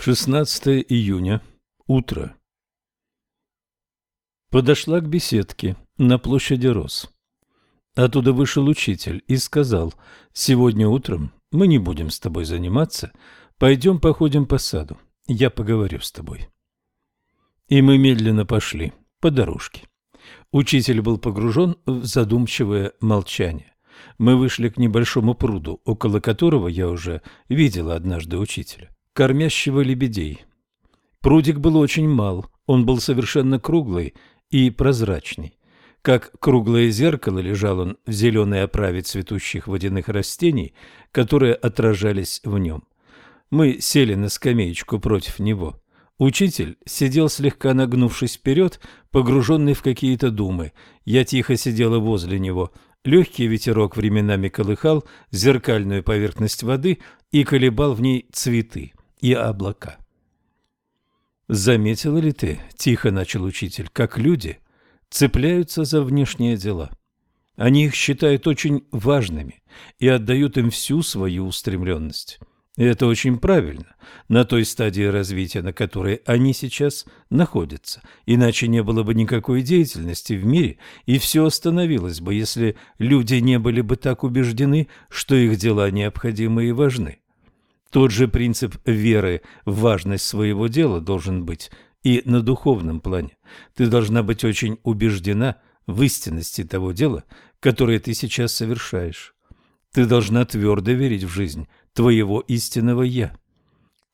16 июня. Утро. Подошла к беседке на площади Рос. Оттуда вышел учитель и сказал, «Сегодня утром мы не будем с тобой заниматься, пойдем походим по саду, я поговорю с тобой». И мы медленно пошли по дорожке. Учитель был погружен в задумчивое молчание. Мы вышли к небольшому пруду, около которого я уже видела однажды учителя кормящего лебедей. Прудик был очень мал, он был совершенно круглый и прозрачный. Как круглое зеркало лежал он в зеленой оправе цветущих водяных растений, которые отражались в нем. Мы сели на скамеечку против него. Учитель сидел слегка нагнувшись вперед, погруженный в какие-то думы. Я тихо сидела возле него. Легкий ветерок временами колыхал зеркальную поверхность воды и колебал в ней цветы и облака. «Заметила ли ты, — тихо начал учитель, — как люди цепляются за внешние дела? Они их считают очень важными и отдают им всю свою устремленность. И это очень правильно, на той стадии развития, на которой они сейчас находятся. Иначе не было бы никакой деятельности в мире, и все остановилось бы, если люди не были бы так убеждены, что их дела необходимы и важны. Тот же принцип веры в важность своего дела должен быть и на духовном плане. Ты должна быть очень убеждена в истинности того дела, которое ты сейчас совершаешь. Ты должна твердо верить в жизнь твоего истинного «я».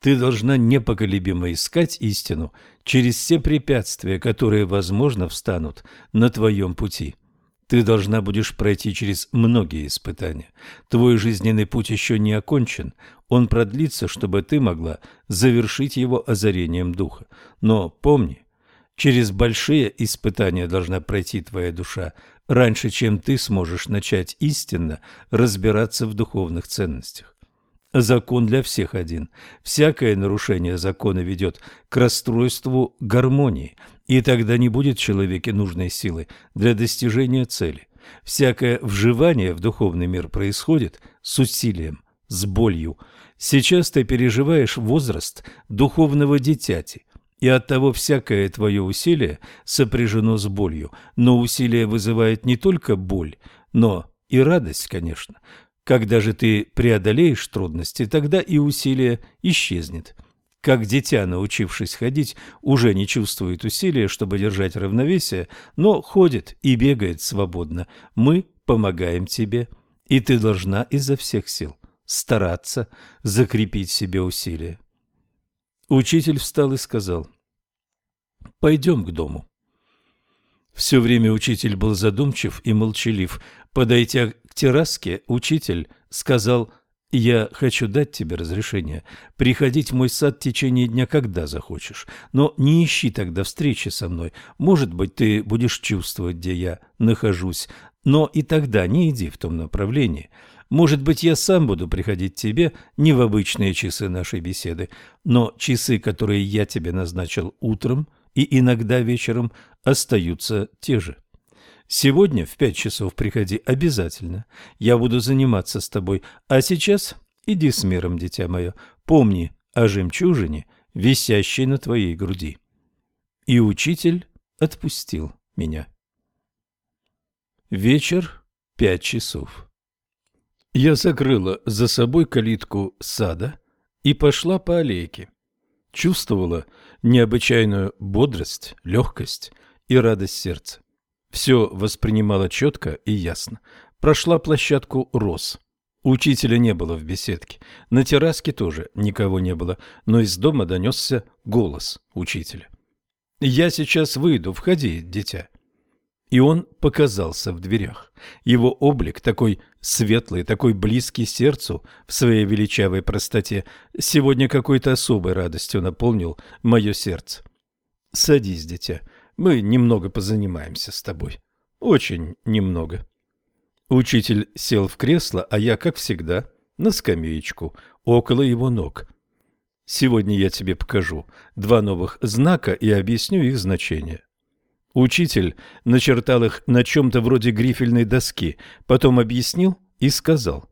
Ты должна непоколебимо искать истину через все препятствия, которые, возможно, встанут на твоем пути. Ты должна будешь пройти через многие испытания. Твой жизненный путь еще не окончен, он продлится, чтобы ты могла завершить его озарением духа. Но помни, через большие испытания должна пройти твоя душа, раньше, чем ты сможешь начать истинно разбираться в духовных ценностях. Закон для всех один. Всякое нарушение закона ведет к расстройству гармонии, и тогда не будет человеке нужной силы для достижения цели. Всякое вживание в духовный мир происходит с усилием, с болью. Сейчас ты переживаешь возраст духовного дитяти, и оттого всякое твое усилие сопряжено с болью. Но усилие вызывает не только боль, но и радость, конечно. Когда же ты преодолеешь трудности, тогда и усилие исчезнет. Как дитя, научившись ходить, уже не чувствует усилия, чтобы держать равновесие, но ходит и бегает свободно. Мы помогаем тебе, и ты должна изо всех сил стараться закрепить себе усилия. Учитель встал и сказал, «Пойдем к дому». Все время учитель был задумчив и молчалив. Подойдя к терраске, учитель сказал, «Я хочу дать тебе разрешение приходить в мой сад в течение дня, когда захочешь, но не ищи тогда встречи со мной. Может быть, ты будешь чувствовать, где я нахожусь, но и тогда не иди в том направлении». Может быть, я сам буду приходить к тебе не в обычные часы нашей беседы, но часы, которые я тебе назначил утром и иногда вечером, остаются те же. Сегодня в пять часов приходи обязательно. Я буду заниматься с тобой. А сейчас иди с миром, дитя мое. Помни о жемчужине, висящей на твоей груди. И учитель отпустил меня. Вечер, пять часов. Я закрыла за собой калитку сада и пошла по аллейке. Чувствовала необычайную бодрость, легкость и радость сердца. Все воспринимала четко и ясно. Прошла площадку роз. Учителя не было в беседке. На терраске тоже никого не было, но из дома донесся голос учителя. «Я сейчас выйду, входи, дитя». И он показался в дверях. Его облик, такой светлый, такой близкий сердцу в своей величавой простоте, сегодня какой-то особой радостью наполнил мое сердце. «Садись, дитя, мы немного позанимаемся с тобой. Очень немного». Учитель сел в кресло, а я, как всегда, на скамеечку, около его ног. Сегодня я тебе покажу два новых знака и объясню их значение. Учитель начертал их на чем-то вроде грифельной доски, потом объяснил и сказал.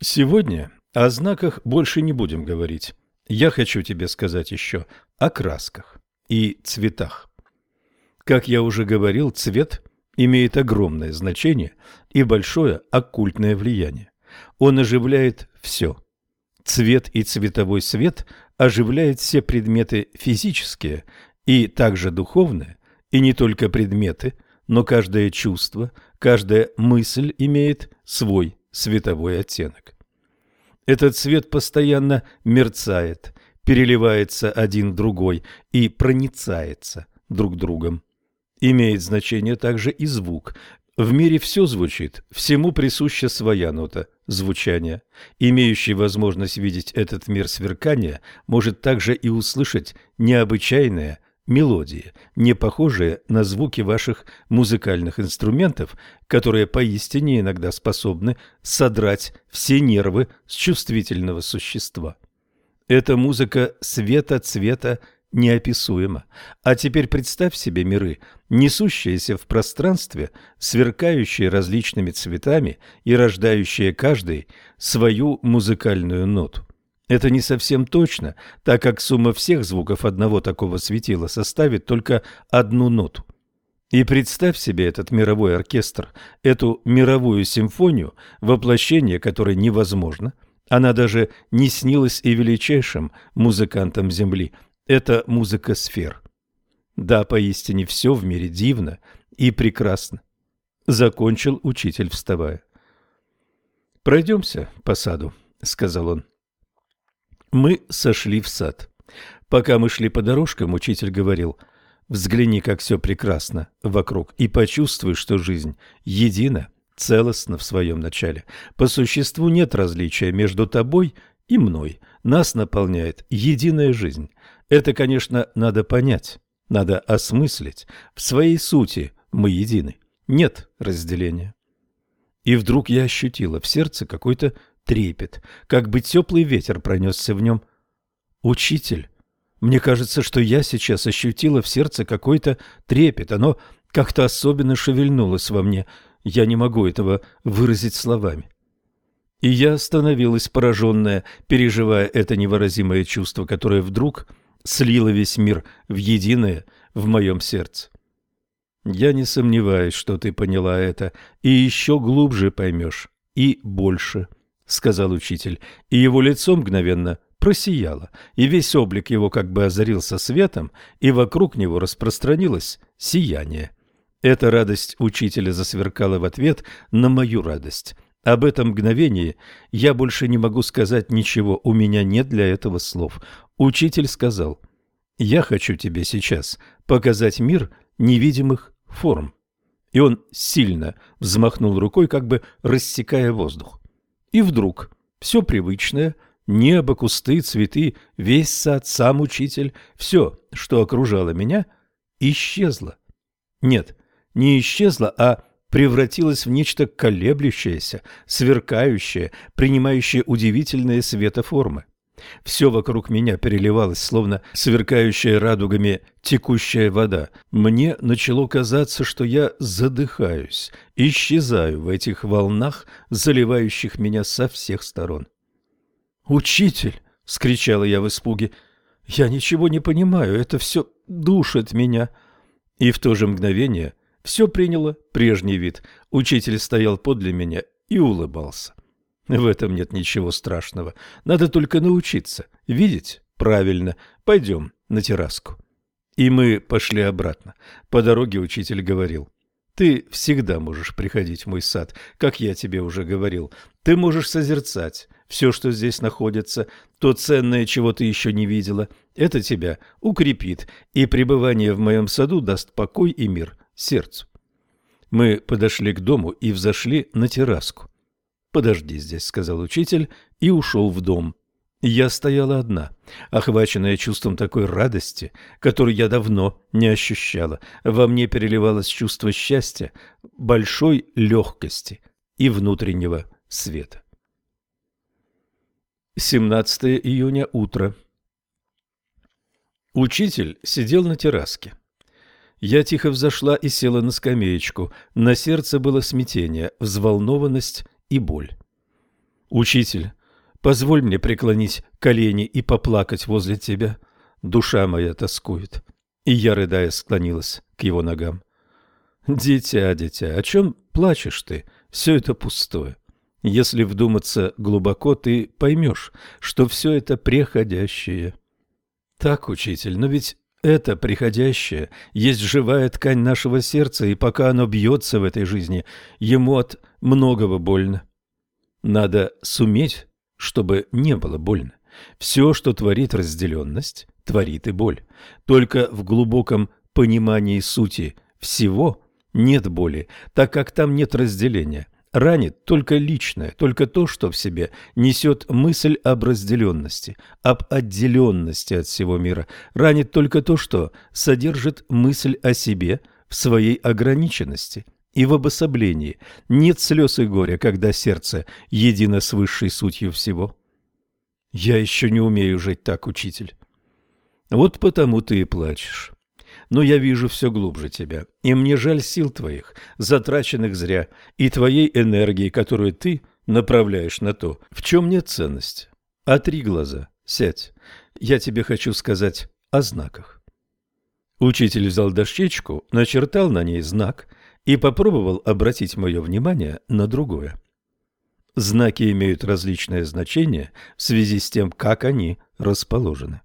«Сегодня о знаках больше не будем говорить. Я хочу тебе сказать еще о красках и цветах. Как я уже говорил, цвет имеет огромное значение и большое оккультное влияние. Он оживляет все. Цвет и цветовой свет оживляют все предметы физические и также духовные, и не только предметы, но каждое чувство, каждая мысль имеет свой световой оттенок. Этот цвет постоянно мерцает, переливается один в другой и проницается друг другом. Имеет значение также и звук. В мире все звучит, всему присуща своя нота звучания. Имеющий возможность видеть этот мир сверкания может также и услышать необычайные мелодии, не похожие на звуки ваших музыкальных инструментов, которые поистине иногда способны содрать все нервы с чувствительного существа. Эта музыка света, цвета неописуемо. А теперь представь себе миры, несущиеся в пространстве, сверкающие различными цветами и рождающие каждый свою музыкальную ноту. Это не совсем точно, так как сумма всех звуков одного такого светила составит только одну ноту. И представь себе этот мировой оркестр, эту мировую симфонию, воплощение которой невозможно. Она даже не снилась и величайшим музыкантам Земли, это музыка сфер. Да, поистине все в мире дивно и прекрасно. Закончил учитель, вставая. «Пройдемся по саду», — сказал он. Мы сошли в сад. Пока мы шли по дорожкам, учитель говорил, «Взгляни, как все прекрасно вокруг, и почувствуй, что жизнь едина, целостна в своем начале. По существу нет различия между тобой и мной. Нас наполняет единая жизнь. Это, конечно, надо понять, надо осмыслить. В своей сути мы едины. Нет разделения. И вдруг я ощутила в сердце какой-то трепет, как бы теплый ветер пронесся в нем. «Учитель, мне кажется, что я сейчас ощутила в сердце какой-то трепет. Оно как-то особенно шевельнулось во мне. Я не могу этого выразить словами». И я остановилась, пораженная, переживая это невыразимое чувство, которое вдруг слила весь мир в единое в моем сердце. Я не сомневаюсь, что ты поняла это, и еще глубже поймешь, и больше, — сказал учитель, и его лицо мгновенно просияло, и весь облик его как бы озарился светом, и вокруг него распространилось сияние. Эта радость учителя засверкала в ответ на мою радость. Об этом мгновении я больше не могу сказать ничего, у меня нет для этого слов. Учитель сказал, «Я хочу тебе сейчас показать мир невидимых форм». И он сильно взмахнул рукой, как бы рассекая воздух. И вдруг все привычное, небо, кусты, цветы, весь сад, сам учитель, все, что окружало меня, исчезло. Нет, не исчезло, а превратилось в нечто колеблющееся, сверкающее, принимающее удивительные светоформы. Все вокруг меня переливалось, словно сверкающая радугами текущая вода. Мне начало казаться, что я задыхаюсь, исчезаю в этих волнах, заливающих меня со всех сторон. «Учитель!» — скричала я в испуге. «Я ничего не понимаю, это все душит меня». И в то же мгновение все приняло прежний вид. Учитель стоял подле меня и улыбался. В этом нет ничего страшного. Надо только научиться. Видеть? Правильно. Пойдем на терраску. И мы пошли обратно. По дороге учитель говорил. Ты всегда можешь приходить в мой сад, как я тебе уже говорил. Ты можешь созерцать все, что здесь находится, то ценное, чего ты еще не видела. Это тебя укрепит, и пребывание в моем саду даст покой и мир сердцу. Мы подошли к дому и взошли на терраску. «Подожди здесь», — сказал учитель и ушел в дом. Я стояла одна, охваченная чувством такой радости, которую я давно не ощущала. Во мне переливалось чувство счастья, большой легкости и внутреннего света. 17 июня, утро. Учитель сидел на терраске. Я тихо взошла и села на скамеечку. На сердце было смятение, взволнованность и боль. «Учитель, Позволь мне преклонить колени и поплакать возле тебя. Душа моя тоскует. И я, рыдая, склонилась к его ногам. Дитя, дитя, о чем плачешь ты? Все это пустое. Если вдуматься глубоко, ты поймешь, что все это преходящее. Так, учитель, но ведь это приходящее есть живая ткань нашего сердца, и пока оно бьется в этой жизни, ему от многого больно. Надо суметь, чтобы не было больно. Все, что творит разделенность, творит и боль. Только в глубоком понимании сути всего нет боли, так как там нет разделения. Ранит только личное, только то, что в себе несет мысль об разделенности, об отделенности от всего мира. Ранит только то, что содержит мысль о себе в своей ограниченности и в обособлении. Нет слез и горя, когда сердце едино с высшей сутью всего. Я еще не умею жить так, учитель. Вот потому ты и плачешь но я вижу все глубже тебя, и мне жаль сил твоих, затраченных зря, и твоей энергии, которую ты направляешь на то, в чем нет ценности. Отри глаза, сядь. Я тебе хочу сказать о знаках. Учитель взял дощечку, начертал на ней знак и попробовал обратить мое внимание на другое. Знаки имеют различное значение в связи с тем, как они расположены.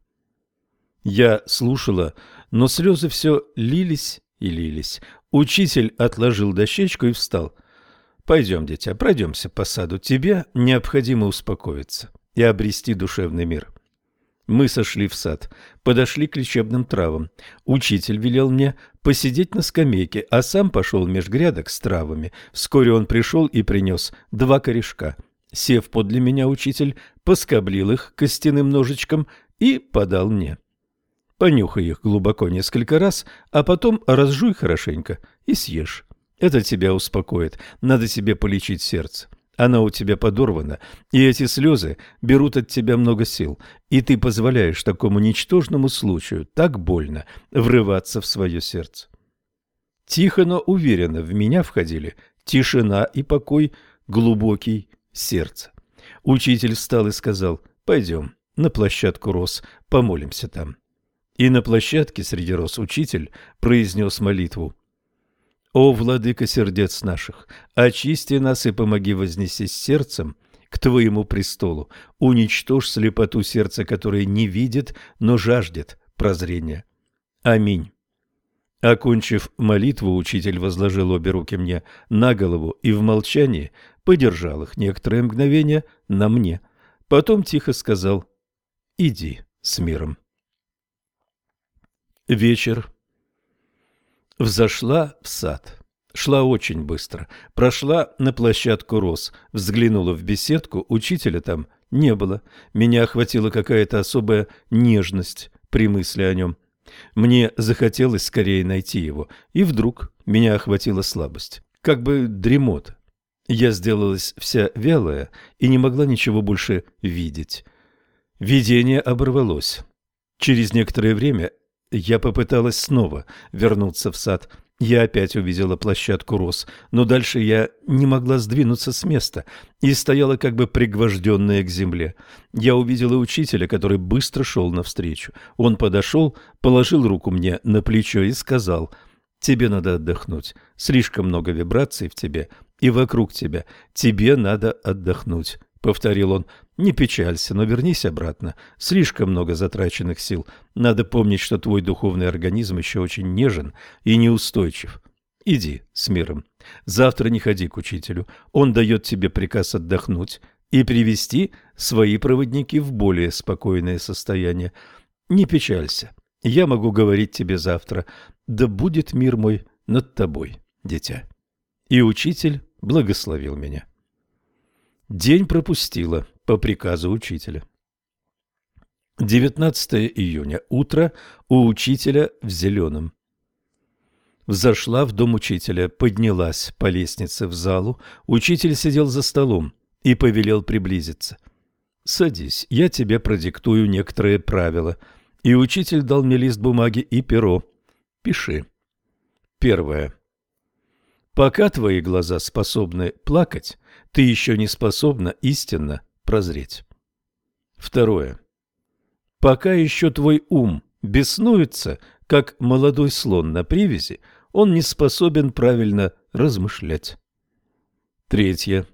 Я слушала, но слезы все лились и лились. Учитель отложил дощечку и встал. «Пойдем, дитя, пройдемся по саду. Тебе необходимо успокоиться и обрести душевный мир». Мы сошли в сад, подошли к лечебным травам. Учитель велел мне посидеть на скамейке, а сам пошел меж грядок с травами. Вскоре он пришел и принес два корешка. Сев подле меня, учитель поскоблил их костяным ножичком и подал мне. Понюхай их глубоко несколько раз, а потом разжуй хорошенько и съешь. Это тебя успокоит. Надо тебе полечить сердце. Оно у тебя подорвано, и эти слезы берут от тебя много сил, и ты позволяешь такому ничтожному случаю так больно врываться в свое сердце. Тихо, но уверенно в меня входили тишина и покой, глубокий сердце. Учитель встал и сказал, пойдем на площадку роз, помолимся там. И на площадке среди роз учитель произнес молитву. «О, владыка сердец наших, очисти нас и помоги вознестись сердцем к Твоему престолу, уничтожь слепоту сердца, которое не видит, но жаждет прозрения. Аминь». Окончив молитву, учитель возложил обе руки мне на голову и в молчании подержал их некоторое мгновение на мне. Потом тихо сказал «Иди с миром». Вечер. Взошла в сад. Шла очень быстро. Прошла на площадку роз. Взглянула в беседку. Учителя там не было. Меня охватила какая-то особая нежность при мысли о нем. Мне захотелось скорее найти его. И вдруг меня охватила слабость. Как бы дремота. Я сделалась вся вялая и не могла ничего больше видеть. Видение оборвалось. Через некоторое время я попыталась снова вернуться в сад. Я опять увидела площадку роз, но дальше я не могла сдвинуться с места и стояла как бы пригвожденная к земле. Я увидела учителя, который быстро шел навстречу. Он подошел, положил руку мне на плечо и сказал, «Тебе надо отдохнуть. Слишком много вибраций в тебе и вокруг тебя. Тебе надо отдохнуть». — повторил он. «Не печалься, но вернись обратно. Слишком много затраченных сил. Надо помнить, что твой духовный организм еще очень нежен и неустойчив. Иди с миром. Завтра не ходи к учителю. Он дает тебе приказ отдохнуть и привести свои проводники в более спокойное состояние. Не печалься. Я могу говорить тебе завтра. Да будет мир мой над тобой, дитя». И учитель благословил меня. День пропустила по приказу учителя. 19 июня. Утро у учителя в зеленом. Взошла в дом учителя, поднялась по лестнице в залу. Учитель сидел за столом и повелел приблизиться. «Садись, я тебе продиктую некоторые правила». И учитель дал мне лист бумаги и перо. Пиши. Первое. Пока твои глаза способны плакать, ты еще не способна истинно прозреть. Второе. Пока еще твой ум беснуется, как молодой слон на привязи, он не способен правильно размышлять. Третье.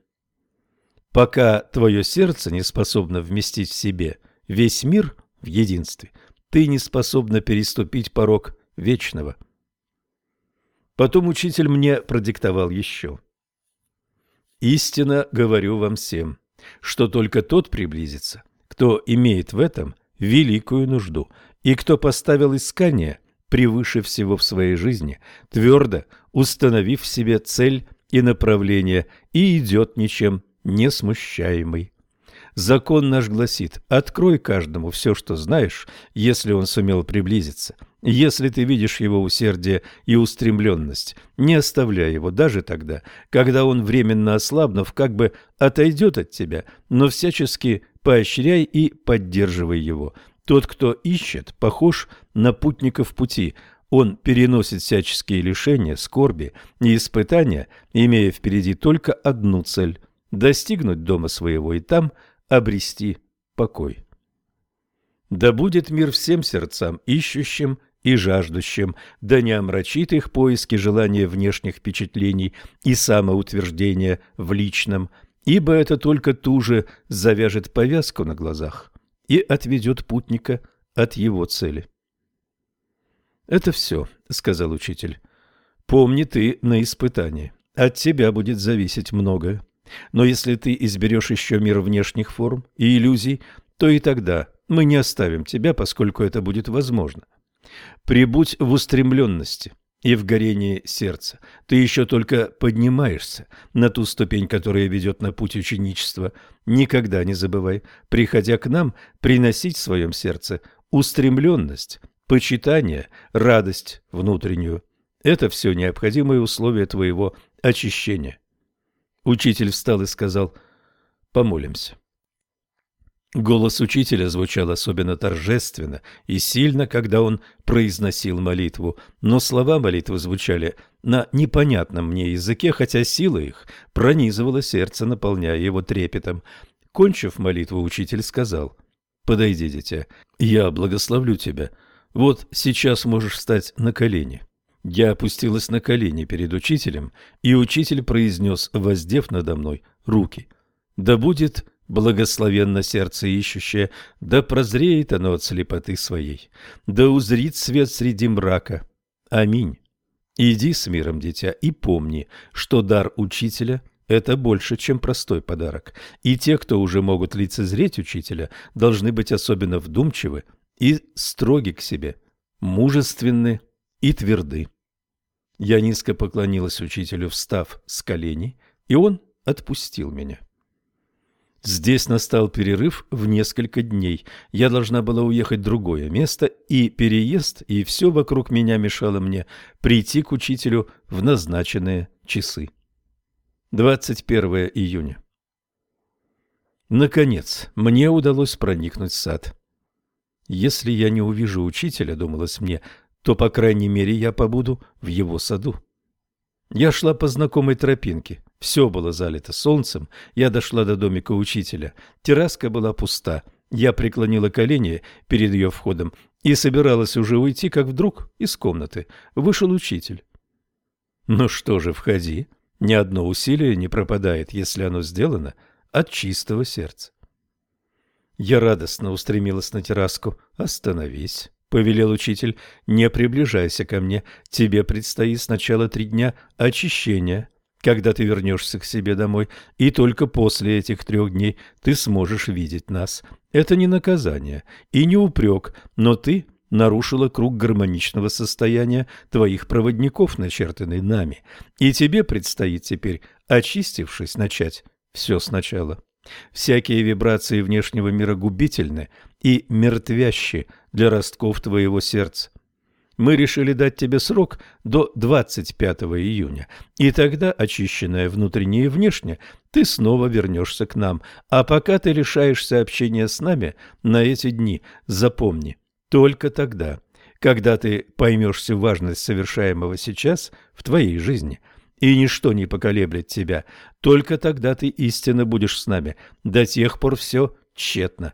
Пока твое сердце не способно вместить в себе весь мир в единстве, ты не способна переступить порог вечного. Потом учитель мне продиктовал еще. Истинно говорю вам всем, что только тот приблизится, кто имеет в этом великую нужду, и кто поставил искание превыше всего в своей жизни, твердо установив в себе цель и направление, и идет ничем не смущаемый. Закон наш гласит, открой каждому все, что знаешь, если он сумел приблизиться. Если ты видишь его усердие и устремленность, не оставляй его даже тогда, когда он временно ослабнув, как бы отойдет от тебя, но всячески поощряй и поддерживай его. Тот, кто ищет, похож на путников пути. Он переносит всяческие лишения, скорби и испытания, имея впереди только одну цель – достигнуть дома своего и там обрести покой. Да будет мир всем сердцам, ищущим и жаждущим, да не омрачит их поиски желания внешних впечатлений и самоутверждения в личном, ибо это только туже завяжет повязку на глазах и отведет путника от его цели. «Это все», — сказал учитель. «Помни ты на испытании. От тебя будет зависеть многое. Но если ты изберешь еще мир внешних форм и иллюзий, то и тогда мы не оставим тебя, поскольку это будет возможно. Прибудь в устремленности и в горении сердца. Ты еще только поднимаешься на ту ступень, которая ведет на путь ученичества. Никогда не забывай, приходя к нам, приносить в своем сердце устремленность, почитание, радость внутреннюю. Это все необходимые условия твоего очищения. Учитель встал и сказал «Помолимся». Голос учителя звучал особенно торжественно и сильно, когда он произносил молитву, но слова молитвы звучали на непонятном мне языке, хотя сила их пронизывала сердце, наполняя его трепетом. Кончив молитву, учитель сказал, «Подойди, дитя, я благословлю тебя. Вот сейчас можешь встать на колени». Я опустилась на колени перед учителем, и учитель произнес, воздев надо мной руки, «Да будет Благословенно сердце ищущее, да прозреет оно от слепоты своей, да узрит свет среди мрака. Аминь. Иди с миром, дитя, и помни, что дар учителя – это больше, чем простой подарок. И те, кто уже могут лицезреть учителя, должны быть особенно вдумчивы и строги к себе, мужественны и тверды. Я низко поклонилась учителю, встав с коленей, и он отпустил меня. Здесь настал перерыв в несколько дней. Я должна была уехать в другое место, и переезд, и все вокруг меня мешало мне прийти к учителю в назначенные часы. 21 июня. Наконец, мне удалось проникнуть в сад. Если я не увижу учителя, думалось мне, то, по крайней мере, я побуду в его саду. Я шла по знакомой тропинке. Все было залито солнцем. Я дошла до домика учителя. Терраска была пуста. Я преклонила колени перед ее входом и собиралась уже уйти, как вдруг из комнаты вышел учитель. Ну что же, входи. Ни одно усилие не пропадает, если оно сделано от чистого сердца. Я радостно устремилась на терраску. Остановись повелел учитель, не приближайся ко мне. Тебе предстоит сначала три дня очищения, когда ты вернешься к себе домой, и только после этих трех дней ты сможешь видеть нас. Это не наказание и не упрек, но ты нарушила круг гармоничного состояния твоих проводников, начертанный нами, и тебе предстоит теперь, очистившись, начать все сначала. Всякие вибрации внешнего мира губительны и мертвящие для ростков твоего сердца. Мы решили дать тебе срок до 25 июня, и тогда, очищенная внутренне и внешне, ты снова вернешься к нам. А пока ты лишаешься общения с нами на эти дни, запомни, только тогда, когда ты поймешь важность совершаемого сейчас в твоей жизни – и ничто не поколеблет тебя. Только тогда ты истинно будешь с нами. До тех пор все тщетно.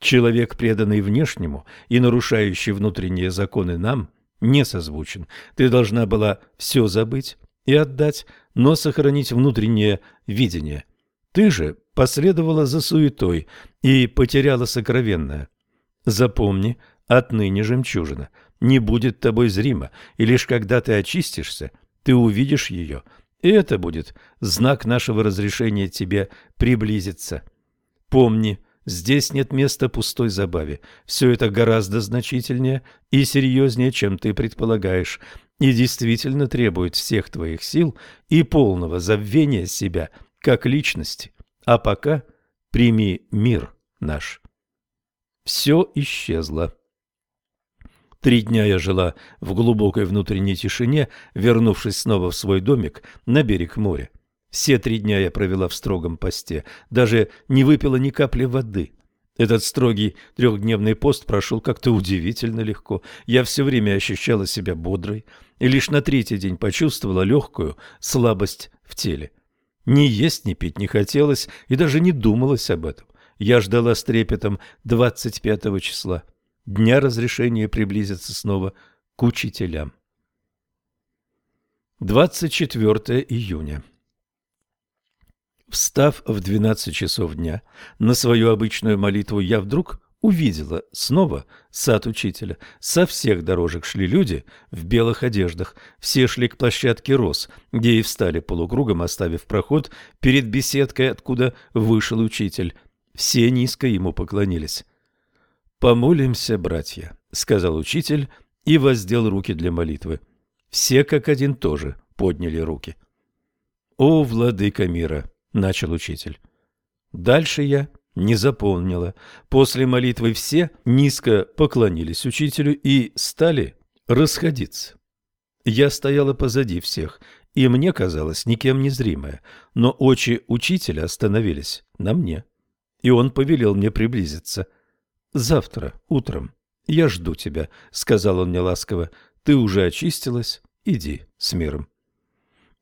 Человек, преданный внешнему и нарушающий внутренние законы нам, не созвучен. Ты должна была все забыть и отдать, но сохранить внутреннее видение. Ты же последовала за суетой и потеряла сокровенное. Запомни, отныне жемчужина не будет тобой зрима, и лишь когда ты очистишься, ты увидишь ее, и это будет знак нашего разрешения тебе приблизиться. Помни, здесь нет места пустой забаве. Все это гораздо значительнее и серьезнее, чем ты предполагаешь, и действительно требует всех твоих сил и полного забвения себя как личности. А пока прими мир наш. Все исчезло. Три дня я жила в глубокой внутренней тишине, вернувшись снова в свой домик на берег моря. Все три дня я провела в строгом посте, даже не выпила ни капли воды. Этот строгий трехдневный пост прошел как-то удивительно легко. Я все время ощущала себя бодрой и лишь на третий день почувствовала легкую слабость в теле. Ни есть, ни пить не хотелось и даже не думалось об этом. Я ждала с трепетом 25 числа дня разрешения приблизиться снова к учителям. 24 июня. Встав в 12 часов дня на свою обычную молитву, я вдруг увидела снова сад учителя. Со всех дорожек шли люди в белых одеждах. Все шли к площадке роз, где и встали полукругом, оставив проход перед беседкой, откуда вышел учитель. Все низко ему поклонились. «Помолимся, братья», — сказал учитель и воздел руки для молитвы. Все как один тоже подняли руки. «О, владыка мира!» — начал учитель. Дальше я не запомнила. После молитвы все низко поклонились учителю и стали расходиться. Я стояла позади всех, и мне казалось никем не зримая, но очи учителя остановились на мне, и он повелел мне приблизиться — «Завтра, утром. Я жду тебя», — сказал он мне ласково. «Ты уже очистилась? Иди с миром».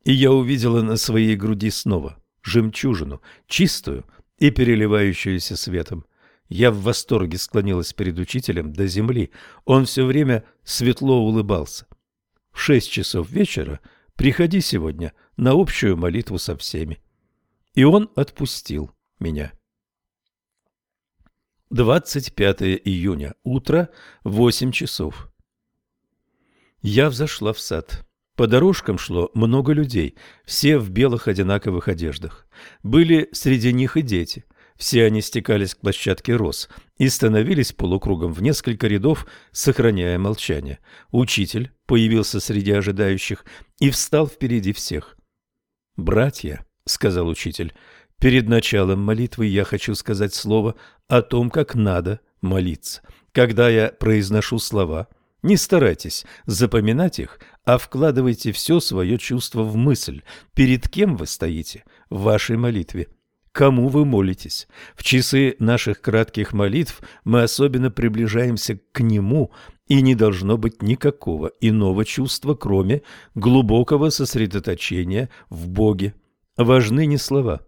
И я увидела на своей груди снова жемчужину, чистую и переливающуюся светом. Я в восторге склонилась перед учителем до земли. Он все время светло улыбался. В шесть часов вечера приходи сегодня на общую молитву со всеми. И он отпустил меня. 25 июня. Утро, 8 часов. Я взошла в сад. По дорожкам шло много людей, все в белых одинаковых одеждах. Были среди них и дети. Все они стекались к площадке роз и становились полукругом в несколько рядов, сохраняя молчание. Учитель появился среди ожидающих и встал впереди всех. «Братья», — сказал учитель, — Перед началом молитвы я хочу сказать слово о том, как надо молиться. Когда я произношу слова, не старайтесь запоминать их, а вкладывайте все свое чувство в мысль, перед кем вы стоите в вашей молитве. Кому вы молитесь? В часы наших кратких молитв мы особенно приближаемся к Нему, и не должно быть никакого иного чувства, кроме глубокого сосредоточения в Боге. Важны не слова,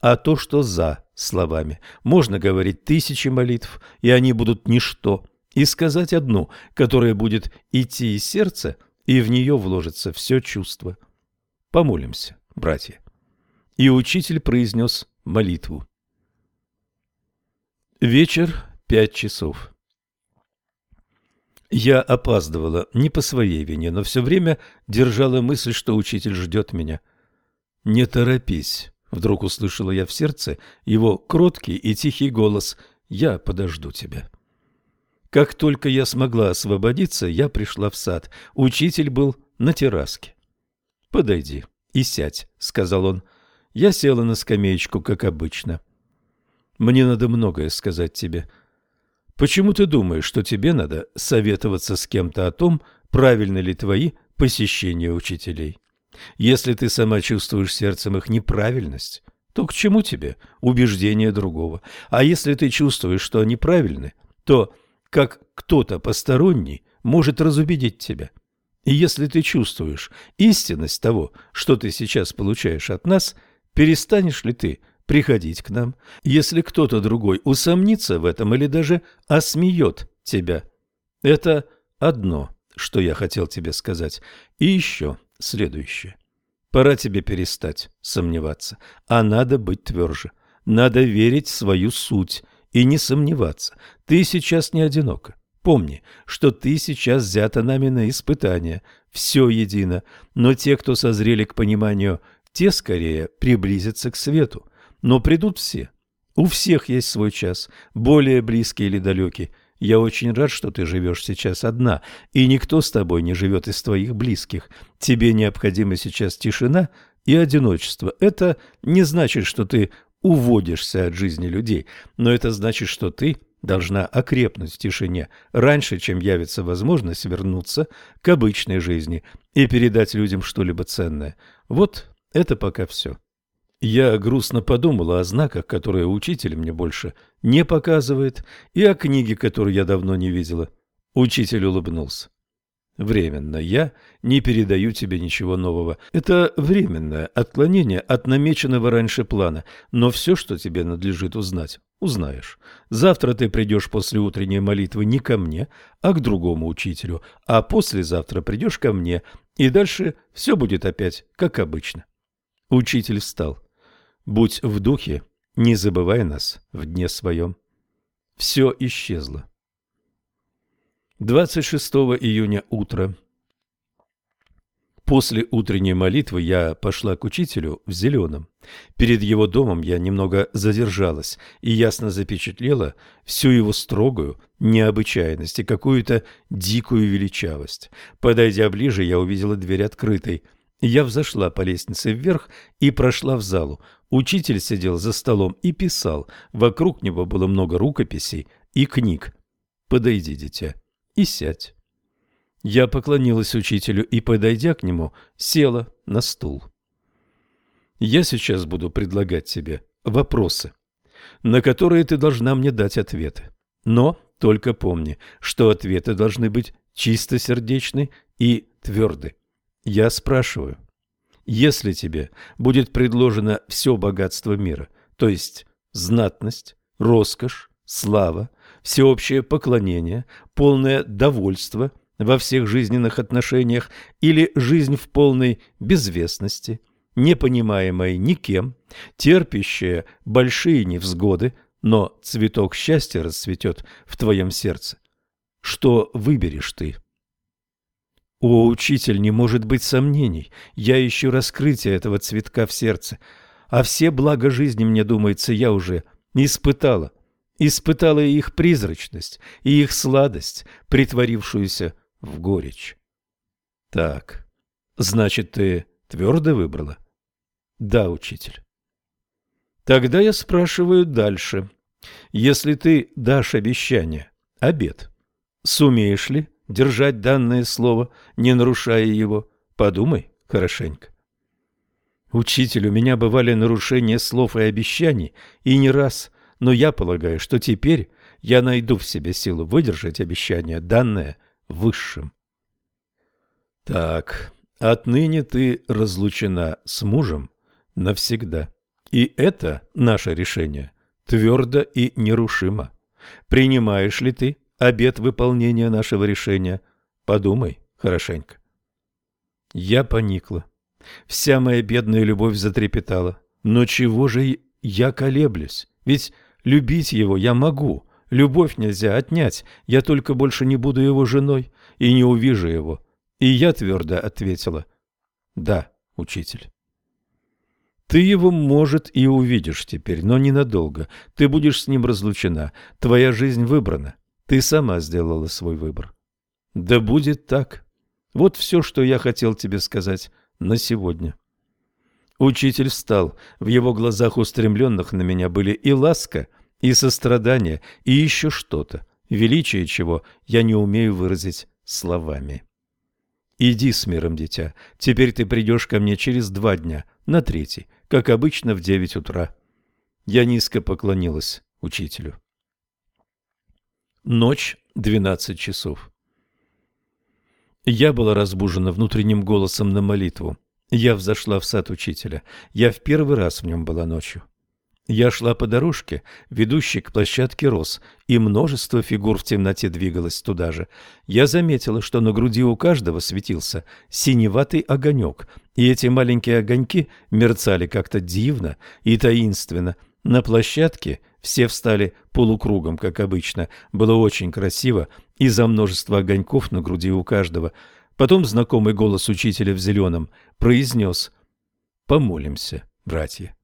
а то, что за словами. Можно говорить тысячи молитв, и они будут ничто, и сказать одну, которая будет идти из сердца, и в нее вложится все чувство. Помолимся, братья. И учитель произнес молитву. Вечер, пять часов. Я опаздывала не по своей вине, но все время держала мысль, что учитель ждет меня. «Не торопись», Вдруг услышала я в сердце его кроткий и тихий голос «Я подожду тебя». Как только я смогла освободиться, я пришла в сад. Учитель был на терраске. «Подойди и сядь», — сказал он. Я села на скамеечку, как обычно. «Мне надо многое сказать тебе. Почему ты думаешь, что тебе надо советоваться с кем-то о том, правильно ли твои посещения учителей?» Если ты сама чувствуешь сердцем их неправильность, то к чему тебе убеждение другого? А если ты чувствуешь, что они правильны, то как кто-то посторонний может разубедить тебя. И если ты чувствуешь истинность того, что ты сейчас получаешь от нас, перестанешь ли ты приходить к нам, если кто-то другой усомнится в этом или даже осмеет тебя. Это одно, что я хотел тебе сказать. И еще следующее. Пора тебе перестать сомневаться, а надо быть тверже. Надо верить в свою суть и не сомневаться. Ты сейчас не одинока. Помни, что ты сейчас взята нами на испытание. Все едино. Но те, кто созрели к пониманию, те скорее приблизятся к свету. Но придут все. У всех есть свой час, более близкий или далекий. Я очень рад, что ты живешь сейчас одна, и никто с тобой не живет из твоих близких. Тебе необходима сейчас тишина и одиночество. Это не значит, что ты уводишься от жизни людей, но это значит, что ты должна окрепнуть в тишине раньше, чем явится возможность вернуться к обычной жизни и передать людям что-либо ценное. Вот это пока все. Я грустно подумала о знаках, которые учитель мне больше не показывает, и о книге, которую я давно не видела. Учитель улыбнулся. Временно. Я не передаю тебе ничего нового. Это временное отклонение от намеченного раньше плана. Но все, что тебе надлежит узнать, узнаешь. Завтра ты придешь после утренней молитвы не ко мне, а к другому учителю. А послезавтра придешь ко мне. И дальше все будет опять, как обычно. Учитель встал. Будь в духе, не забывай нас в дне своем. Все исчезло. 26 июня утро. После утренней молитвы я пошла к учителю в зеленом. Перед его домом я немного задержалась и ясно запечатлела всю его строгую необычайность и какую-то дикую величавость. Подойдя ближе, я увидела дверь открытой. Я взошла по лестнице вверх и прошла в залу. Учитель сидел за столом и писал. Вокруг него было много рукописей и книг. «Подойди, дитя, и сядь». Я поклонилась учителю и, подойдя к нему, села на стул. «Я сейчас буду предлагать тебе вопросы, на которые ты должна мне дать ответы. Но только помни, что ответы должны быть чистосердечны и тверды. Я спрашиваю, если тебе будет предложено все богатство мира, то есть знатность, роскошь, слава, всеобщее поклонение, полное довольство во всех жизненных отношениях или жизнь в полной безвестности, непонимаемая никем, терпящая большие невзгоды, но цветок счастья расцветет в твоем сердце. Что выберешь ты? О, учитель, не может быть сомнений. Я ищу раскрытие этого цветка в сердце. А все блага жизни, мне думается, я уже испытала. Испытала их призрачность и их сладость, притворившуюся в горечь. Так, значит, ты твердо выбрала? Да, учитель. Тогда я спрашиваю дальше. Если ты дашь обещание, обед, сумеешь ли держать данное слово, не нарушая его. Подумай хорошенько. Учитель, у меня бывали нарушения слов и обещаний, и не раз, но я полагаю, что теперь я найду в себе силу выдержать обещание, данное высшим. Так, отныне ты разлучена с мужем навсегда. И это наше решение твердо и нерушимо. Принимаешь ли ты обет выполнения нашего решения. Подумай хорошенько. Я поникла. Вся моя бедная любовь затрепетала. Но чего же я колеблюсь? Ведь любить его я могу. Любовь нельзя отнять. Я только больше не буду его женой и не увижу его. И я твердо ответила. Да, учитель. Ты его, может, и увидишь теперь, но ненадолго. Ты будешь с ним разлучена. Твоя жизнь выбрана. Ты сама сделала свой выбор. Да будет так. Вот все, что я хотел тебе сказать на сегодня. Учитель встал. В его глазах, устремленных на меня, были и ласка, и сострадание, и еще что-то, величие чего я не умею выразить словами. Иди с миром, дитя. Теперь ты придешь ко мне через два дня, на третий, как обычно в девять утра. Я низко поклонилась учителю. Ночь, двенадцать часов. Я была разбужена внутренним голосом на молитву. Я взошла в сад учителя. Я в первый раз в нем была ночью. Я шла по дорожке, ведущей к площадке роз, и множество фигур в темноте двигалось туда же. Я заметила, что на груди у каждого светился синеватый огонек, и эти маленькие огоньки мерцали как-то дивно и таинственно. На площадке все встали полукругом, как обычно. Было очень красиво, из-за множества огоньков на груди у каждого. Потом знакомый голос учителя в зеленом произнес «Помолимся, братья».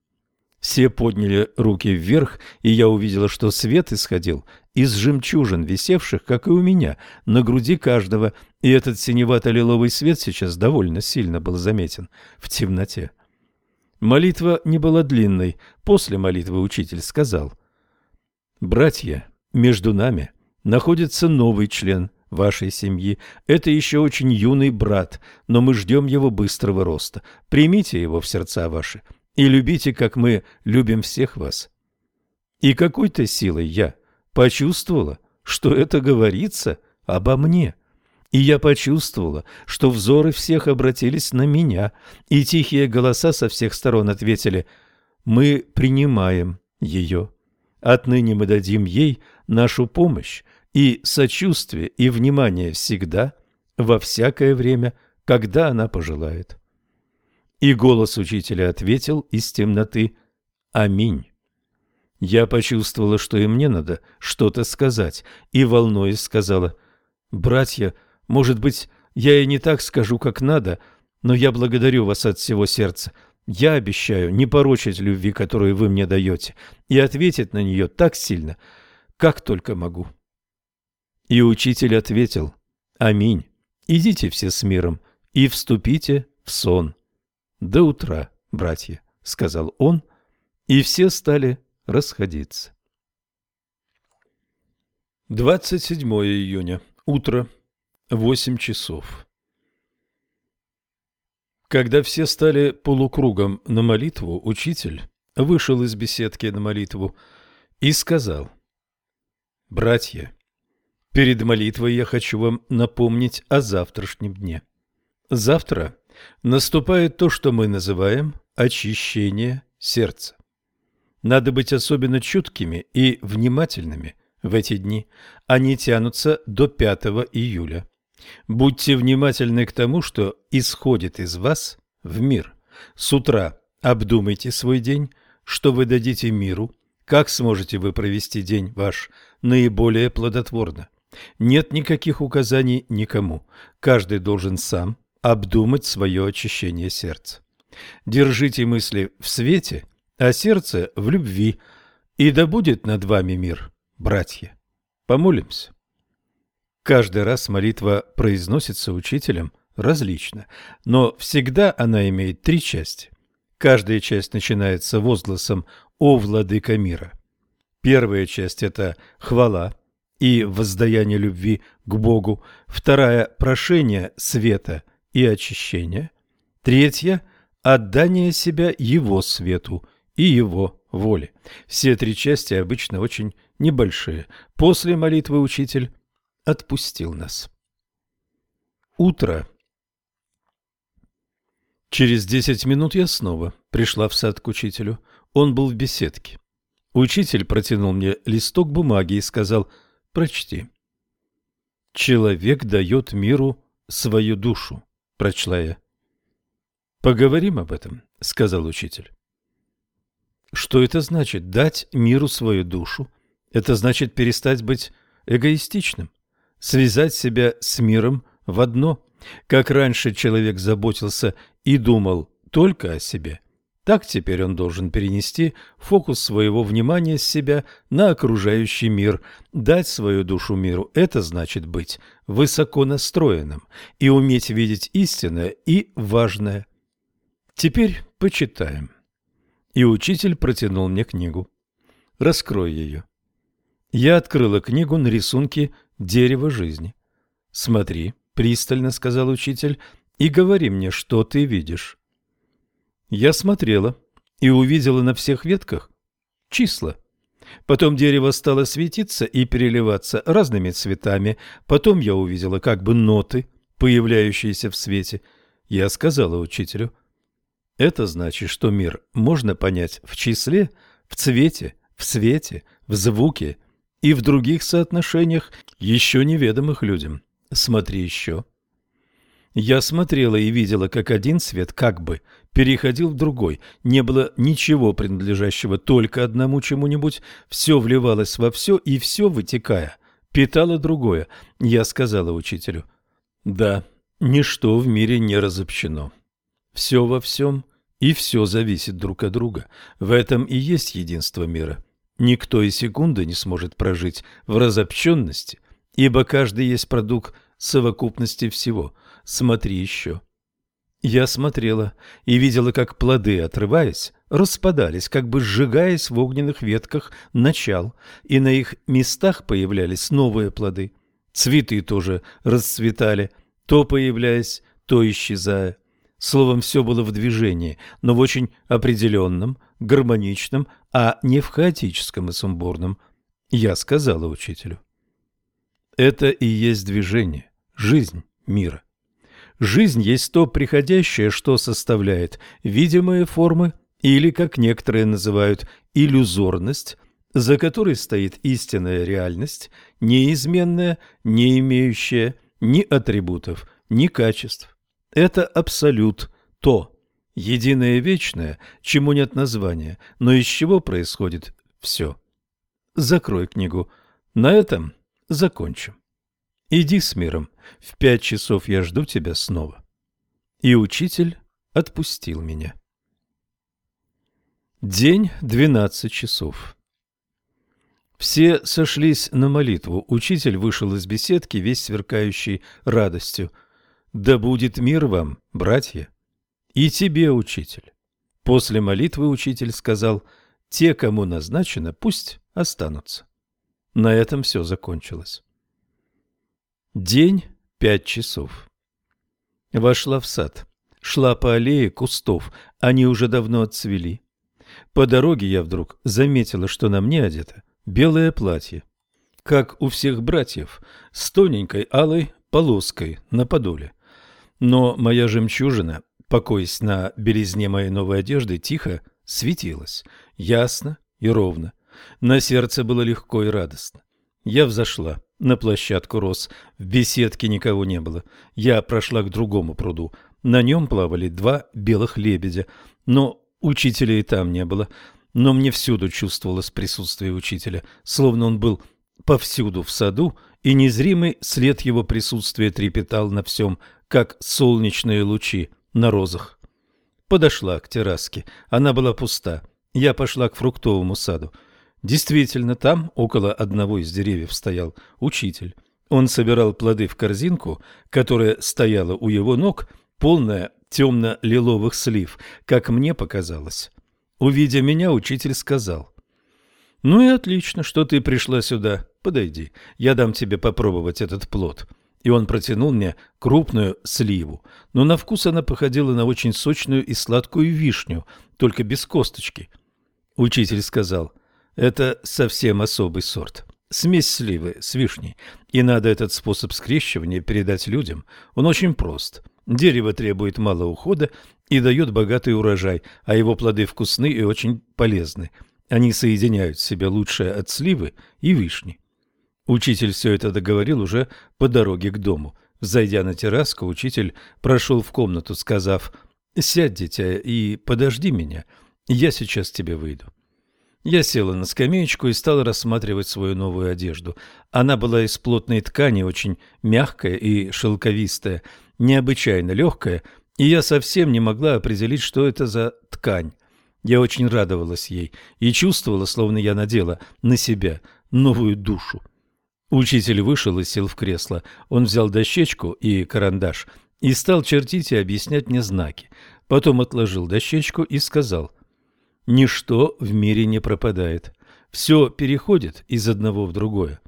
Все подняли руки вверх, и я увидела, что свет исходил из жемчужин, висевших, как и у меня, на груди каждого, и этот синевато-лиловый свет сейчас довольно сильно был заметен в темноте. Молитва не была длинной. После молитвы учитель сказал, «Братья, между нами находится новый член вашей семьи. Это еще очень юный брат, но мы ждем его быстрого роста. Примите его в сердца ваши» и любите, как мы любим всех вас. И какой-то силой я почувствовала, что это говорится обо мне. И я почувствовала, что взоры всех обратились на меня, и тихие голоса со всех сторон ответили «Мы принимаем ее. Отныне мы дадим ей нашу помощь и сочувствие и внимание всегда, во всякое время, когда она пожелает». И голос учителя ответил из темноты «Аминь». Я почувствовала, что и мне надо что-то сказать, и волнуясь сказала «Братья, может быть, я и не так скажу, как надо, но я благодарю вас от всего сердца. Я обещаю не порочить любви, которую вы мне даете, и ответить на нее так сильно, как только могу». И учитель ответил «Аминь. Идите все с миром и вступите в сон». До утра, братья, сказал он, и все стали расходиться. 27 июня. Утро. 8 часов. Когда все стали полукругом на молитву, учитель вышел из беседки на молитву и сказал, «Братья, перед молитвой я хочу вам напомнить о завтрашнем дне. Завтра наступает то, что мы называем очищение сердца. Надо быть особенно чуткими и внимательными в эти дни. Они тянутся до 5 июля. Будьте внимательны к тому, что исходит из вас в мир. С утра обдумайте свой день, что вы дадите миру, как сможете вы провести день ваш наиболее плодотворно. Нет никаких указаний никому. Каждый должен сам обдумать свое очищение сердца. Держите мысли в свете, а сердце в любви, и да будет над вами мир, братья. Помолимся. Каждый раз молитва произносится учителем различно, но всегда она имеет три части. Каждая часть начинается возгласом «О, владыка мира». Первая часть – это хвала и воздаяние любви к Богу. Вторая – прошение света и очищение. Третье – отдание себя Его свету и Его воле. Все три части обычно очень небольшие. После молитвы учитель отпустил нас. Утро. Через десять минут я снова пришла в сад к учителю. Он был в беседке. Учитель протянул мне листок бумаги и сказал «Прочти». «Человек дает миру свою душу прочла я. Поговорим об этом, сказал учитель. Что это значит дать миру свою душу? Это значит перестать быть эгоистичным, связать себя с миром в одно. Как раньше человек заботился и думал только о себе, так теперь он должен перенести фокус своего внимания с себя на окружающий мир. Дать свою душу миру – это значит быть высоко настроенным и уметь видеть истинное и важное. Теперь почитаем. И учитель протянул мне книгу. Раскрой ее. Я открыла книгу на рисунке дерева жизни. «Смотри», — пристально сказал учитель, — «и говори мне, что ты видишь». Я смотрела и увидела на всех ветках числа. Потом дерево стало светиться и переливаться разными цветами. Потом я увидела как бы ноты, появляющиеся в свете. Я сказала учителю, это значит, что мир можно понять в числе, в цвете, в свете, в звуке и в других соотношениях, еще неведомых людям. Смотри еще. Я смотрела и видела, как один свет как бы переходил в другой. Не было ничего принадлежащего только одному чему-нибудь. Все вливалось во все, и все, вытекая, питало другое. Я сказала учителю, да, ничто в мире не разобщено. Все во всем, и все зависит друг от друга. В этом и есть единство мира. Никто и секунды не сможет прожить в разобщенности, ибо каждый есть продукт совокупности всего. Смотри еще. Я смотрела и видела, как плоды, отрываясь, распадались, как бы сжигаясь в огненных ветках начал, и на их местах появлялись новые плоды. Цветы тоже расцветали, то появляясь, то исчезая. Словом, все было в движении, но в очень определенном, гармоничном, а не в хаотическом и сумбурном. Я сказала учителю. Это и есть движение, жизнь мира. Жизнь есть то приходящее, что составляет видимые формы или, как некоторые называют, иллюзорность, за которой стоит истинная реальность, неизменная, не имеющая ни атрибутов, ни качеств. Это абсолют, то, единое вечное, чему нет названия, но из чего происходит все. Закрой книгу. На этом закончим. Иди с миром. В пять часов я жду тебя снова. И учитель отпустил меня. День двенадцать часов. Все сошлись на молитву. Учитель вышел из беседки, весь сверкающий радостью. «Да будет мир вам, братья!» «И тебе, учитель!» После молитвы учитель сказал, «Те, кому назначено, пусть останутся». На этом все закончилось. День пять часов. Вошла в сад. Шла по аллее кустов, они уже давно отцвели. По дороге я вдруг заметила, что на мне одето белое платье, как у всех братьев, с тоненькой алой полоской на подоле. Но моя жемчужина, покоясь на белизне моей новой одежды, тихо светилась, ясно и ровно. На сердце было легко и радостно. Я взошла на площадку рос. В беседке никого не было. Я прошла к другому пруду. На нем плавали два белых лебедя, но учителя и там не было. Но мне всюду чувствовалось присутствие учителя, словно он был повсюду в саду, и незримый след его присутствия трепетал на всем, как солнечные лучи на розах. Подошла к терраске. Она была пуста. Я пошла к фруктовому саду. Действительно, там, около одного из деревьев, стоял учитель. Он собирал плоды в корзинку, которая стояла у его ног, полная темно-лиловых слив, как мне показалось. Увидя меня, учитель сказал, «Ну и отлично, что ты пришла сюда. Подойди, я дам тебе попробовать этот плод». И он протянул мне крупную сливу, но на вкус она походила на очень сочную и сладкую вишню, только без косточки. Учитель сказал, это совсем особый сорт. Смесь сливы с вишней. И надо этот способ скрещивания передать людям. Он очень прост. Дерево требует мало ухода и дает богатый урожай, а его плоды вкусны и очень полезны. Они соединяют в себе лучшее от сливы и вишни. Учитель все это договорил уже по дороге к дому. Зайдя на терраску, учитель прошел в комнату, сказав «Сядь, дитя, и подожди меня, я сейчас тебе выйду». Я села на скамеечку и стала рассматривать свою новую одежду. Она была из плотной ткани, очень мягкая и шелковистая, необычайно легкая, и я совсем не могла определить, что это за ткань. Я очень радовалась ей и чувствовала, словно я надела на себя новую душу. Учитель вышел и сел в кресло. Он взял дощечку и карандаш и стал чертить и объяснять мне знаки. Потом отложил дощечку и сказал – Ничто в мире не пропадает. Все переходит из одного в другое.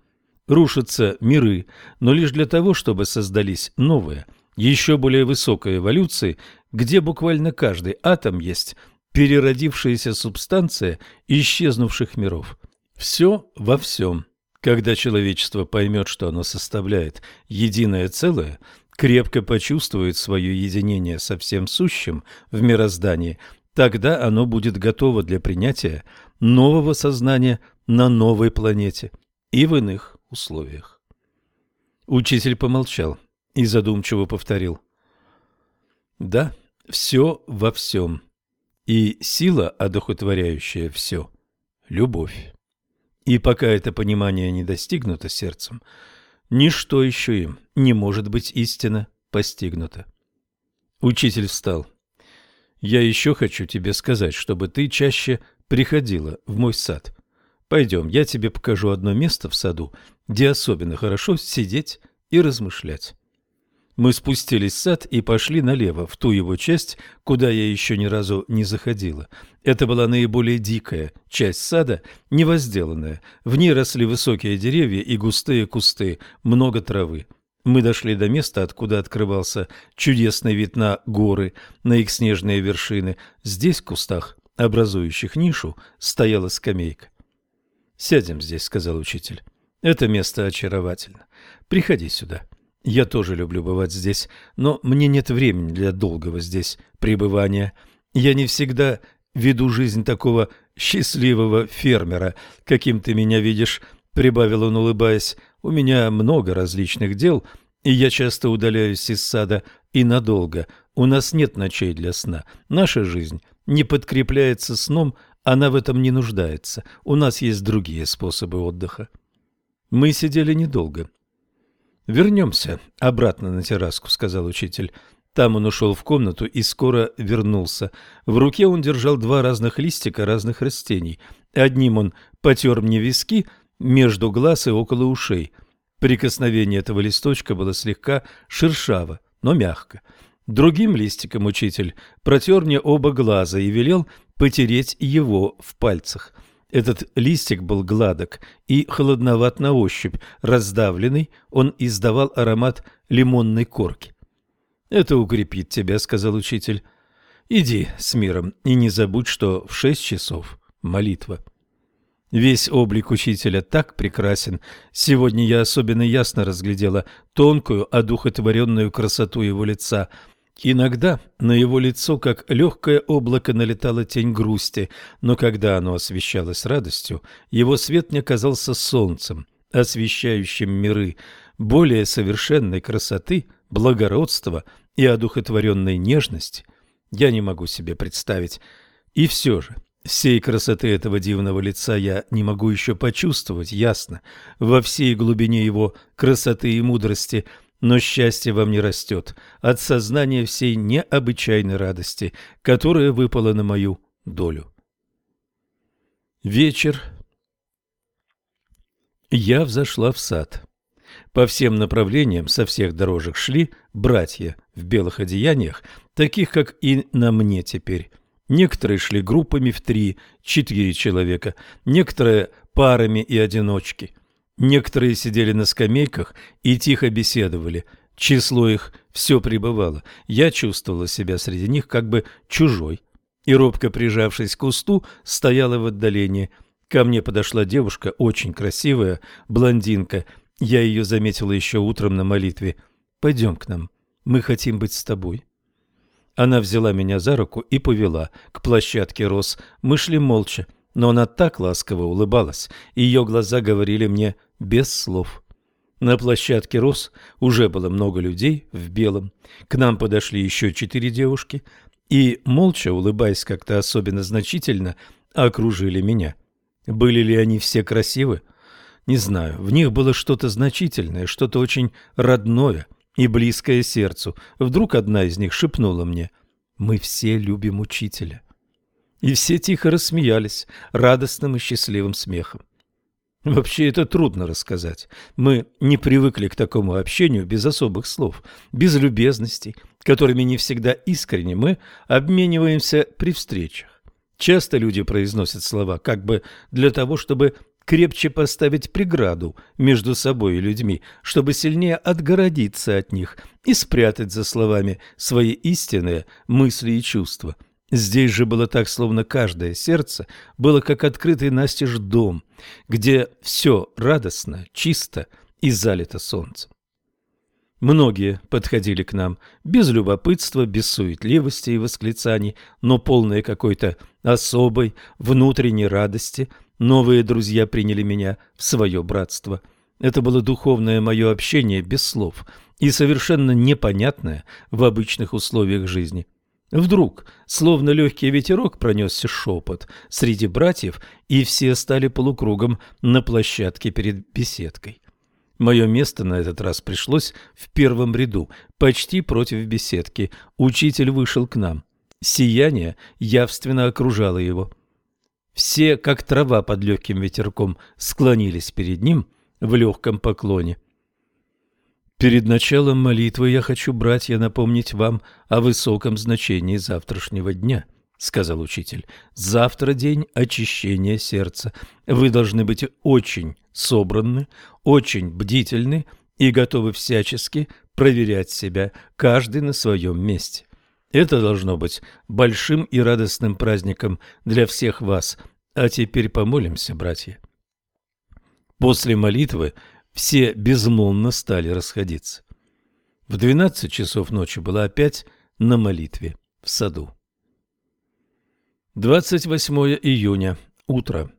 Рушатся миры, но лишь для того, чтобы создались новые, еще более высокой эволюции, где буквально каждый атом есть переродившаяся субстанция исчезнувших миров. Все во всем. Когда человечество поймет, что оно составляет единое целое, крепко почувствует свое единение со всем сущим в мироздании Тогда оно будет готово для принятия нового сознания на новой планете и в иных условиях. Учитель помолчал и задумчиво повторил. Да, все во всем. И сила, одухотворяющая все – любовь. И пока это понимание не достигнуто сердцем, ничто еще им не может быть истинно постигнуто. Учитель встал. «Я еще хочу тебе сказать, чтобы ты чаще приходила в мой сад. Пойдем, я тебе покажу одно место в саду, где особенно хорошо сидеть и размышлять». Мы спустились в сад и пошли налево, в ту его часть, куда я еще ни разу не заходила. Это была наиболее дикая часть сада, невозделанная. В ней росли высокие деревья и густые кусты, много травы. Мы дошли до места, откуда открывался чудесный вид на горы, на их снежные вершины. Здесь, в кустах, образующих нишу, стояла скамейка. «Сядем здесь», — сказал учитель. «Это место очаровательно. Приходи сюда». Я тоже люблю бывать здесь, но мне нет времени для долгого здесь пребывания. Я не всегда веду жизнь такого счастливого фермера, каким ты меня видишь, — прибавил он, улыбаясь. У меня много различных дел, и я часто удаляюсь из сада и надолго. У нас нет ночей для сна. Наша жизнь не подкрепляется сном, она в этом не нуждается. У нас есть другие способы отдыха. Мы сидели недолго. «Вернемся обратно на терраску», — сказал учитель. Там он ушел в комнату и скоро вернулся. В руке он держал два разных листика разных растений. Одним он потер мне виски между глаз и около ушей. Прикосновение этого листочка было слегка шершаво, но мягко. Другим листиком учитель протер мне оба глаза и велел потереть его в пальцах. Этот листик был гладок и холодноват на ощупь, раздавленный, он издавал аромат лимонной корки. «Это укрепит тебя», — сказал учитель. «Иди с миром и не забудь, что в шесть часов молитва». Весь облик учителя так прекрасен. Сегодня я особенно ясно разглядела тонкую, одухотворенную красоту его лица — Иногда на его лицо, как легкое облако, налетала тень грусти, но когда оно освещалось радостью, его свет не казался солнцем, освещающим миры более совершенной красоты, благородства и одухотворенной нежности. Я не могу себе представить. И все же, всей красоты этого дивного лица я не могу еще почувствовать ясно. Во всей глубине его красоты и мудрости – но счастье вам не растет от сознания всей необычайной радости, которая выпала на мою долю. Вечер. Я взошла в сад. По всем направлениям со всех дорожек шли братья в белых одеяниях, таких, как и на мне теперь. Некоторые шли группами в три-четыре человека, некоторые парами и одиночки – Некоторые сидели на скамейках и тихо беседовали. Число их все прибывало. Я чувствовала себя среди них как бы чужой. И робко прижавшись к кусту, стояла в отдалении. Ко мне подошла девушка, очень красивая, блондинка. Я ее заметила еще утром на молитве. «Пойдем к нам, мы хотим быть с тобой». Она взяла меня за руку и повела к площадке роз. Мы шли молча но она так ласково улыбалась, и ее глаза говорили мне без слов. На площадке роз уже было много людей в белом. К нам подошли еще четыре девушки и, молча улыбаясь как-то особенно значительно, окружили меня. Были ли они все красивы? Не знаю. В них было что-то значительное, что-то очень родное и близкое сердцу. Вдруг одна из них шепнула мне «Мы все любим учителя». И все тихо рассмеялись радостным и счастливым смехом. Вообще это трудно рассказать. Мы не привыкли к такому общению без особых слов, без любезностей, которыми не всегда искренне мы обмениваемся при встречах. Часто люди произносят слова как бы для того, чтобы крепче поставить преграду между собой и людьми, чтобы сильнее отгородиться от них и спрятать за словами свои истинные мысли и чувства – Здесь же было так, словно каждое сердце было как открытый настежь дом, где все радостно, чисто и залито солнцем. Многие подходили к нам без любопытства, без суетливости и восклицаний, но полные какой-то особой внутренней радости. Новые друзья приняли меня в свое братство. Это было духовное мое общение без слов и совершенно непонятное в обычных условиях жизни. Вдруг, словно легкий ветерок, пронесся шепот среди братьев, и все стали полукругом на площадке перед беседкой. Мое место на этот раз пришлось в первом ряду, почти против беседки. Учитель вышел к нам. Сияние явственно окружало его. Все, как трава под легким ветерком, склонились перед ним в легком поклоне. Перед началом молитвы я хочу, братья, напомнить вам о высоком значении завтрашнего дня —— сказал учитель. «Завтра день очищения сердца. Вы должны быть очень собранны, очень бдительны и готовы всячески проверять себя, каждый на своем месте. Это должно быть большим и радостным праздником для всех вас. А теперь помолимся, братья». После молитвы все безмолвно стали расходиться. В двенадцать часов ночи была опять на молитве в саду. 28 июня. Утро.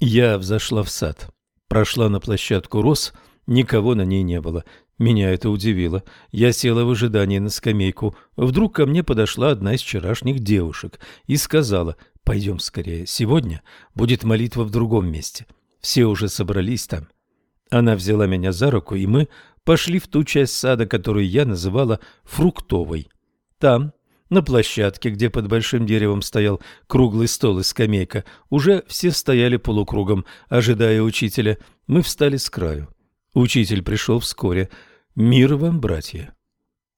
Я взошла в сад. Прошла на площадку роз, никого на ней не было. Меня это удивило. Я села в ожидании на скамейку. Вдруг ко мне подошла одна из вчерашних девушек и сказала, «Пойдем скорее, сегодня будет молитва в другом месте. Все уже собрались там». Она взяла меня за руку, и мы пошли в ту часть сада, которую я называла фруктовой. Там на площадке, где под большим деревом стоял круглый стол и скамейка, уже все стояли полукругом, ожидая учителя. Мы встали с краю. Учитель пришел вскоре. «Мир вам, братья!»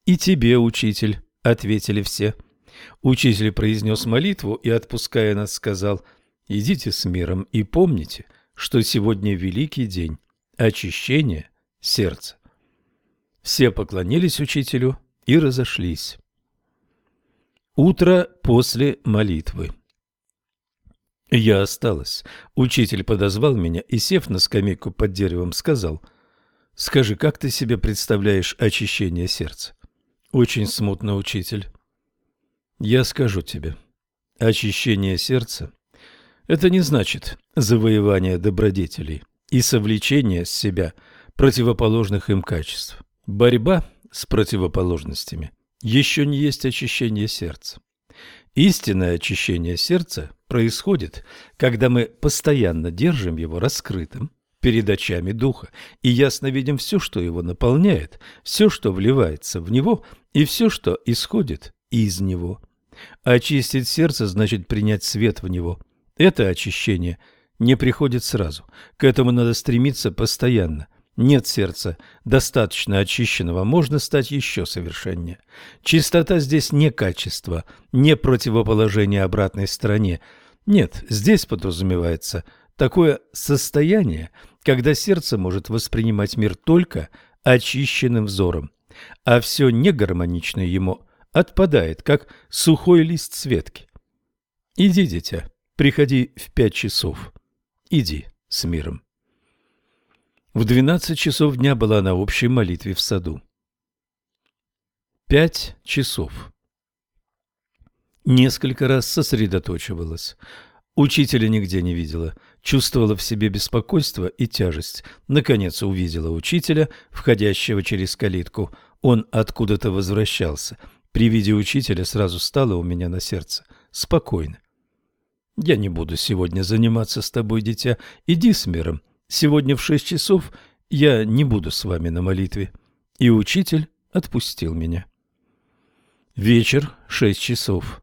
«И тебе, учитель!» — ответили все. Учитель произнес молитву и, отпуская нас, сказал «Идите с миром и помните, что сегодня великий день очищения сердца». Все поклонились учителю и разошлись. Утро после молитвы. Я осталась. Учитель подозвал меня и, сев на скамейку под деревом, сказал, «Скажи, как ты себе представляешь очищение сердца?» «Очень смутно, учитель». «Я скажу тебе. Очищение сердца – это не значит завоевание добродетелей и совлечение с себя противоположных им качеств. Борьба с противоположностями еще не есть очищение сердца. Истинное очищение сердца происходит, когда мы постоянно держим его раскрытым перед очами духа и ясно видим все, что его наполняет, все, что вливается в него и все, что исходит из него. Очистить сердце значит принять свет в него. Это очищение не приходит сразу. К этому надо стремиться постоянно. Нет сердца, достаточно очищенного, можно стать еще совершеннее. Чистота здесь не качество, не противоположение обратной стороне. Нет, здесь подразумевается такое состояние, когда сердце может воспринимать мир только очищенным взором, а все негармоничное ему отпадает, как сухой лист светки. Иди, дитя, приходи в пять часов. Иди с миром. В двенадцать часов дня была на общей молитве в саду. Пять часов. Несколько раз сосредоточивалась. Учителя нигде не видела. Чувствовала в себе беспокойство и тяжесть. Наконец увидела учителя, входящего через калитку. Он откуда-то возвращался. При виде учителя сразу стало у меня на сердце. Спокойно. «Я не буду сегодня заниматься с тобой, дитя. Иди с миром. Сегодня в шесть часов я не буду с вами на молитве. И учитель отпустил меня. Вечер, шесть часов.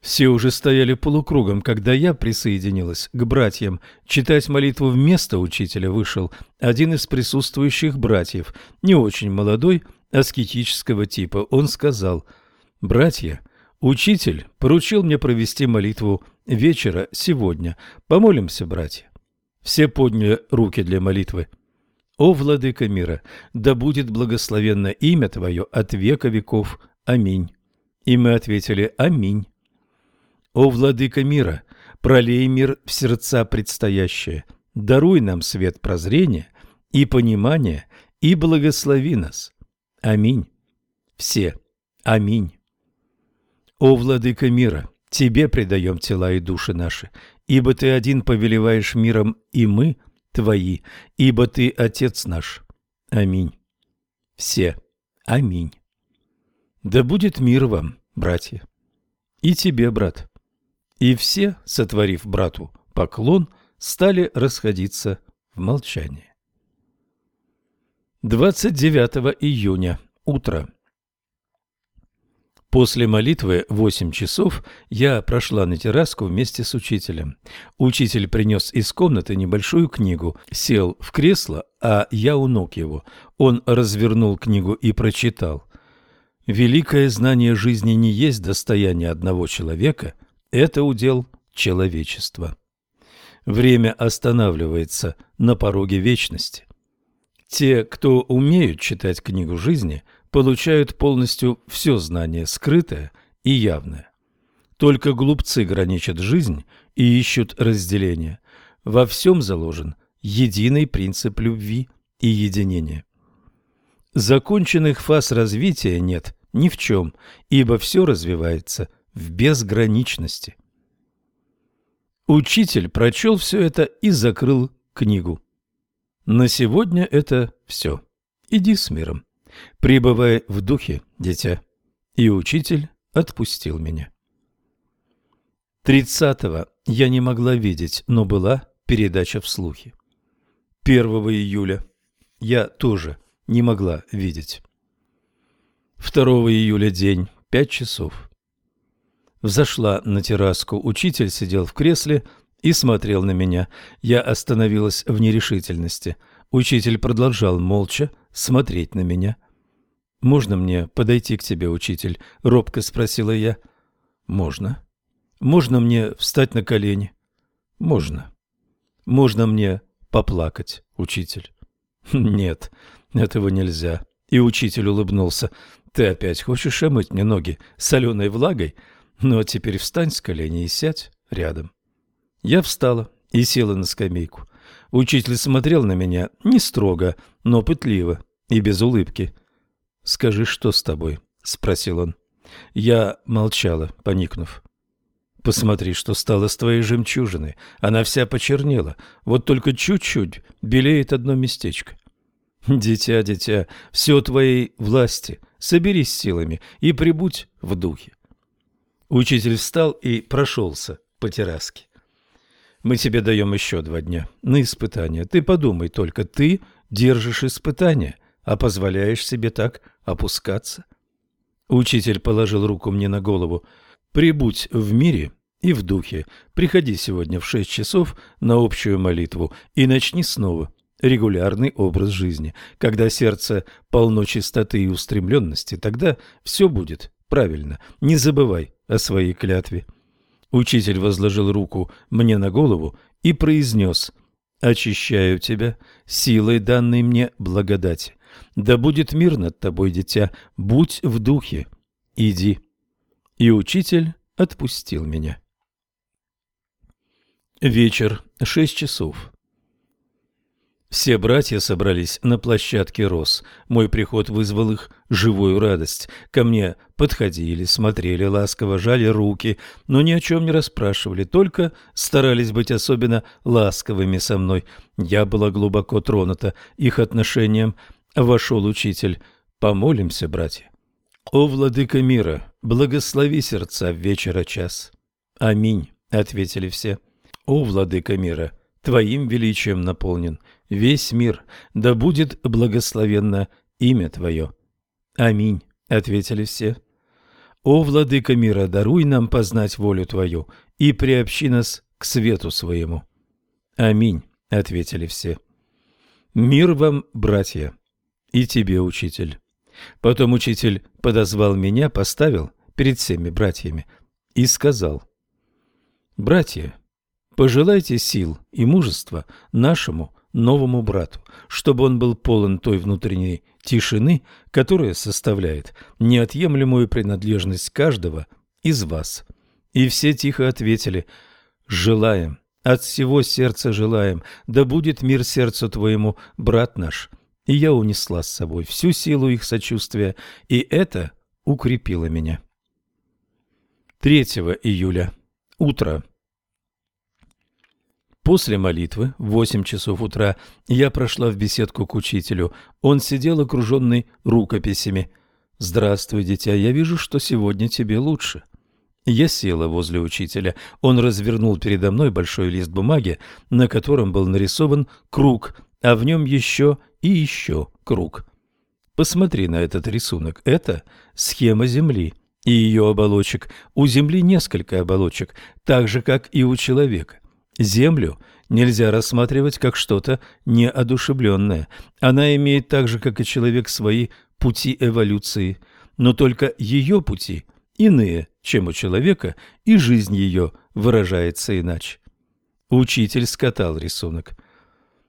Все уже стояли полукругом, когда я присоединилась к братьям. Читать молитву вместо учителя вышел один из присутствующих братьев, не очень молодой, аскетического типа. Он сказал, «Братья, учитель поручил мне провести молитву вечера сегодня. Помолимся, братья». Все подняли руки для молитвы. «О, владыка мира, да будет благословенно имя Твое от века веков. Аминь». И мы ответили «Аминь». «О, владыка мира, пролей мир в сердца предстоящее, даруй нам свет прозрения и понимания и благослови нас. Аминь. Все. Аминь. О, Владыка мира, Тебе предаем тела и души наши, ибо Ты один повелеваешь миром, и мы Твои, ибо Ты Отец наш. Аминь. Все. Аминь. Да будет мир вам, братья. И тебе, брат. И все, сотворив брату поклон, стали расходиться в молчании. 29 июня. Утро. После молитвы в восемь часов я прошла на терраску вместе с учителем. Учитель принес из комнаты небольшую книгу, сел в кресло, а я у ног его. Он развернул книгу и прочитал. «Великое знание жизни не есть достояние одного человека, это удел человечества. Время останавливается на пороге вечности. Те, кто умеют читать книгу жизни – получают полностью все знание, скрытое и явное. Только глупцы граничат жизнь и ищут разделения. Во всем заложен единый принцип любви и единения. Законченных фаз развития нет ни в чем, ибо все развивается в безграничности. Учитель прочел все это и закрыл книгу. На сегодня это все. Иди с миром. Прибывай в духе, дитя. И учитель отпустил меня. Тридцатого я не могла видеть, но была передача в слухе. Первого июля я тоже не могла видеть. 2 июля день, пять часов. Взошла на терраску, учитель сидел в кресле и смотрел на меня. Я остановилась в нерешительности. Учитель продолжал молча смотреть на меня. «Можно мне подойти к тебе, учитель?» — робко спросила я. «Можно». «Можно мне встать на колени?» «Можно». «Можно мне поплакать, учитель?» «Нет, этого нельзя». И учитель улыбнулся. «Ты опять хочешь омыть мне ноги соленой влагой? Ну, а теперь встань с колени и сядь рядом». Я встала и села на скамейку. Учитель смотрел на меня не строго, но пытливо и без улыбки. «Скажи, что с тобой?» — спросил он. Я молчала, поникнув. «Посмотри, что стало с твоей жемчужиной. Она вся почернела. Вот только чуть-чуть белеет одно местечко. Дитя, дитя, все твоей власти. Соберись силами и прибудь в духе». Учитель встал и прошелся по терраске. Мы тебе даем еще два дня на испытание. Ты подумай только, ты держишь испытание, а позволяешь себе так опускаться. Учитель положил руку мне на голову. Прибудь в мире и в духе. Приходи сегодня в шесть часов на общую молитву и начни снова регулярный образ жизни. Когда сердце полно чистоты и устремленности, тогда все будет правильно. Не забывай о своей клятве. Учитель возложил руку мне на голову и произнес «Очищаю тебя силой данной мне благодати. Да будет мир над тобой, дитя, будь в духе, иди». И учитель отпустил меня. Вечер, шесть часов. Все братья собрались на площадке Рос. Мой приход вызвал их живую радость. Ко мне подходили, смотрели ласково, жали руки, но ни о чем не расспрашивали, только старались быть особенно ласковыми со мной. Я была глубоко тронута их отношением. Вошел учитель. «Помолимся, братья». «О, владыка мира, благослови сердца в вечера час». «Аминь», — ответили все. «О, владыка мира, Твоим величием наполнен весь мир, да будет благословенно имя Твое. Аминь, ответили все. О, владыка мира, даруй нам познать волю Твою и приобщи нас к свету своему. Аминь, ответили все. Мир вам, братья, и тебе, учитель. Потом учитель подозвал меня, поставил перед всеми братьями и сказал, «Братья, пожелайте сил и мужества нашему новому брату, чтобы он был полон той внутренней тишины, которая составляет неотъемлемую принадлежность каждого из вас. И все тихо ответили «Желаем, от всего сердца желаем, да будет мир сердцу твоему, брат наш». и я унесла с собой всю силу их сочувствия, и это укрепило меня. 3 июля. Утро. После молитвы в восемь часов утра я прошла в беседку к учителю. Он сидел окруженный рукописями. «Здравствуй, дитя, я вижу, что сегодня тебе лучше». Я села возле учителя. Он развернул передо мной большой лист бумаги, на котором был нарисован круг, а в нем еще и еще круг. Посмотри на этот рисунок. Это схема Земли и ее оболочек. У Земли несколько оболочек, так же, как и у человека. Землю нельзя рассматривать как что-то неодушевленное. Она имеет так же, как и человек, свои пути эволюции, но только ее пути иные, чем у человека, и жизнь ее выражается иначе. Учитель скатал рисунок.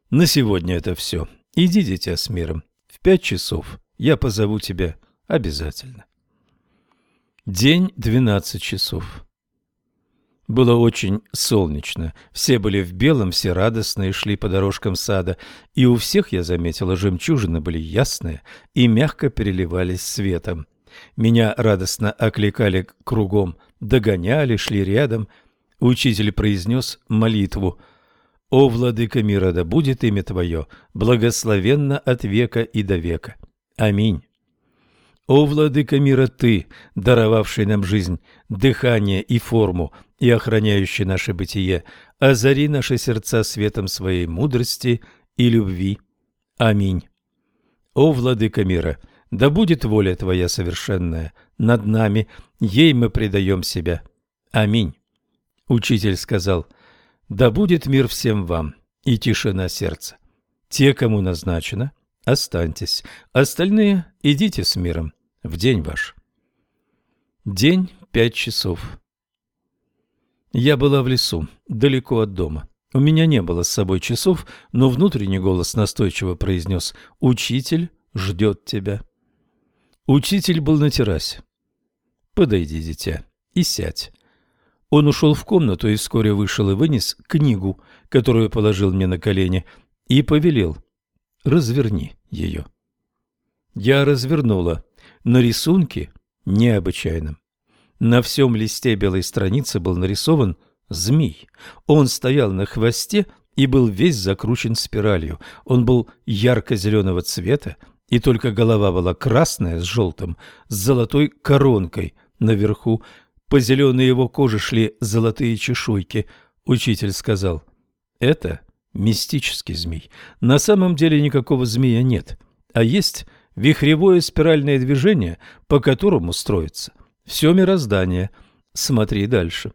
На сегодня это все. Иди, дитя, с миром. В пять часов я позову тебя обязательно. День двенадцать часов. Было очень солнечно. Все были в белом, все радостные шли по дорожкам сада, и у всех, я заметила, жемчужины были ясные и мягко переливались светом. Меня радостно окликали кругом, догоняли, шли рядом. Учитель произнес молитву. «О, владыка мира, да будет имя Твое, благословенно от века и до века. Аминь». О, владыка мира, Ты, даровавший нам жизнь, дыхание и форму, и охраняющий наше бытие, озари наши сердца светом своей мудрости и любви. Аминь. О, владыка мира, да будет воля Твоя совершенная над нами, ей мы предаем себя. Аминь. Учитель сказал, да будет мир всем вам и тишина сердца. Те, кому назначено, останьтесь, остальные идите с миром в день ваш. День пять часов. Я была в лесу, далеко от дома. У меня не было с собой часов, но внутренний голос настойчиво произнес «Учитель ждет тебя». Учитель был на террасе. «Подойди, дитя, и сядь». Он ушел в комнату и вскоре вышел и вынес книгу, которую положил мне на колени, и повелел «Разверни ее». Я развернула на рисунке необычайном. На всем листе белой страницы был нарисован змей. Он стоял на хвосте и был весь закручен спиралью. Он был ярко-зеленого цвета, и только голова была красная с желтым, с золотой коронкой наверху. По зеленой его коже шли золотые чешуйки. Учитель сказал, это мистический змей. На самом деле никакого змея нет, а есть вихревое спиральное движение, по которому строится все мироздание. Смотри дальше.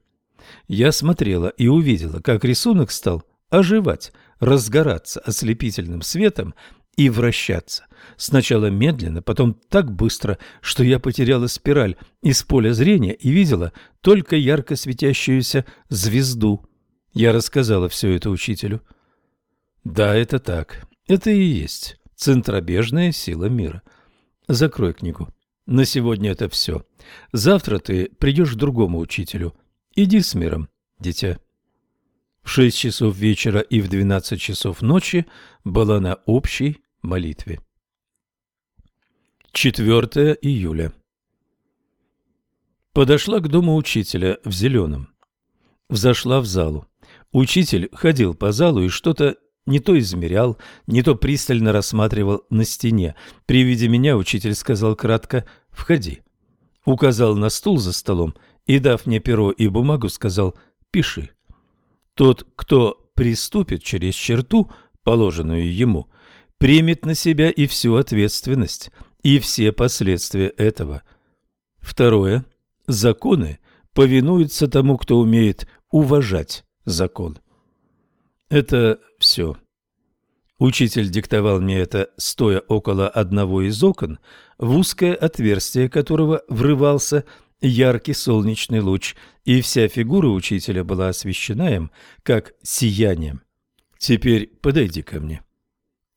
Я смотрела и увидела, как рисунок стал оживать, разгораться ослепительным светом и вращаться. Сначала медленно, потом так быстро, что я потеряла спираль из поля зрения и видела только ярко светящуюся звезду. Я рассказала все это учителю. Да, это так. Это и есть Центробежная сила мира. Закрой книгу. На сегодня это все. Завтра ты придешь к другому учителю. Иди с миром, дитя. В шесть часов вечера и в двенадцать часов ночи была на общей молитве. 4 июля. Подошла к дому учителя в зеленом. Взошла в залу. Учитель ходил по залу и что-то не то измерял, не то пристально рассматривал на стене. При виде меня учитель сказал кратко «Входи». Указал на стул за столом и, дав мне перо и бумагу, сказал «Пиши». Тот, кто приступит через черту, положенную ему, примет на себя и всю ответственность, и все последствия этого. Второе. Законы повинуются тому, кто умеет уважать закон. Это все. Учитель диктовал мне это, стоя около одного из окон, в узкое отверстие которого врывался яркий солнечный луч, и вся фигура учителя была освещена им, как сиянием. «Теперь подойди ко мне».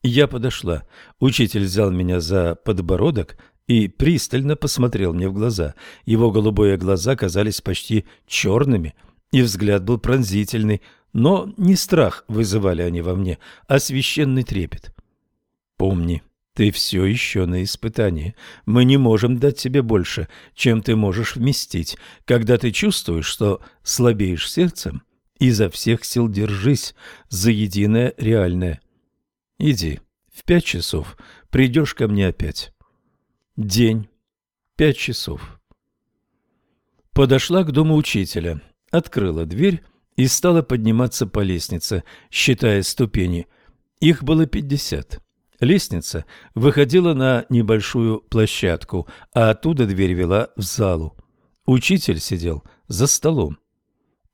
Я подошла. Учитель взял меня за подбородок и пристально посмотрел мне в глаза. Его голубые глаза казались почти черными, и взгляд был пронзительный, но не страх вызывали они во мне, а священный трепет. Помни, Ты все еще на испытании. Мы не можем дать тебе больше, чем ты можешь вместить. Когда ты чувствуешь, что слабеешь сердцем, изо всех сил держись за единое реальное. Иди, в пять часов придешь ко мне опять. День. Пять часов. Подошла к дому учителя, открыла дверь и стала подниматься по лестнице, считая ступени. Их было пятьдесят. Лестница выходила на небольшую площадку, а оттуда дверь вела в залу. Учитель сидел за столом.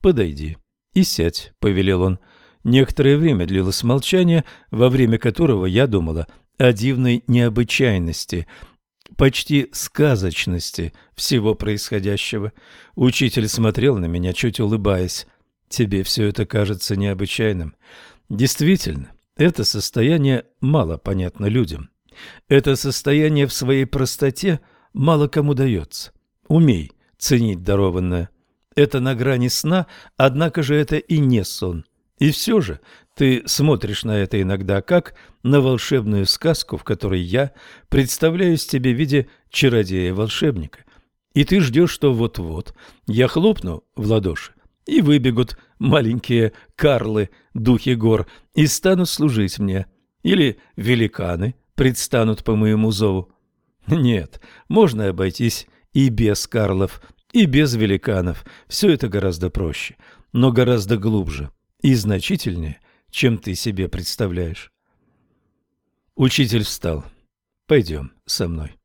«Подойди и сядь», — повелел он. Некоторое время длилось молчание, во время которого я думала о дивной необычайности, почти сказочности всего происходящего. Учитель смотрел на меня, чуть улыбаясь. «Тебе все это кажется необычайным». Действительно, это состояние мало понятно людям. Это состояние в своей простоте мало кому дается. Умей ценить дарованное. Это на грани сна, однако же это и не сон. И все же ты смотришь на это иногда как на волшебную сказку, в которой я представляюсь тебе в виде чародея-волшебника. И ты ждешь, что вот-вот я хлопну в ладоши, и выбегут маленькие карлы, духи гор, и станут служить мне. Или великаны предстанут по моему зову. Нет, можно обойтись и без карлов, и без великанов. Все это гораздо проще, но гораздо глубже и значительнее, чем ты себе представляешь. Учитель встал. Пойдем со мной.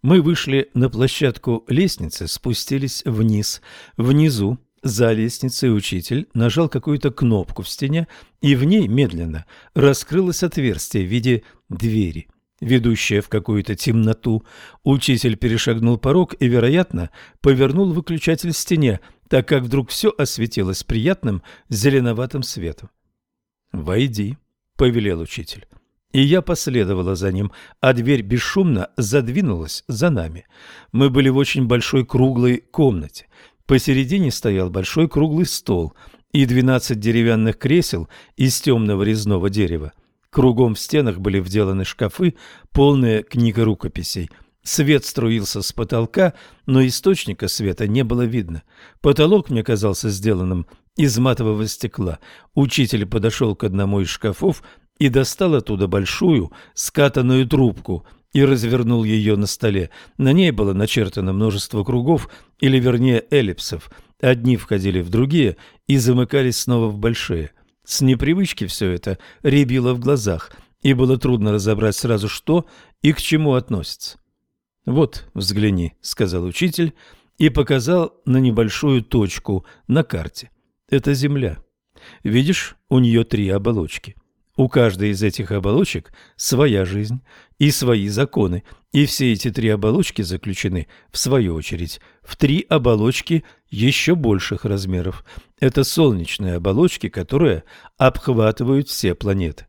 Мы вышли на площадку лестницы, спустились вниз. Внизу за лестницей учитель нажал какую-то кнопку в стене, и в ней медленно раскрылось отверстие в виде двери, ведущее в какую-то темноту. Учитель перешагнул порог и, вероятно, повернул выключатель в стене, так как вдруг все осветилось приятным зеленоватым светом. «Войди», — повелел учитель. И я последовала за ним, а дверь бесшумно задвинулась за нами. Мы были в очень большой круглой комнате. Посередине стоял большой круглый стол и двенадцать деревянных кресел из темного резного дерева. Кругом в стенах были вделаны шкафы, полные книг и рукописей. Свет струился с потолка, но источника света не было видно. Потолок мне казался сделанным из матового стекла. Учитель подошел к одному из шкафов и достал оттуда большую скатанную трубку и развернул ее на столе. На ней было начертано множество кругов, или вернее эллипсов. Одни входили в другие и замыкались снова в большие. С непривычки все это рябило в глазах, и было трудно разобрать сразу, что и к чему относится. «Вот, взгляни», — сказал учитель и показал на небольшую точку на карте. «Это Земля. Видишь, у нее три оболочки. У каждой из этих оболочек своя жизнь и свои законы, и все эти три оболочки заключены, в свою очередь, в три оболочки еще больших размеров. Это солнечные оболочки, которые обхватывают все планеты.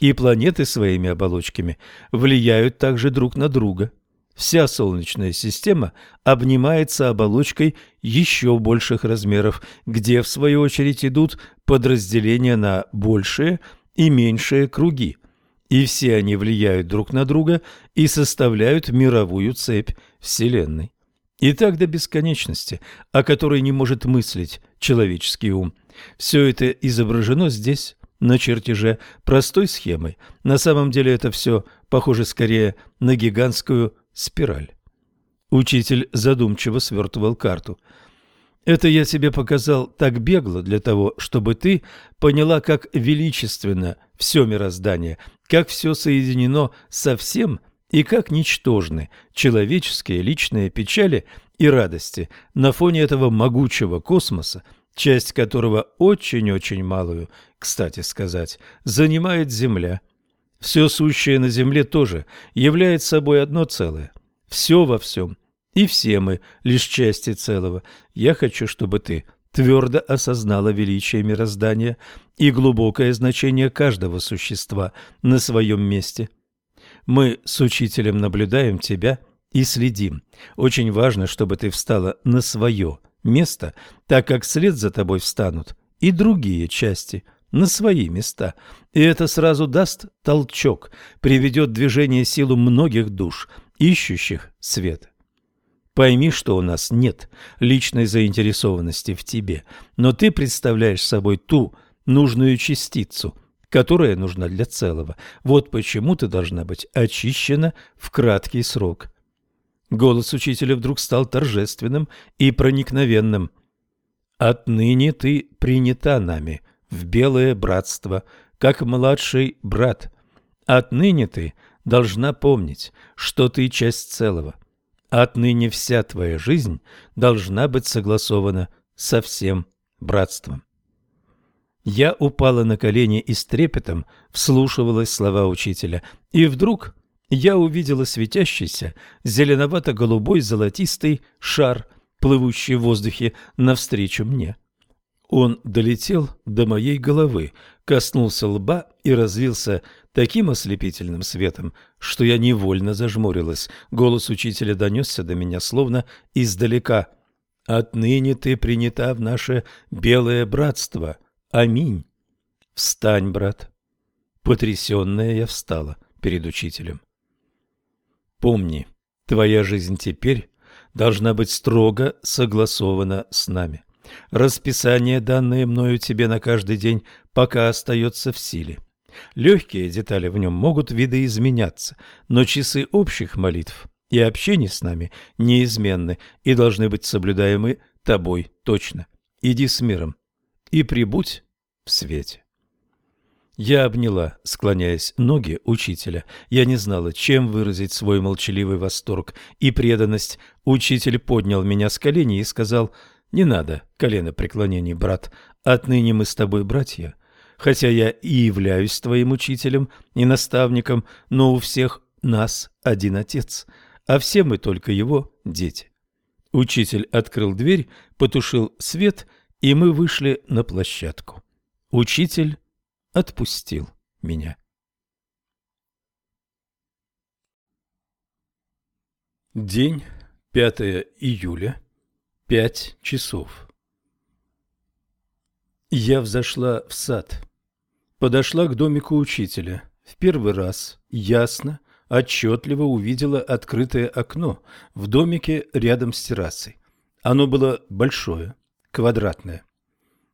И планеты своими оболочками влияют также друг на друга. Вся Солнечная система обнимается оболочкой еще больших размеров, где, в свою очередь, идут подразделения на большие и меньшие круги, и все они влияют друг на друга и составляют мировую цепь Вселенной. И так до бесконечности, о которой не может мыслить человеческий ум. Все это изображено здесь, на чертеже, простой схемой. На самом деле это все похоже скорее на гигантскую спираль. Учитель задумчиво свертывал карту – это я тебе показал так бегло для того, чтобы ты поняла, как величественно все мироздание, как все соединено со всем и как ничтожны человеческие личные печали и радости на фоне этого могучего космоса, часть которого очень-очень малую, кстати сказать, занимает Земля. Все сущее на Земле тоже является собой одно целое. Все во всем – и все мы лишь части целого. Я хочу, чтобы ты твердо осознала величие мироздания и глубокое значение каждого существа на своем месте. Мы с учителем наблюдаем тебя и следим. Очень важно, чтобы ты встала на свое место, так как вслед за тобой встанут и другие части на свои места, и это сразу даст толчок, приведет движение силу многих душ, ищущих свет. Пойми, что у нас нет личной заинтересованности в тебе, но ты представляешь собой ту нужную частицу, которая нужна для целого. Вот почему ты должна быть очищена в краткий срок. Голос учителя вдруг стал торжественным и проникновенным. «Отныне ты принята нами в белое братство, как младший брат. Отныне ты должна помнить, что ты часть целого. Отныне вся твоя жизнь должна быть согласована со всем братством». Я упала на колени и с трепетом вслушивалась слова учителя, и вдруг я увидела светящийся зеленовато-голубой золотистый шар, плывущий в воздухе навстречу мне. Он долетел до моей головы, коснулся лба и развился таким ослепительным светом, что я невольно зажмурилась. Голос учителя донесся до меня словно издалека. «Отныне ты принята в наше белое братство. Аминь. Встань, брат». Потрясенная я встала перед учителем. Помни, твоя жизнь теперь должна быть строго согласована с нами. Расписание, данное мною тебе на каждый день, пока остается в силе. Легкие детали в нем могут видоизменяться, но часы общих молитв и общения с нами неизменны и должны быть соблюдаемы тобой точно. Иди с миром и прибудь в свете. Я обняла, склоняясь, ноги учителя. Я не знала, чем выразить свой молчаливый восторг и преданность. Учитель поднял меня с коленей и сказал, «Не надо колено преклонений, брат. Отныне мы с тобой братья. Хотя я и являюсь твоим учителем и наставником, но у всех нас один отец, а все мы только его дети». Учитель открыл дверь, потушил свет, и мы вышли на площадку. Учитель отпустил меня. День 5 июля, 5 часов. Я взошла в сад. Подошла к домику учителя. В первый раз ясно, отчетливо увидела открытое окно в домике рядом с террасой. Оно было большое, квадратное.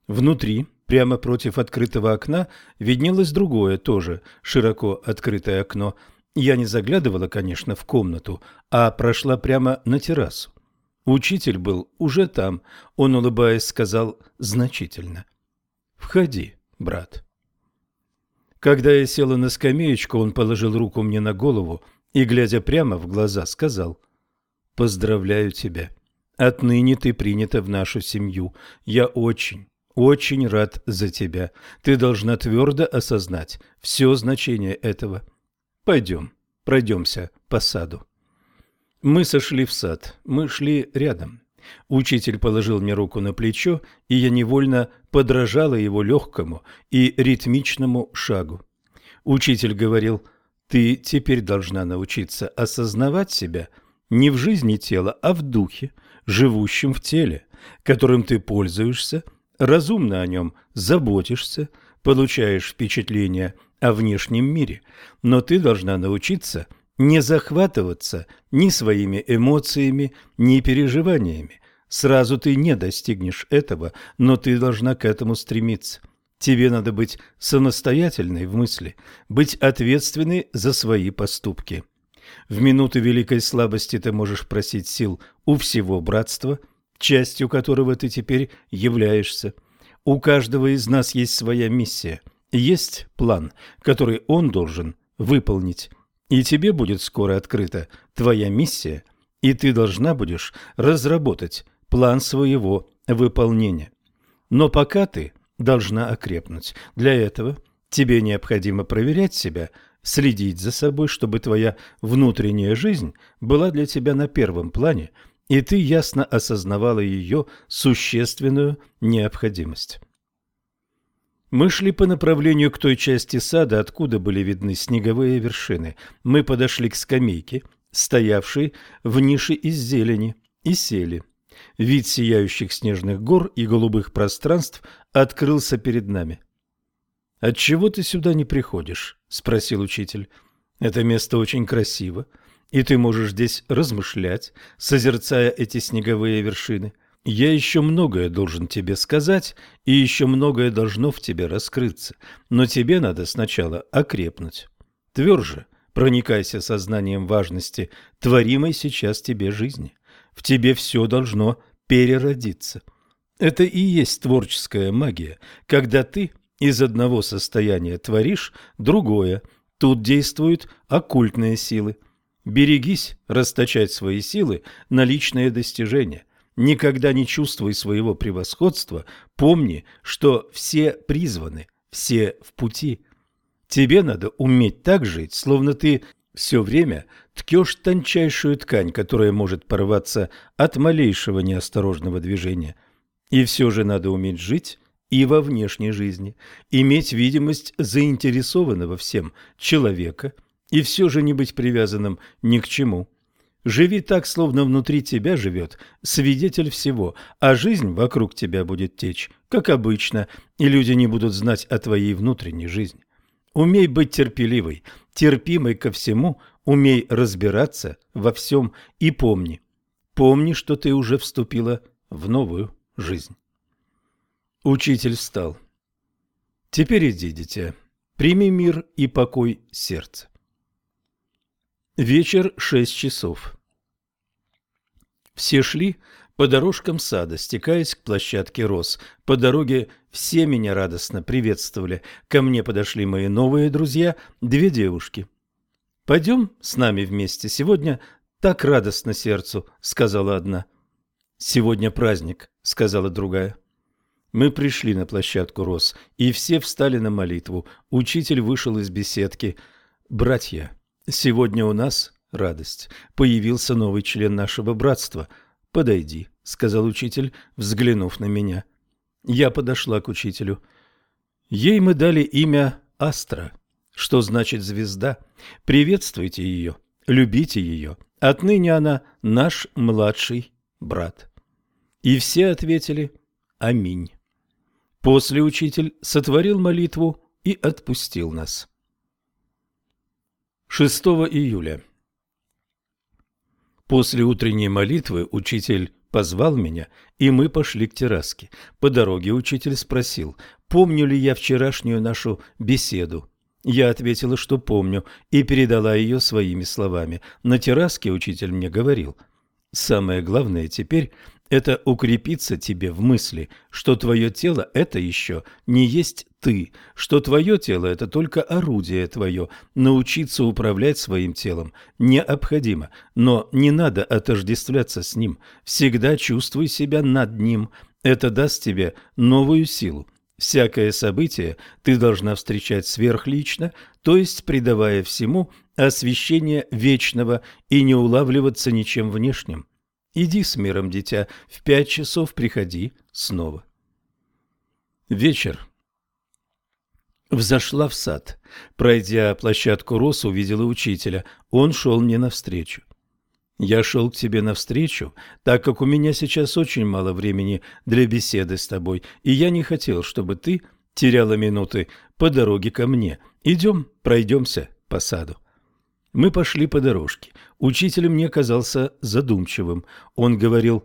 Внутри Прямо против открытого окна виднелось другое, тоже широко открытое окно. Я не заглядывала, конечно, в комнату, а прошла прямо на террасу. Учитель был уже там. Он, улыбаясь, сказал значительно. «Входи, брат». Когда я села на скамеечку, он положил руку мне на голову и, глядя прямо в глаза, сказал «Поздравляю тебя. Отныне ты принята в нашу семью. Я очень, очень рад за тебя. Ты должна твердо осознать все значение этого. Пойдем, пройдемся по саду. Мы сошли в сад. Мы шли рядом. Учитель положил мне руку на плечо, и я невольно подражала его легкому и ритмичному шагу. Учитель говорил, ты теперь должна научиться осознавать себя не в жизни тела, а в духе, живущем в теле, которым ты пользуешься разумно о нем заботишься, получаешь впечатление о внешнем мире, но ты должна научиться не захватываться ни своими эмоциями, ни переживаниями. Сразу ты не достигнешь этого, но ты должна к этому стремиться. Тебе надо быть самостоятельной в мысли, быть ответственной за свои поступки. В минуты великой слабости ты можешь просить сил у всего братства – частью которого ты теперь являешься. У каждого из нас есть своя миссия, есть план, который он должен выполнить. И тебе будет скоро открыта твоя миссия, и ты должна будешь разработать план своего выполнения. Но пока ты должна окрепнуть. Для этого тебе необходимо проверять себя, следить за собой, чтобы твоя внутренняя жизнь была для тебя на первом плане – и ты ясно осознавала ее существенную необходимость. Мы шли по направлению к той части сада, откуда были видны снеговые вершины. Мы подошли к скамейке, стоявшей в нише из зелени, и сели. Вид сияющих снежных гор и голубых пространств открылся перед нами. «Отчего ты сюда не приходишь?» – спросил учитель. «Это место очень красиво, и ты можешь здесь размышлять, созерцая эти снеговые вершины. Я еще многое должен тебе сказать, и еще многое должно в тебе раскрыться, но тебе надо сначала окрепнуть. Тверже проникайся сознанием важности творимой сейчас тебе жизни. В тебе все должно переродиться. Это и есть творческая магия, когда ты из одного состояния творишь другое. Тут действуют оккультные силы. Берегись расточать свои силы на личные достижения. Никогда не чувствуй своего превосходства. Помни, что все призваны, все в пути. Тебе надо уметь так жить, словно ты все время ткешь тончайшую ткань, которая может порваться от малейшего неосторожного движения. И все же надо уметь жить и во внешней жизни, иметь видимость заинтересованного всем человека и все же не быть привязанным ни к чему. Живи так, словно внутри тебя живет свидетель всего, а жизнь вокруг тебя будет течь, как обычно, и люди не будут знать о твоей внутренней жизни. Умей быть терпеливой, терпимой ко всему, умей разбираться во всем и помни. Помни, что ты уже вступила в новую жизнь. Учитель встал. Теперь иди, дитя, прими мир и покой сердца. Вечер шесть часов. Все шли по дорожкам сада, стекаясь к площадке роз. По дороге все меня радостно приветствовали. Ко мне подошли мои новые друзья, две девушки. «Пойдем с нами вместе. Сегодня так радостно сердцу», — сказала одна. «Сегодня праздник», — сказала другая. Мы пришли на площадку роз, и все встали на молитву. Учитель вышел из беседки. «Братья, сегодня у нас радость. Появился новый член нашего братства. Подойди», — сказал учитель, взглянув на меня. Я подошла к учителю. Ей мы дали имя Астра, что значит «звезда». Приветствуйте ее, любите ее. Отныне она наш младший брат. И все ответили «Аминь». После учитель сотворил молитву и отпустил нас. 6 июля. После утренней молитвы учитель позвал меня, и мы пошли к терраске. По дороге учитель спросил, помню ли я вчерашнюю нашу беседу. Я ответила, что помню, и передала ее своими словами. На терраске учитель мне говорил – Самое главное теперь – это укрепиться тебе в мысли, что твое тело – это еще не есть ты, что твое тело – это только орудие твое. Научиться управлять своим телом необходимо, но не надо отождествляться с ним. Всегда чувствуй себя над ним. Это даст тебе новую силу. Всякое событие ты должна встречать сверхлично, то есть придавая всему освещение вечного и не улавливаться ничем внешним. Иди с миром, дитя, в пять часов приходи снова. Вечер. Взошла в сад. Пройдя площадку роз, увидела учителя. Он шел мне навстречу. Я шел к тебе навстречу, так как у меня сейчас очень мало времени для беседы с тобой, и я не хотел, чтобы ты теряла минуты по дороге ко мне. Идем, пройдемся по саду. Мы пошли по дорожке. Учитель мне казался задумчивым. Он говорил,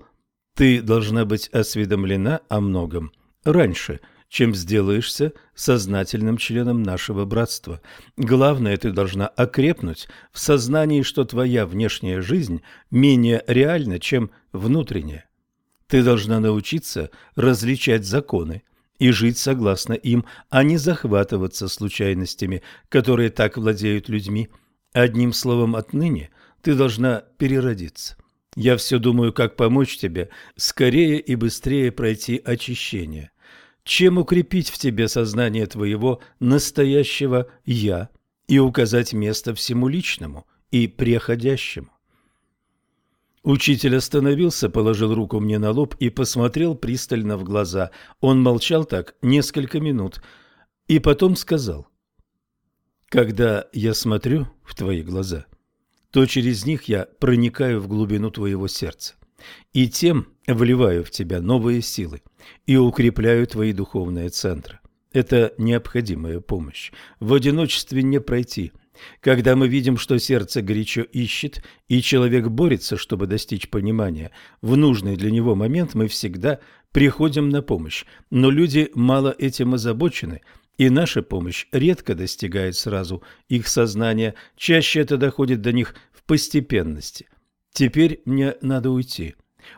«Ты должна быть осведомлена о многом раньше, чем сделаешься сознательным членом нашего братства. Главное, ты должна окрепнуть в сознании, что твоя внешняя жизнь менее реальна, чем внутренняя. Ты должна научиться различать законы и жить согласно им, а не захватываться случайностями, которые так владеют людьми. Одним словом, отныне ты должна переродиться. Я все думаю, как помочь тебе скорее и быстрее пройти очищение чем укрепить в тебе сознание твоего настоящего «я» и указать место всему личному и преходящему. Учитель остановился, положил руку мне на лоб и посмотрел пристально в глаза. Он молчал так несколько минут и потом сказал, «Когда я смотрю в твои глаза, то через них я проникаю в глубину твоего сердца и тем вливаю в тебя новые силы и укрепляю твои духовные центры. Это необходимая помощь. В одиночестве не пройти. Когда мы видим, что сердце горячо ищет, и человек борется, чтобы достичь понимания, в нужный для него момент мы всегда приходим на помощь. Но люди мало этим озабочены, и наша помощь редко достигает сразу их сознания, чаще это доходит до них в постепенности. Теперь мне надо уйти.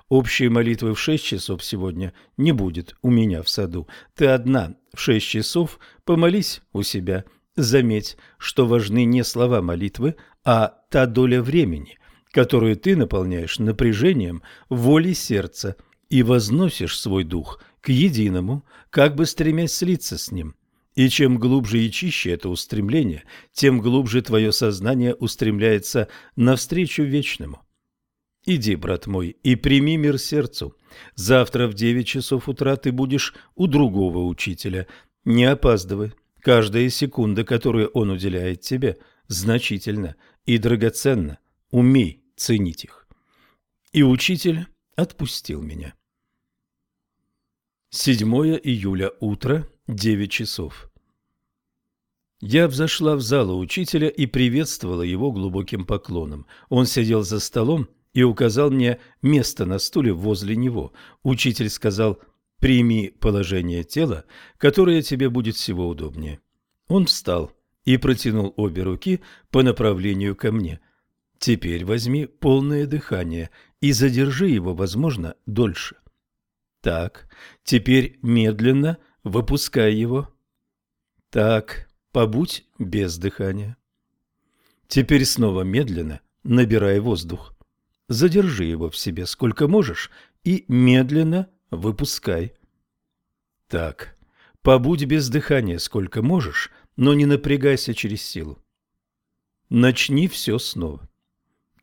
Общей молитвы в шесть часов сегодня не будет у меня в саду. Ты одна в шесть часов помолись у себя. Заметь, что важны не слова молитвы, а та доля времени, которую ты наполняешь напряжением воли сердца и возносишь свой дух к единому, как бы стремясь слиться с ним. И чем глубже и чище это устремление, тем глубже твое сознание устремляется навстречу вечному. Иди, брат мой, и прими мир сердцу. Завтра в девять часов утра ты будешь у другого учителя. Не опаздывай. Каждая секунда, которую он уделяет тебе, значительно и драгоценна. Умей ценить их. И учитель отпустил меня. 7 июля, утро, 9 часов. Я взошла в зал учителя и приветствовала его глубоким поклоном. Он сидел за столом и указал мне место на стуле возле него. Учитель сказал «Прими положение тела, которое тебе будет всего удобнее». Он встал и протянул обе руки по направлению ко мне. «Теперь возьми полное дыхание и задержи его, возможно, дольше». «Так, теперь медленно выпускай его». «Так, побудь без дыхания». Теперь снова медленно набирай воздух. Задержи его в себе сколько можешь и медленно выпускай. Так, побудь без дыхания сколько можешь, но не напрягайся через силу. Начни все снова.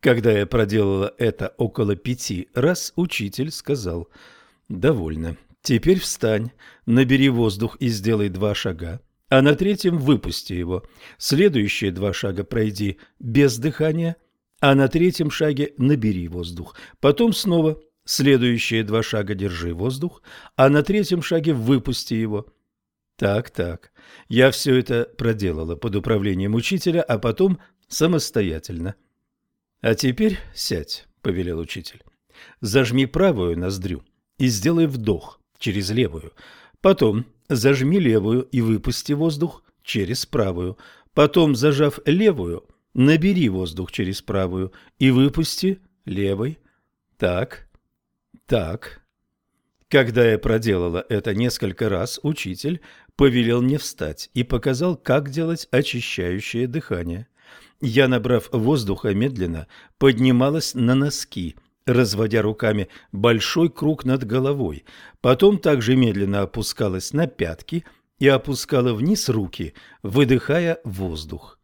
Когда я проделала это около пяти раз, учитель сказал «Довольно. Теперь встань, набери воздух и сделай два шага, а на третьем выпусти его. Следующие два шага пройди без дыхания – а на третьем шаге набери воздух. Потом снова следующие два шага держи воздух, а на третьем шаге выпусти его. Так, так. Я все это проделала под управлением учителя, а потом самостоятельно. А теперь сядь, повелел учитель. Зажми правую ноздрю и сделай вдох через левую. Потом зажми левую и выпусти воздух через правую. Потом, зажав левую, Набери воздух через правую и выпусти левой. Так, так. Когда я проделала это несколько раз, учитель повелел мне встать и показал, как делать очищающее дыхание. Я, набрав воздуха медленно, поднималась на носки, разводя руками большой круг над головой. Потом также медленно опускалась на пятки и опускала вниз руки, выдыхая воздух.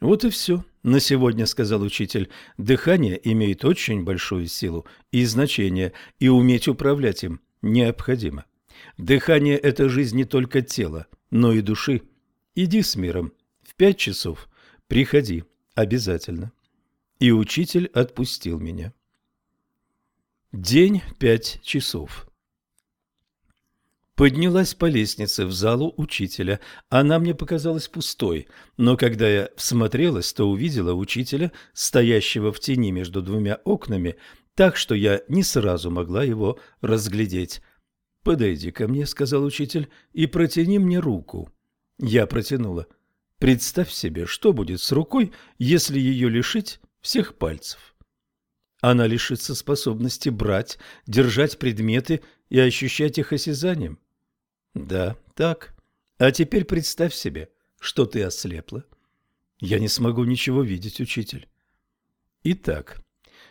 Вот и все на сегодня, сказал учитель. Дыхание имеет очень большую силу и значение, и уметь управлять им необходимо. Дыхание – это жизнь не только тела, но и души. Иди с миром. В пять часов приходи обязательно. И учитель отпустил меня. День пять часов. Поднялась по лестнице в залу учителя. Она мне показалась пустой, но когда я всмотрелась, то увидела учителя, стоящего в тени между двумя окнами, так что я не сразу могла его разглядеть. «Подойди ко мне», — сказал учитель, — «и протяни мне руку». Я протянула. «Представь себе, что будет с рукой, если ее лишить всех пальцев». Она лишится способности брать, держать предметы и ощущать их осязанием. Да, так. А теперь представь себе, что ты ослепла. Я не смогу ничего видеть, учитель. Итак,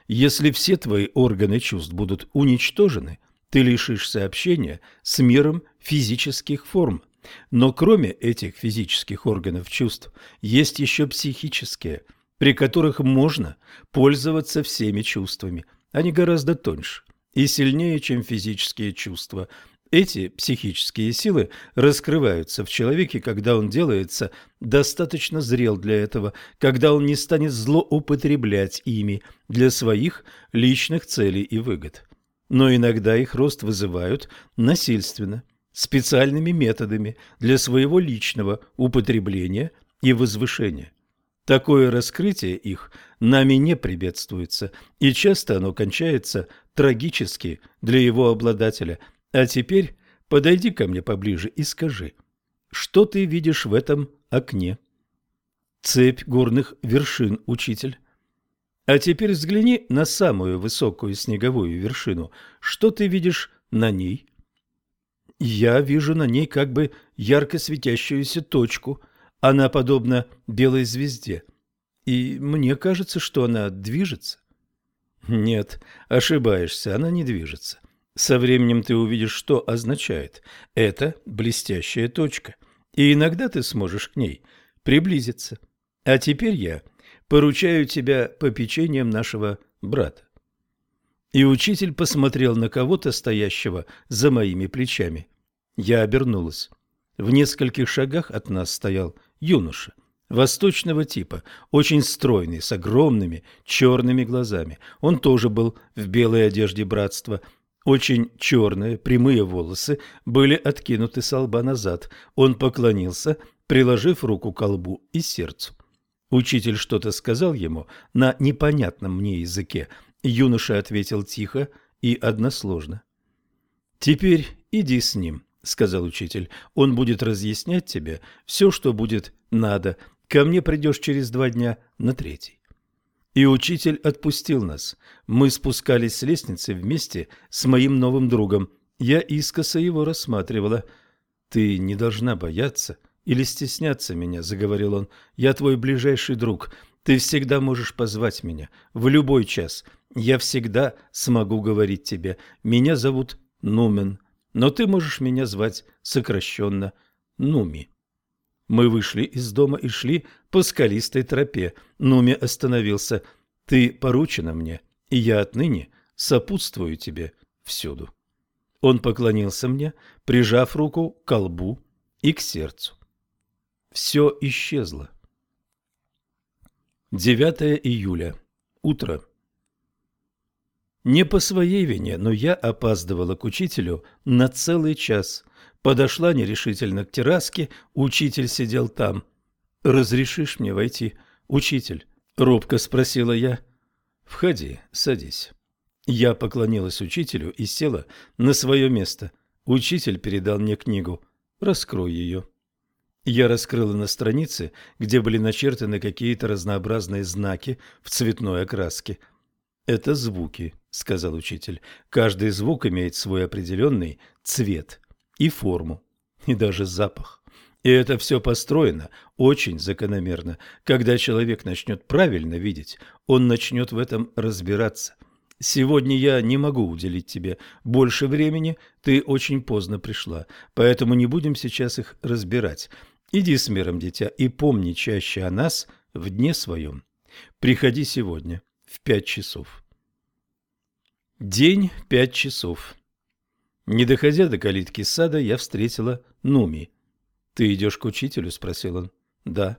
если все твои органы чувств будут уничтожены, ты лишишься общения с миром физических форм. Но кроме этих физических органов чувств, есть еще психические, при которых можно пользоваться всеми чувствами. Они гораздо тоньше и сильнее, чем физические чувства, эти психические силы раскрываются в человеке, когда он делается достаточно зрел для этого, когда он не станет злоупотреблять ими для своих личных целей и выгод. Но иногда их рост вызывают насильственно, специальными методами для своего личного употребления и возвышения. Такое раскрытие их нами не приветствуется, и часто оно кончается трагически для его обладателя. А теперь подойди ко мне поближе и скажи, что ты видишь в этом окне? Цепь горных вершин, учитель. А теперь взгляни на самую высокую снеговую вершину. Что ты видишь на ней? Я вижу на ней как бы ярко светящуюся точку – она подобна белой звезде, и мне кажется, что она движется. Нет, ошибаешься, она не движется. Со временем ты увидишь, что означает. Это блестящая точка, и иногда ты сможешь к ней приблизиться. А теперь я поручаю тебя попечением нашего брата. И учитель посмотрел на кого-то, стоящего за моими плечами. Я обернулась. В нескольких шагах от нас стоял юноша, восточного типа, очень стройный, с огромными черными глазами. Он тоже был в белой одежде братства. Очень черные, прямые волосы были откинуты с лба назад. Он поклонился, приложив руку к лбу и сердцу. Учитель что-то сказал ему на непонятном мне языке. Юноша ответил тихо и односложно. «Теперь иди с ним» сказал учитель. Он будет разъяснять тебе все, что будет надо. Ко мне придешь через два дня на третий. И учитель отпустил нас. Мы спускались с лестницы вместе с моим новым другом. Я искоса его рассматривала. Ты не должна бояться или стесняться меня, заговорил он. Я твой ближайший друг. Ты всегда можешь позвать меня в любой час. Я всегда смогу говорить тебе. Меня зовут Нумен но ты можешь меня звать сокращенно Нуми. Мы вышли из дома и шли по скалистой тропе. Нуми остановился. Ты поручена мне, и я отныне сопутствую тебе всюду. Он поклонился мне, прижав руку к колбу и к сердцу. Все исчезло. 9 июля. Утро. Не по своей вине, но я опаздывала к учителю на целый час. Подошла нерешительно к терраске, учитель сидел там. «Разрешишь мне войти, учитель?» — робко спросила я. «Входи, садись». Я поклонилась учителю и села на свое место. Учитель передал мне книгу. «Раскрой ее». Я раскрыла на странице, где были начертаны какие-то разнообразные знаки в цветной окраске. Это звуки, сказал учитель. Каждый звук имеет свой определенный цвет и форму, и даже запах. И это все построено очень закономерно. Когда человек начнет правильно видеть, он начнет в этом разбираться. Сегодня я не могу уделить тебе больше времени, ты очень поздно пришла, поэтому не будем сейчас их разбирать. Иди с миром, дитя, и помни чаще о нас в дне своем. Приходи сегодня в пять часов. День пять часов. Не доходя до калитки сада, я встретила Нуми. «Ты идешь к учителю?» – спросил он. «Да».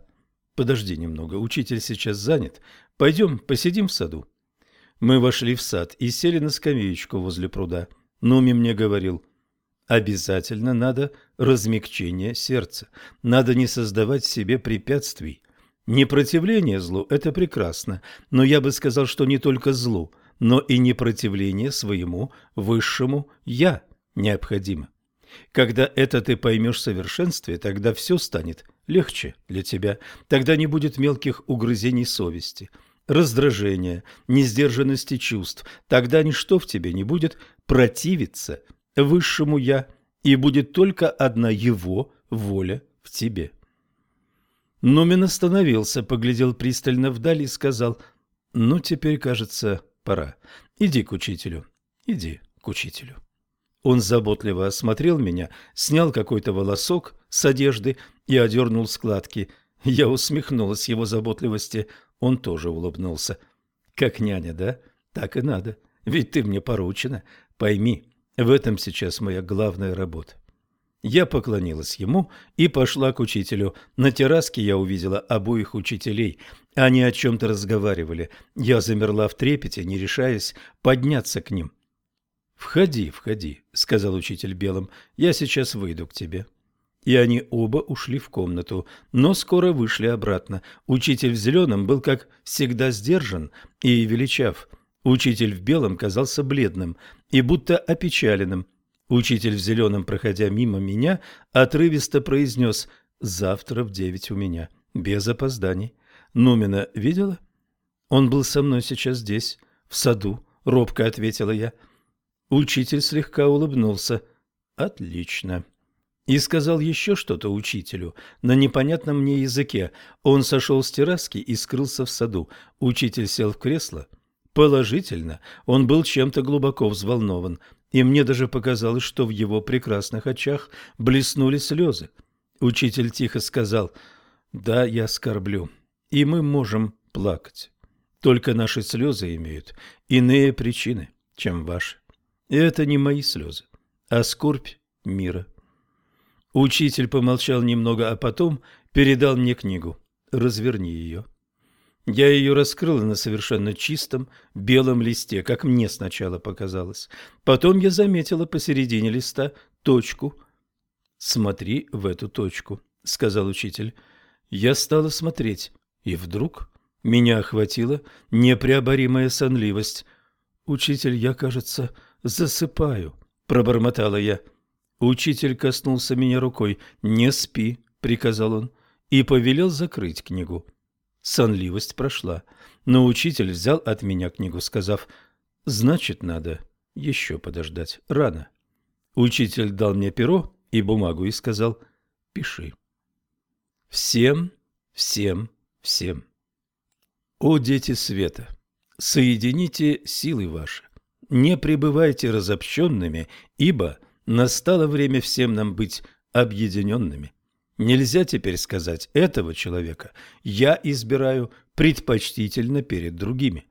«Подожди немного, учитель сейчас занят. Пойдем, посидим в саду». Мы вошли в сад и сели на скамеечку возле пруда. Нуми мне говорил, обязательно надо размягчение сердца, надо не создавать себе препятствий. Непротивление злу – это прекрасно, но я бы сказал, что не только злу – но и непротивление своему высшему «я» необходимо. Когда это ты поймешь в совершенстве, тогда все станет легче для тебя. Тогда не будет мелких угрызений совести, раздражения, несдержанности чувств. Тогда ничто в тебе не будет противиться высшему «я», и будет только одна его воля в тебе. Нумен остановился, поглядел пристально вдаль и сказал, «Ну, теперь, кажется, пора. Иди к учителю. Иди к учителю. Он заботливо осмотрел меня, снял какой-то волосок с одежды и одернул складки. Я усмехнулась его заботливости. Он тоже улыбнулся. Как няня, да? Так и надо. Ведь ты мне поручена. Пойми, в этом сейчас моя главная работа. Я поклонилась ему и пошла к учителю. На терраске я увидела обоих учителей. Они о чем-то разговаривали. Я замерла в трепете, не решаясь подняться к ним. «Входи, входи», — сказал учитель белым, — «я сейчас выйду к тебе». И они оба ушли в комнату, но скоро вышли обратно. Учитель в зеленом был, как всегда, сдержан и величав. Учитель в белом казался бледным и будто опечаленным. Учитель в зеленом, проходя мимо меня, отрывисто произнес «Завтра в девять у меня, без опозданий». Нумина видела? Он был со мной сейчас здесь, в саду, робко ответила я. Учитель слегка улыбнулся. Отлично. И сказал еще что-то учителю на непонятном мне языке. Он сошел с терраски и скрылся в саду. Учитель сел в кресло. Положительно, он был чем-то глубоко взволнован, и мне даже показалось, что в его прекрасных очах блеснули слезы. Учитель тихо сказал, «Да, я скорблю, и мы можем плакать. Только наши слезы имеют иные причины, чем ваши. И это не мои слезы, а скорбь мира». Учитель помолчал немного, а потом передал мне книгу. «Разверни ее». Я ее раскрыла на совершенно чистом белом листе, как мне сначала показалось. Потом я заметила посередине листа точку. «Смотри в эту точку», — сказал учитель. Я стала смотреть, и вдруг меня охватила непреоборимая сонливость. «Учитель, я, кажется, засыпаю», — пробормотала я. Учитель коснулся меня рукой. «Не спи», — приказал он, и повелел закрыть книгу. Сонливость прошла, но учитель взял от меня книгу, сказав, «Значит, надо еще подождать. Рано». Учитель дал мне перо и бумагу и сказал, «Пиши». Всем, всем, всем. О, дети света, соедините силы ваши, не пребывайте разобщенными, ибо настало время всем нам быть объединенными. Нельзя теперь сказать этого человека я избираю предпочтительно перед другими.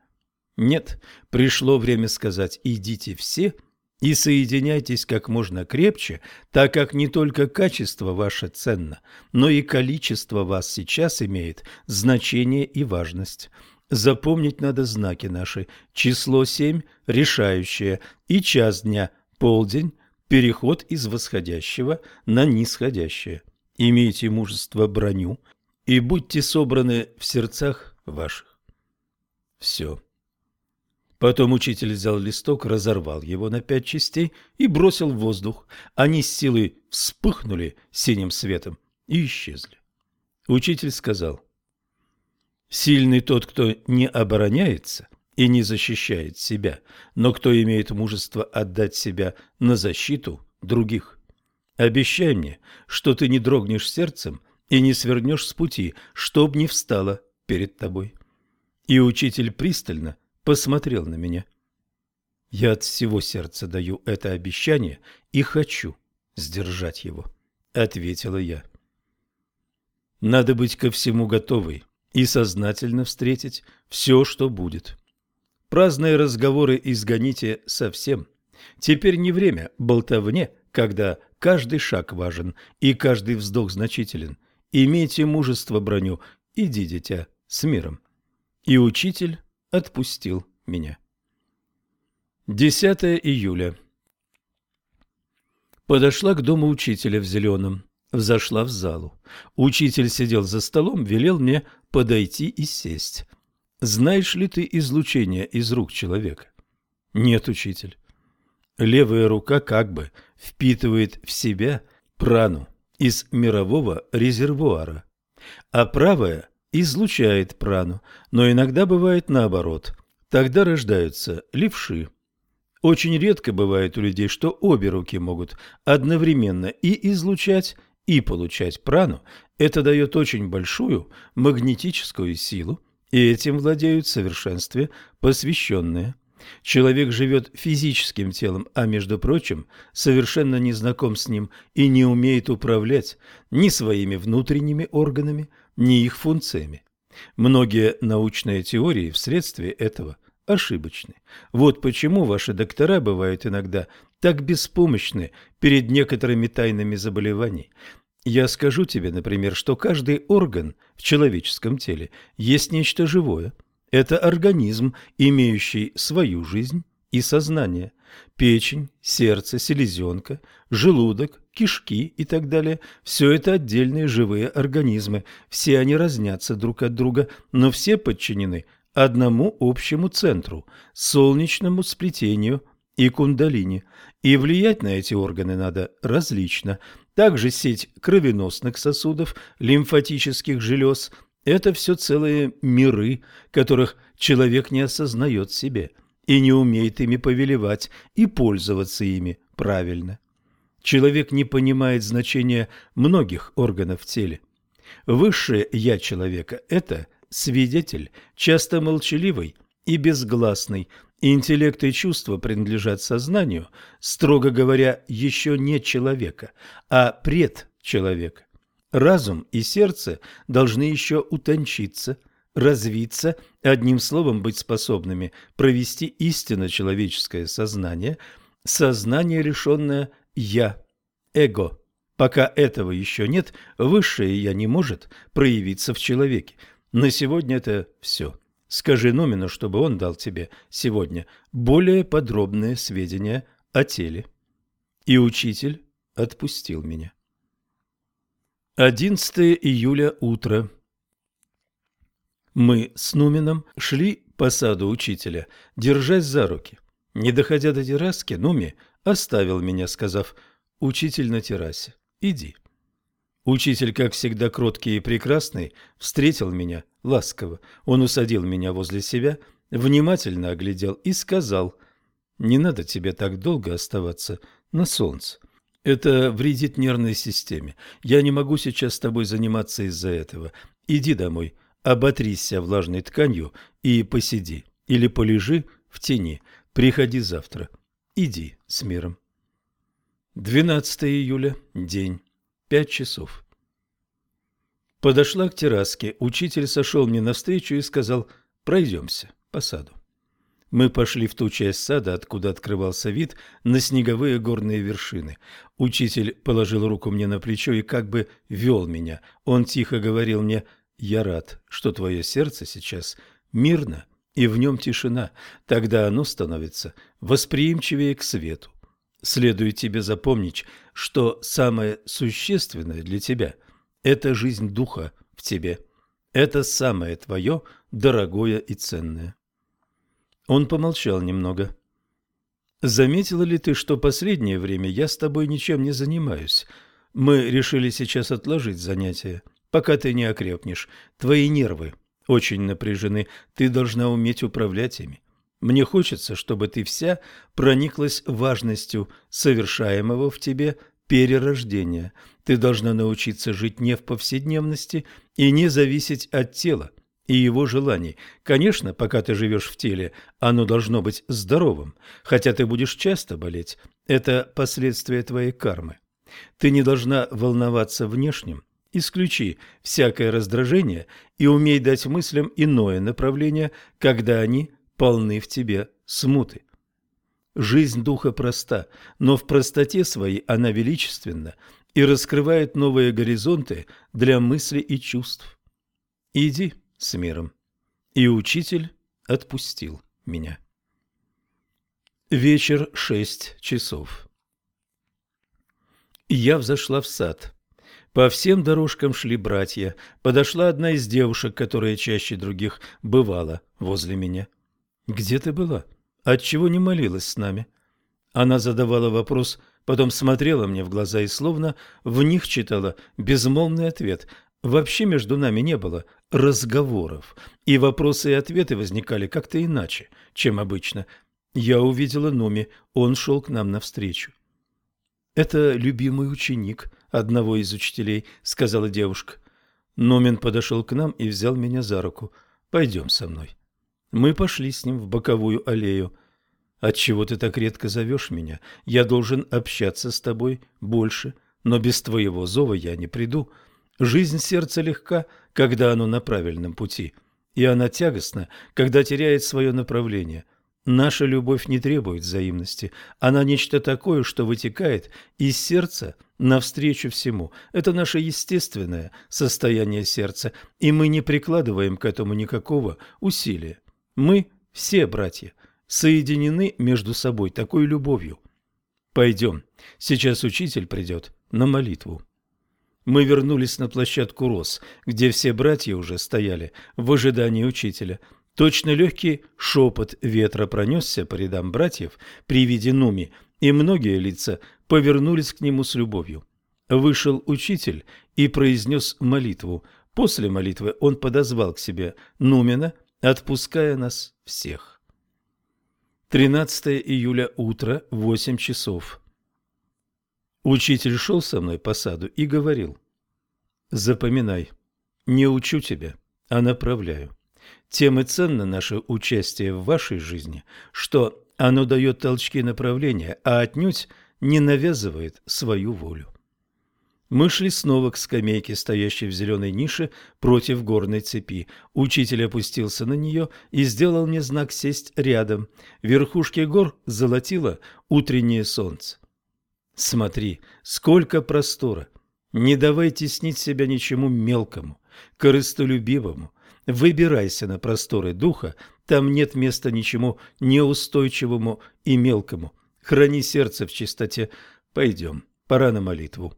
Нет, пришло время сказать идите все и соединяйтесь как можно крепче, так как не только качество ваше ценно, но и количество вас сейчас имеет значение и важность. Запомнить надо знаки наши. Число семь – решающее, и час дня – полдень, переход из восходящего на нисходящее имейте мужество броню и будьте собраны в сердцах ваших. Все. Потом учитель взял листок, разорвал его на пять частей и бросил в воздух. Они с силой вспыхнули синим светом и исчезли. Учитель сказал, «Сильный тот, кто не обороняется и не защищает себя, но кто имеет мужество отдать себя на защиту других». Обещай мне, что ты не дрогнешь сердцем и не свернешь с пути, чтоб не встала перед тобой. И учитель пристально посмотрел на меня. Я от всего сердца даю это обещание и хочу сдержать его, ответила я. Надо быть ко всему готовой и сознательно встретить все, что будет. Праздные разговоры изгоните совсем. Теперь не время болтовне, когда Каждый шаг важен, и каждый вздох значителен. Имейте мужество броню, иди, дитя, с миром. И учитель отпустил меня. 10 июля. Подошла к дому учителя в зеленом, взошла в залу. Учитель сидел за столом, велел мне подойти и сесть. Знаешь ли ты излучение из рук человека? Нет, учитель. Левая рука как бы впитывает в себя прану из мирового резервуара, а правая излучает прану, но иногда бывает наоборот. Тогда рождаются левши. Очень редко бывает у людей, что обе руки могут одновременно и излучать, и получать прану. Это дает очень большую магнетическую силу, и этим владеют в совершенстве посвященные. Человек живет физическим телом, а, между прочим, совершенно не знаком с ним и не умеет управлять ни своими внутренними органами, ни их функциями. Многие научные теории вследствие этого ошибочны. Вот почему ваши доктора бывают иногда так беспомощны перед некоторыми тайнами заболеваний. Я скажу тебе, например, что каждый орган в человеческом теле есть нечто живое – это организм, имеющий свою жизнь и сознание. Печень, сердце, селезенка, желудок, кишки и так далее – все это отдельные живые организмы. Все они разнятся друг от друга, но все подчинены одному общему центру – солнечному сплетению и кундалини. И влиять на эти органы надо различно. Также сеть кровеносных сосудов, лимфатических желез – это все целые миры, которых человек не осознает себе и не умеет ими повелевать и пользоваться ими правильно. Человек не понимает значения многих органов в теле. Высшее «я» человека – это свидетель, часто молчаливый и безгласный. Интеллект и чувства принадлежат сознанию, строго говоря, еще не человека, а пред человека. Разум и сердце должны еще утончиться, развиться, одним словом быть способными провести истинно человеческое сознание, сознание, лишенное «я», эго. Пока этого еще нет, высшее «я» не может проявиться в человеке. На сегодня это все. Скажи Номину, чтобы он дал тебе сегодня более подробные сведения о теле. И учитель отпустил меня. 11 июля утро. Мы с Нумином шли по саду учителя, держась за руки. Не доходя до терраски, Нуми оставил меня, сказав «Учитель на террасе, иди». Учитель, как всегда кроткий и прекрасный, встретил меня ласково. Он усадил меня возле себя, внимательно оглядел и сказал «Не надо тебе так долго оставаться на солнце. Это вредит нервной системе. Я не могу сейчас с тобой заниматься из-за этого. Иди домой, оботрися влажной тканью и посиди. Или полежи в тени. Приходи завтра. Иди с миром. 12 июля. День. Пять часов. Подошла к терраске. Учитель сошел мне навстречу и сказал «Пройдемся по саду». Мы пошли в ту часть сада, откуда открывался вид на снеговые горные вершины. Учитель положил руку мне на плечо и как бы вел меня. Он тихо говорил мне «Я рад, что твое сердце сейчас мирно и в нем тишина, тогда оно становится восприимчивее к свету. Следует тебе запомнить, что самое существенное для тебя – это жизнь духа в тебе. Это самое твое дорогое и ценное. Он помолчал немного. «Заметила ли ты, что последнее время я с тобой ничем не занимаюсь? Мы решили сейчас отложить занятия, пока ты не окрепнешь. Твои нервы очень напряжены, ты должна уметь управлять ими. Мне хочется, чтобы ты вся прониклась важностью совершаемого в тебе перерождения. Ты должна научиться жить не в повседневности и не зависеть от тела и его желаний. Конечно, пока ты живешь в теле, оно должно быть здоровым, хотя ты будешь часто болеть. Это последствия твоей кармы. Ты не должна волноваться внешним, Исключи всякое раздражение и умей дать мыслям иное направление, когда они полны в тебе смуты. Жизнь духа проста, но в простоте своей она величественна и раскрывает новые горизонты для мыслей и чувств. Иди с миром. И учитель отпустил меня. Вечер шесть часов. Я взошла в сад. По всем дорожкам шли братья. Подошла одна из девушек, которая чаще других бывала возле меня. «Где ты была? Отчего не молилась с нами?» Она задавала вопрос, потом смотрела мне в глаза и словно в них читала безмолвный ответ. Вообще между нами не было разговоров, и вопросы и ответы возникали как-то иначе, чем обычно. Я увидела Нуми, он шел к нам навстречу. «Это любимый ученик одного из учителей», — сказала девушка. Нумин подошел к нам и взял меня за руку. «Пойдем со мной». Мы пошли с ним в боковую аллею. «Отчего ты так редко зовешь меня? Я должен общаться с тобой больше, но без твоего зова я не приду. Жизнь сердца легка, когда оно на правильном пути, и она тягостна, когда теряет свое направление». Наша любовь не требует взаимности. Она нечто такое, что вытекает из сердца навстречу всему. Это наше естественное состояние сердца, и мы не прикладываем к этому никакого усилия. Мы все братья. соединены между собой такой любовью. Пойдем, сейчас учитель придет на молитву. Мы вернулись на площадку Рос, где все братья уже стояли в ожидании учителя. Точно легкий шепот ветра пронесся по рядам братьев при виде Нуми, и многие лица повернулись к нему с любовью. Вышел учитель и произнес молитву. После молитвы он подозвал к себе Нумина, отпуская нас всех. 13 июля утро, 8 часов. Учитель шел со мной по саду и говорил, «Запоминай, не учу тебя, а направляю. Тем и ценно наше участие в вашей жизни, что оно дает толчки направления, а отнюдь не навязывает свою волю». Мы шли снова к скамейке, стоящей в зеленой нише против горной цепи. Учитель опустился на нее и сделал мне знак сесть рядом. Верхушки гор золотило утреннее солнце. Смотри, сколько простора! Не давай теснить себя ничему мелкому, корыстолюбивому. Выбирайся на просторы духа, там нет места ничему неустойчивому и мелкому. Храни сердце в чистоте. Пойдем, пора на молитву.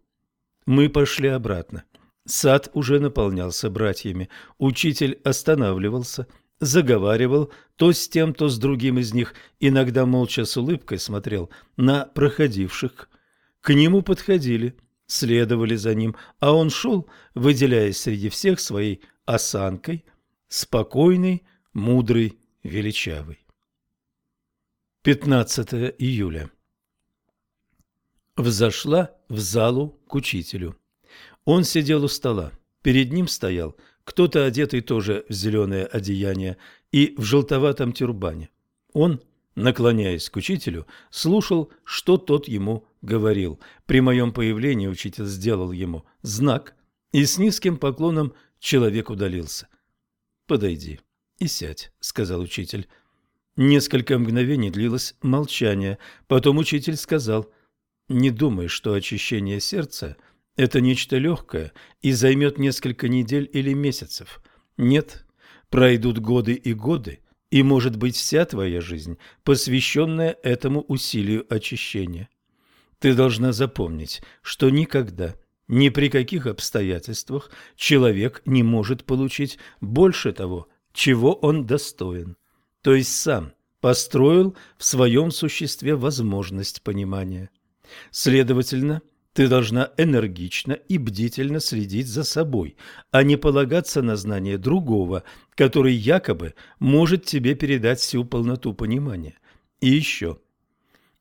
Мы пошли обратно. Сад уже наполнялся братьями. Учитель останавливался, заговаривал то с тем, то с другим из них, иногда молча с улыбкой смотрел на проходивших. К нему подходили, следовали за ним, а он шел, выделяясь среди всех своей осанкой, спокойный, мудрый, величавый. 15 июля. Взошла в залу к учителю. Он сидел у стола. Перед ним стоял кто-то одетый тоже в зеленое одеяние и в желтоватом тюрбане. Он наклоняясь к учителю, слушал, что тот ему говорил. При моем появлении учитель сделал ему знак, и с низким поклоном человек удалился. «Подойди и сядь», — сказал учитель. Несколько мгновений длилось молчание. Потом учитель сказал, «Не думай, что очищение сердца – это нечто легкое и займет несколько недель или месяцев. Нет, пройдут годы и годы, и может быть вся твоя жизнь, посвященная этому усилию очищения. Ты должна запомнить, что никогда, ни при каких обстоятельствах человек не может получить больше того, чего он достоин, то есть сам построил в своем существе возможность понимания. Следовательно, ты должна энергично и бдительно следить за собой, а не полагаться на знание другого, который якобы может тебе передать всю полноту понимания. И еще.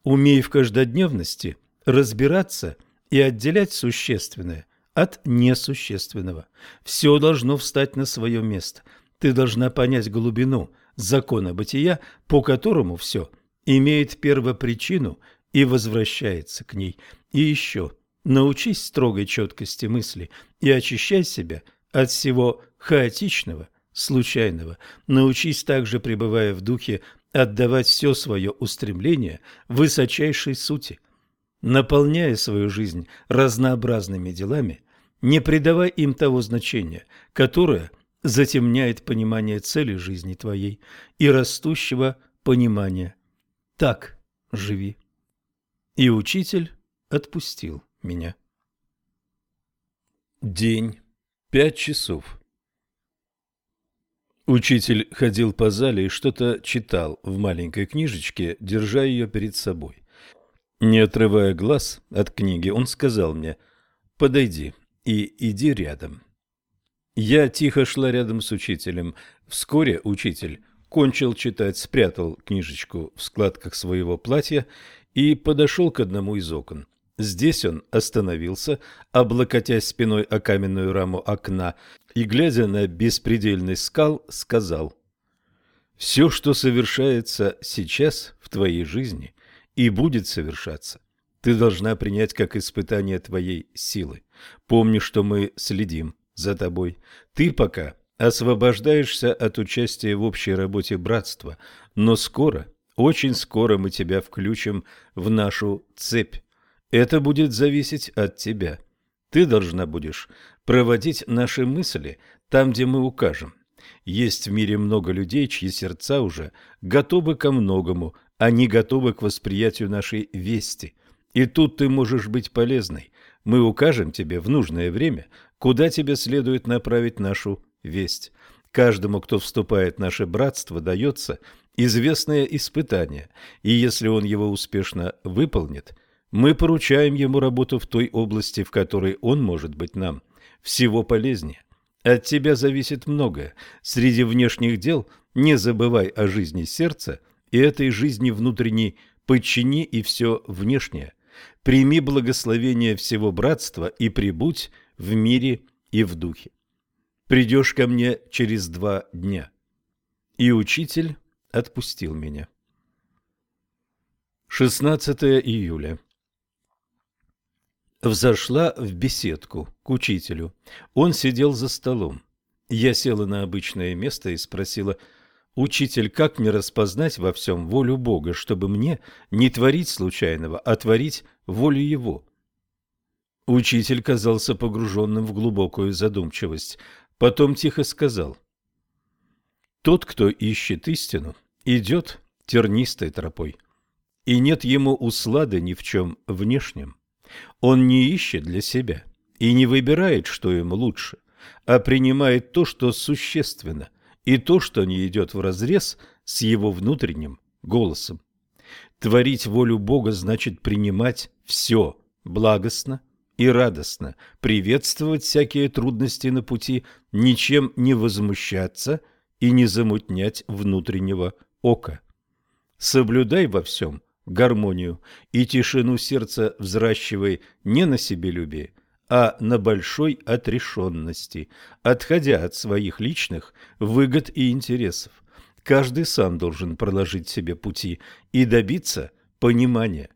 Умей в каждодневности разбираться и отделять существенное от несущественного. Все должно встать на свое место. Ты должна понять глубину закона бытия, по которому все имеет первопричину и возвращается к ней. И еще. Научись строгой четкости мысли и очищай себя от всего хаотичного, случайного. Научись также, пребывая в духе, отдавать все свое устремление высочайшей сути. Наполняя свою жизнь разнообразными делами, не придавай им того значения, которое затемняет понимание цели жизни твоей и растущего понимания. Так живи. И учитель отпустил меня. День. Пять часов. Учитель ходил по зале и что-то читал в маленькой книжечке, держа ее перед собой. Не отрывая глаз от книги, он сказал мне «Подойди и иди рядом». Я тихо шла рядом с учителем. Вскоре учитель кончил читать, спрятал книжечку в складках своего платья и подошел к одному из окон. Здесь он остановился, облокотясь спиной о каменную раму окна, и, глядя на беспредельный скал, сказал «Все, что совершается сейчас в твоей жизни и будет совершаться, ты должна принять как испытание твоей силы. Помни, что мы следим за тобой. Ты пока освобождаешься от участия в общей работе братства, но скоро, очень скоро мы тебя включим в нашу цепь. Это будет зависеть от тебя. Ты должна будешь проводить наши мысли там, где мы укажем. Есть в мире много людей, чьи сердца уже готовы ко многому, они готовы к восприятию нашей вести. И тут ты можешь быть полезной. Мы укажем тебе в нужное время, куда тебе следует направить нашу весть. Каждому, кто вступает в наше братство, дается известное испытание, и если он его успешно выполнит, мы поручаем ему работу в той области, в которой он может быть нам всего полезнее. От тебя зависит многое. Среди внешних дел не забывай о жизни сердца и этой жизни внутренней подчини и все внешнее. Прими благословение всего братства и прибудь в мире и в духе. Придешь ко мне через два дня. И учитель отпустил меня. 16 июля. Взошла в беседку к учителю. Он сидел за столом. Я села на обычное место и спросила, «Учитель, как мне распознать во всем волю Бога, чтобы мне не творить случайного, а творить волю Его?» Учитель казался погруженным в глубокую задумчивость. Потом тихо сказал, «Тот, кто ищет истину, идет тернистой тропой, и нет ему услады ни в чем внешнем. Он не ищет для себя и не выбирает, что ему лучше, а принимает то, что существенно, и то, что не идет вразрез с его внутренним голосом. Творить волю Бога значит принимать все благостно и радостно, приветствовать всякие трудности на пути, ничем не возмущаться и не замутнять внутреннего ока. Соблюдай во всем гармонию и тишину сердца взращивай не на себелюбие, а на большой отрешенности, отходя от своих личных выгод и интересов. Каждый сам должен проложить себе пути и добиться понимания.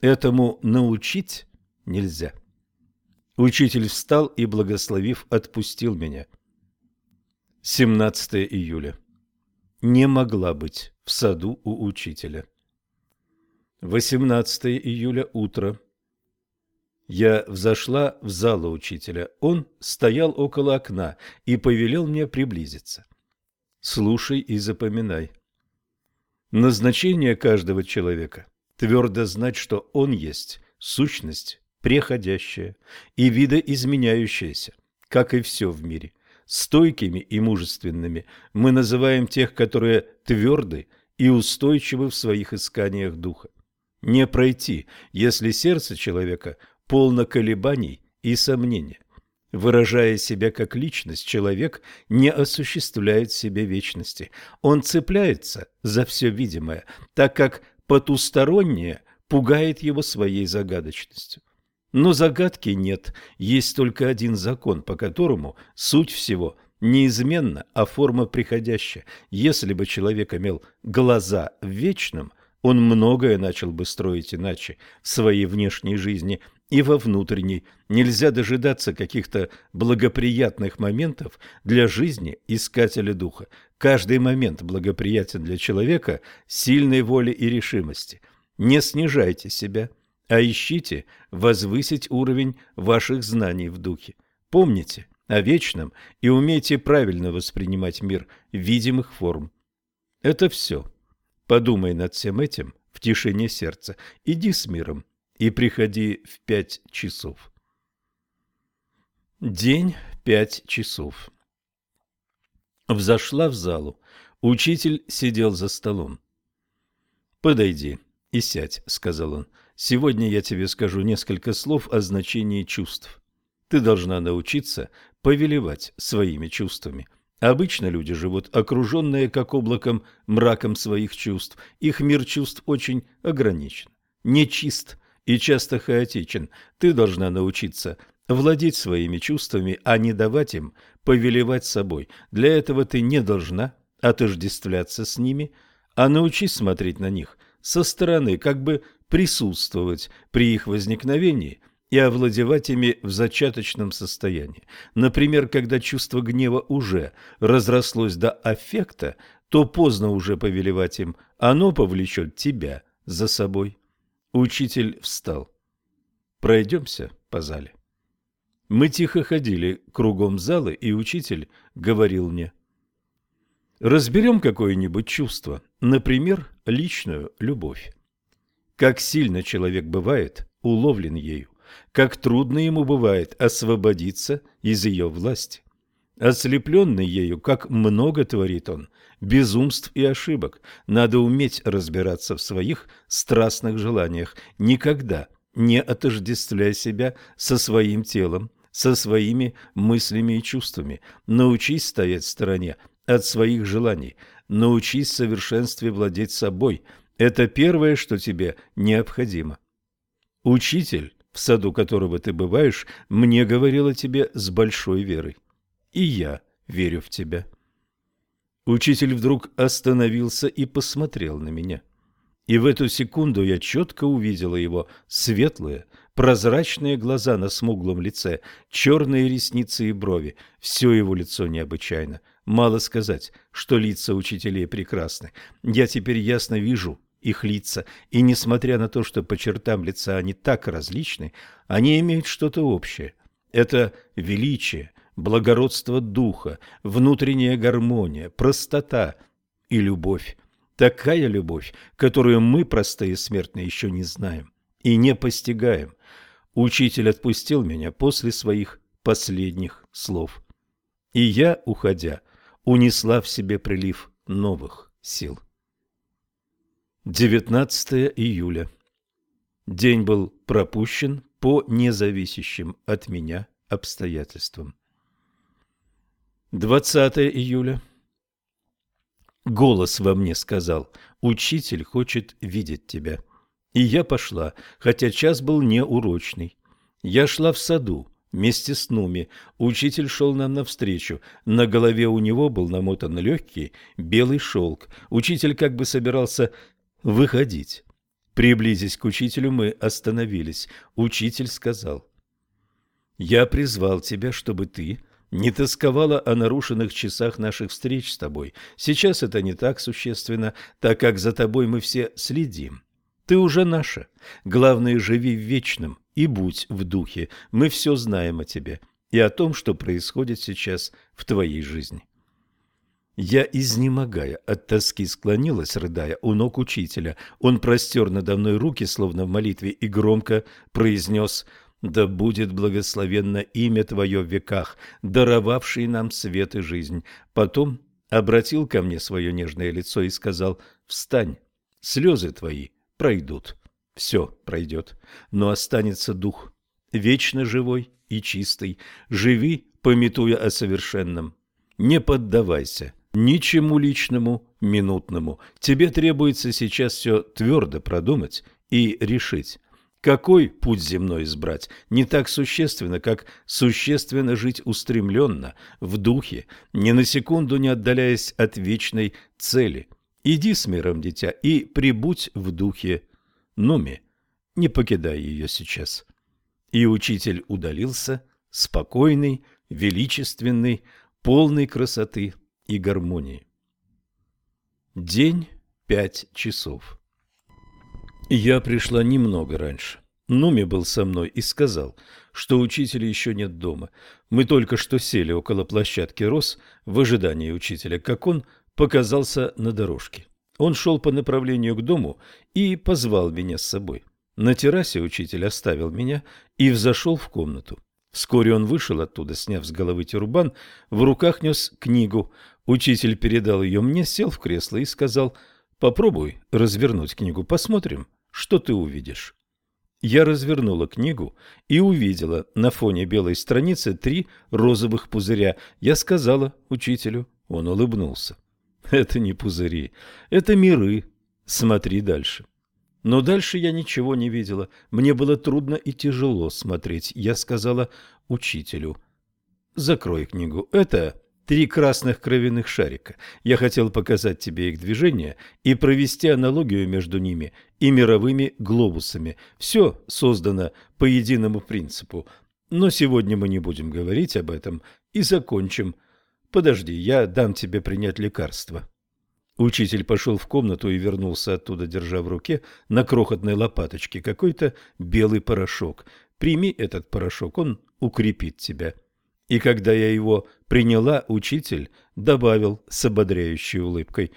Этому научить нельзя. Учитель встал и, благословив, отпустил меня. 17 июля. Не могла быть в саду у учителя. 18 июля утро. Я взошла в зал учителя. Он стоял около окна и повелел мне приблизиться. Слушай и запоминай. Назначение каждого человека – твердо знать, что он есть сущность преходящая и видоизменяющаяся, как и все в мире. Стойкими и мужественными мы называем тех, которые тверды и устойчивы в своих исканиях духа не пройти, если сердце человека полно колебаний и сомнений. Выражая себя как личность, человек не осуществляет себе вечности. Он цепляется за все видимое, так как потустороннее пугает его своей загадочностью. Но загадки нет, есть только один закон, по которому суть всего неизменна, а форма приходящая. Если бы человек имел глаза в вечном – он многое начал бы строить иначе в своей внешней жизни и во внутренней. Нельзя дожидаться каких-то благоприятных моментов для жизни искателя духа. Каждый момент благоприятен для человека сильной воли и решимости. Не снижайте себя, а ищите возвысить уровень ваших знаний в духе. Помните о вечном и умейте правильно воспринимать мир видимых форм. Это все. Подумай над всем этим в тишине сердца. Иди с миром и приходи в пять часов. День пять часов. Взошла в залу. Учитель сидел за столом. «Подойди и сядь», — сказал он. «Сегодня я тебе скажу несколько слов о значении чувств. Ты должна научиться повелевать своими чувствами». Обычно люди живут окруженные, как облаком, мраком своих чувств. Их мир чувств очень ограничен, нечист и часто хаотичен. Ты должна научиться владеть своими чувствами, а не давать им повелевать собой. Для этого ты не должна отождествляться с ними, а научись смотреть на них со стороны, как бы присутствовать при их возникновении – и овладевать ими в зачаточном состоянии. Например, когда чувство гнева уже разрослось до аффекта, то поздно уже повелевать им, оно повлечет тебя за собой. Учитель встал. Пройдемся по зале. Мы тихо ходили кругом зала, и учитель говорил мне. Разберем какое-нибудь чувство, например, личную любовь. Как сильно человек бывает уловлен ею, как трудно ему бывает освободиться из ее власти. Ослепленный ею, как много творит он, безумств и ошибок. Надо уметь разбираться в своих страстных желаниях, никогда не отождествляя себя со своим телом, со своими мыслями и чувствами. Научись стоять в стороне от своих желаний, научись в совершенстве владеть собой. Это первое, что тебе необходимо. Учитель, в саду которого ты бываешь, мне говорил о тебе с большой верой. И я верю в тебя. Учитель вдруг остановился и посмотрел на меня. И в эту секунду я четко увидела его светлые, прозрачные глаза на смуглом лице, черные ресницы и брови. Все его лицо необычайно. Мало сказать, что лица учителей прекрасны. Я теперь ясно вижу их лица, и несмотря на то, что по чертам лица они так различны, они имеют что-то общее. Это величие, благородство духа, внутренняя гармония, простота и любовь. Такая любовь, которую мы, простые смертные, еще не знаем и не постигаем. Учитель отпустил меня после своих последних слов. И я, уходя, унесла в себе прилив новых сил. 19 июля. День был пропущен по независящим от меня обстоятельствам. 20 июля. Голос во мне сказал, учитель хочет видеть тебя. И я пошла, хотя час был неурочный. Я шла в саду, вместе с Нуми. Учитель шел нам навстречу. На голове у него был намотан легкий белый шелк. Учитель как бы собирался выходить. Приблизясь к учителю, мы остановились. Учитель сказал, «Я призвал тебя, чтобы ты не тосковала о нарушенных часах наших встреч с тобой. Сейчас это не так существенно, так как за тобой мы все следим. Ты уже наша. Главное, живи в вечном и будь в духе. Мы все знаем о тебе и о том, что происходит сейчас в твоей жизни. Я, изнемогая от тоски, склонилась, рыдая, у ног учителя. Он простер надо мной руки, словно в молитве, и громко произнес «Да будет благословенно имя Твое в веках, даровавший нам свет и жизнь». Потом обратил ко мне свое нежное лицо и сказал «Встань, слезы твои пройдут, все пройдет, но останется дух, вечно живой и чистый. Живи, пометуя о совершенном. Не поддавайся ничему личному, минутному. Тебе требуется сейчас все твердо продумать и решить. Какой путь земной избрать, не так существенно, как существенно жить устремленно, в духе, ни на секунду не отдаляясь от вечной цели – Иди с миром, дитя, и прибудь в духе. Нуми, не покидай ее сейчас. И учитель удалился, спокойный, величественный, полный красоты и гармонии. День пять часов. Я пришла немного раньше. Нуми был со мной и сказал, что учителя еще нет дома. Мы только что сели около площадки Рос в ожидании учителя, как он показался на дорожке. Он шел по направлению к дому и позвал меня с собой. На террасе учитель оставил меня и взошел в комнату. Вскоре он вышел оттуда, сняв с головы тюрбан, в руках нес книгу. Учитель передал ее мне, сел в кресло и сказал, «Попробуй развернуть книгу, посмотрим, что ты увидишь». Я развернула книгу и увидела на фоне белой страницы три розовых пузыря. Я сказала учителю, он улыбнулся. Это не пузыри, это миры. Смотри дальше. Но дальше я ничего не видела. Мне было трудно и тяжело смотреть. Я сказала учителю. Закрой книгу. Это три красных кровяных шарика. Я хотел показать тебе их движение и провести аналогию между ними и мировыми глобусами. Все создано по единому принципу. Но сегодня мы не будем говорить об этом и закончим Подожди, я дам тебе принять лекарство. Учитель пошел в комнату и вернулся оттуда, держа в руке на крохотной лопаточке какой-то белый порошок. Прими этот порошок, он укрепит тебя. И когда я его приняла, учитель добавил с ободряющей улыбкой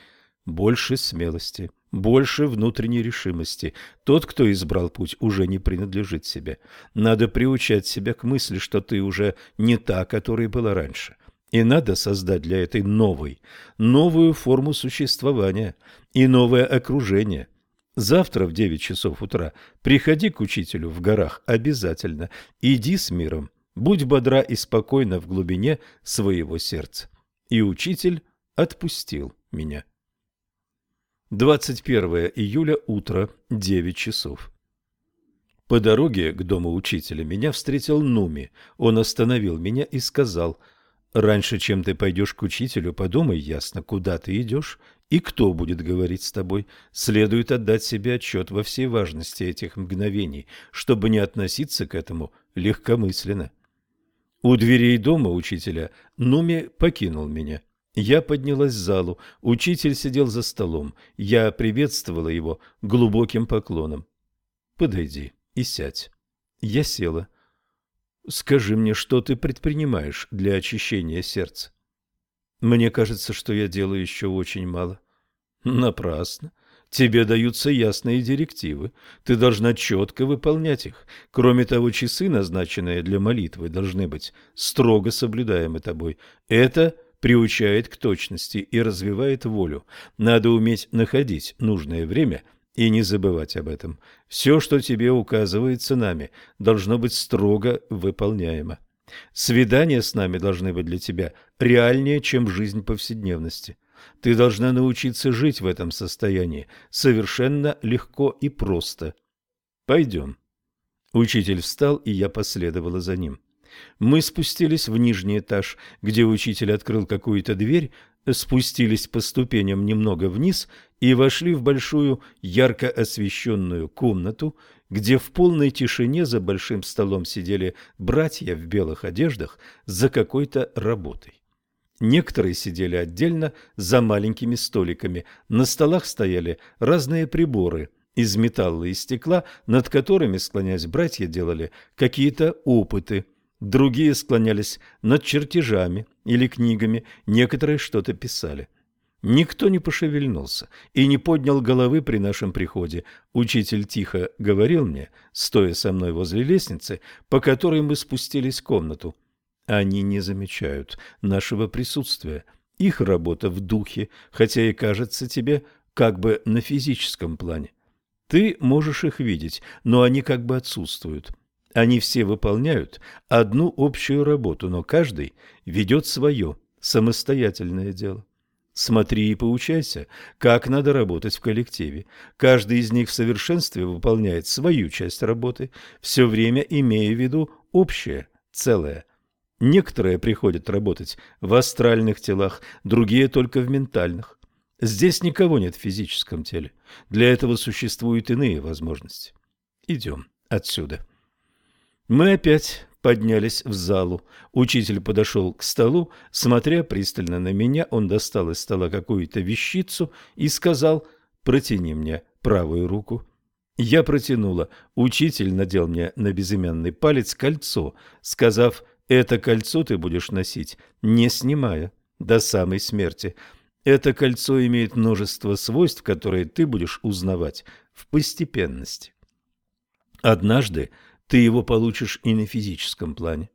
«Больше смелости, больше внутренней решимости. Тот, кто избрал путь, уже не принадлежит себе. Надо приучать себя к мысли, что ты уже не та, которой была раньше. И надо создать для этой новой, новую форму существования и новое окружение. Завтра в девять часов утра приходи к учителю в горах обязательно. Иди с миром, будь бодра и спокойна в глубине своего сердца. И учитель отпустил меня. 21 июля, утро, 9 часов. По дороге к дому учителя меня встретил Нуми. Он остановил меня и сказал – Раньше, чем ты пойдешь к учителю, подумай ясно, куда ты идешь и кто будет говорить с тобой. Следует отдать себе отчет во всей важности этих мгновений, чтобы не относиться к этому легкомысленно. У дверей дома учителя Нуми покинул меня. Я поднялась в залу, учитель сидел за столом. Я приветствовала его глубоким поклоном. «Подойди и сядь». Я села. Скажи мне, что ты предпринимаешь для очищения сердца? Мне кажется, что я делаю еще очень мало. Напрасно. Тебе даются ясные директивы. Ты должна четко выполнять их. Кроме того, часы, назначенные для молитвы, должны быть строго соблюдаемы тобой. Это приучает к точности и развивает волю. Надо уметь находить нужное время – и не забывать об этом. Все, что тебе указывается нами, должно быть строго выполняемо. Свидания с нами должны быть для тебя реальнее, чем жизнь повседневности. Ты должна научиться жить в этом состоянии совершенно легко и просто. Пойдем. Учитель встал, и я последовала за ним. Мы спустились в нижний этаж, где учитель открыл какую-то дверь, спустились по ступеням немного вниз и вошли в большую ярко освещенную комнату, где в полной тишине за большим столом сидели братья в белых одеждах за какой-то работой. Некоторые сидели отдельно за маленькими столиками. На столах стояли разные приборы из металла и стекла, над которыми, склонясь братья, делали какие-то опыты – Другие склонялись над чертежами или книгами, некоторые что-то писали. Никто не пошевельнулся и не поднял головы при нашем приходе. Учитель тихо говорил мне, стоя со мной возле лестницы, по которой мы спустились в комнату. Они не замечают нашего присутствия. Их работа в духе, хотя и кажется тебе как бы на физическом плане. Ты можешь их видеть, но они как бы отсутствуют. Они все выполняют одну общую работу, но каждый ведет свое самостоятельное дело. Смотри и поучайся, как надо работать в коллективе. Каждый из них в совершенстве выполняет свою часть работы, все время имея в виду общее, целое. Некоторые приходят работать в астральных телах, другие только в ментальных. Здесь никого нет в физическом теле. Для этого существуют иные возможности. Идем отсюда. Мы опять поднялись в залу. Учитель подошел к столу, смотря пристально на меня, он достал из стола какую-то вещицу и сказал «Протяни мне правую руку». Я протянула. Учитель надел мне на безымянный палец кольцо, сказав «Это кольцо ты будешь носить, не снимая, до самой смерти». Это кольцо имеет множество свойств, которые ты будешь узнавать в постепенности. Однажды ты его получишь и на физическом плане.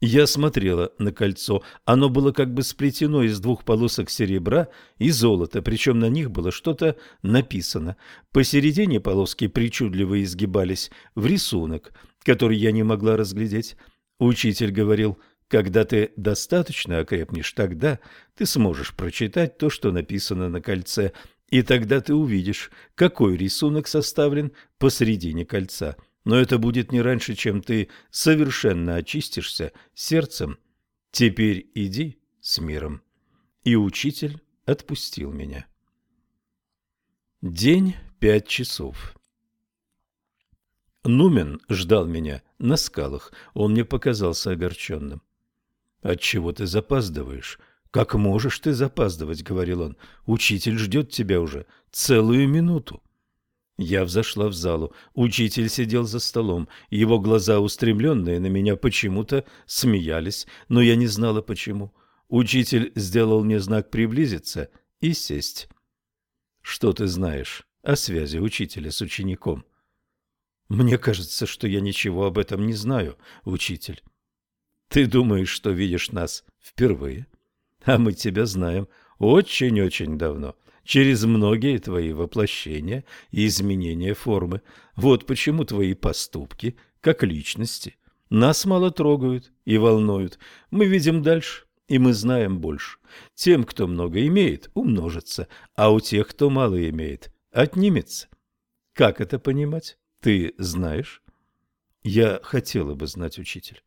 Я смотрела на кольцо. Оно было как бы сплетено из двух полосок серебра и золота, причем на них было что-то написано. Посередине полоски причудливо изгибались в рисунок, который я не могла разглядеть. Учитель говорил, когда ты достаточно окрепнешь, тогда ты сможешь прочитать то, что написано на кольце, и тогда ты увидишь, какой рисунок составлен посередине кольца – но это будет не раньше, чем ты совершенно очистишься сердцем. Теперь иди с миром. И учитель отпустил меня. День пять часов. Нумен ждал меня на скалах. Он мне показался огорченным. «Отчего ты запаздываешь?» «Как можешь ты запаздывать?» — говорил он. «Учитель ждет тебя уже целую минуту». Я взошла в залу. Учитель сидел за столом. Его глаза, устремленные на меня, почему-то смеялись, но я не знала почему. Учитель сделал мне знак приблизиться и сесть. Что ты знаешь о связи учителя с учеником? Мне кажется, что я ничего об этом не знаю, учитель. Ты думаешь, что видишь нас впервые? А мы тебя знаем очень-очень давно, через многие твои воплощения и изменения формы. Вот почему твои поступки, как личности, нас мало трогают и волнуют. Мы видим дальше, и мы знаем больше. Тем, кто много имеет, умножится, а у тех, кто мало имеет, отнимется. Как это понимать? Ты знаешь? Я хотела бы знать, учитель.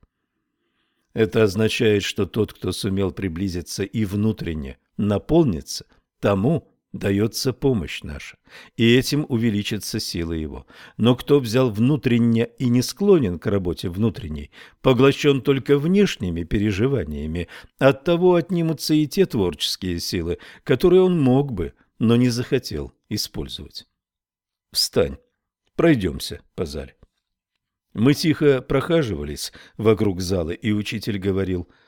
Это означает, что тот, кто сумел приблизиться и внутренне наполниться, тому дается помощь наша, и этим увеличится сила его. Но кто взял внутренне и не склонен к работе внутренней, поглощен только внешними переживаниями, от того отнимутся и те творческие силы, которые он мог бы, но не захотел использовать. Встань, пройдемся по зале. Мы тихо прохаживались вокруг зала, и учитель говорил –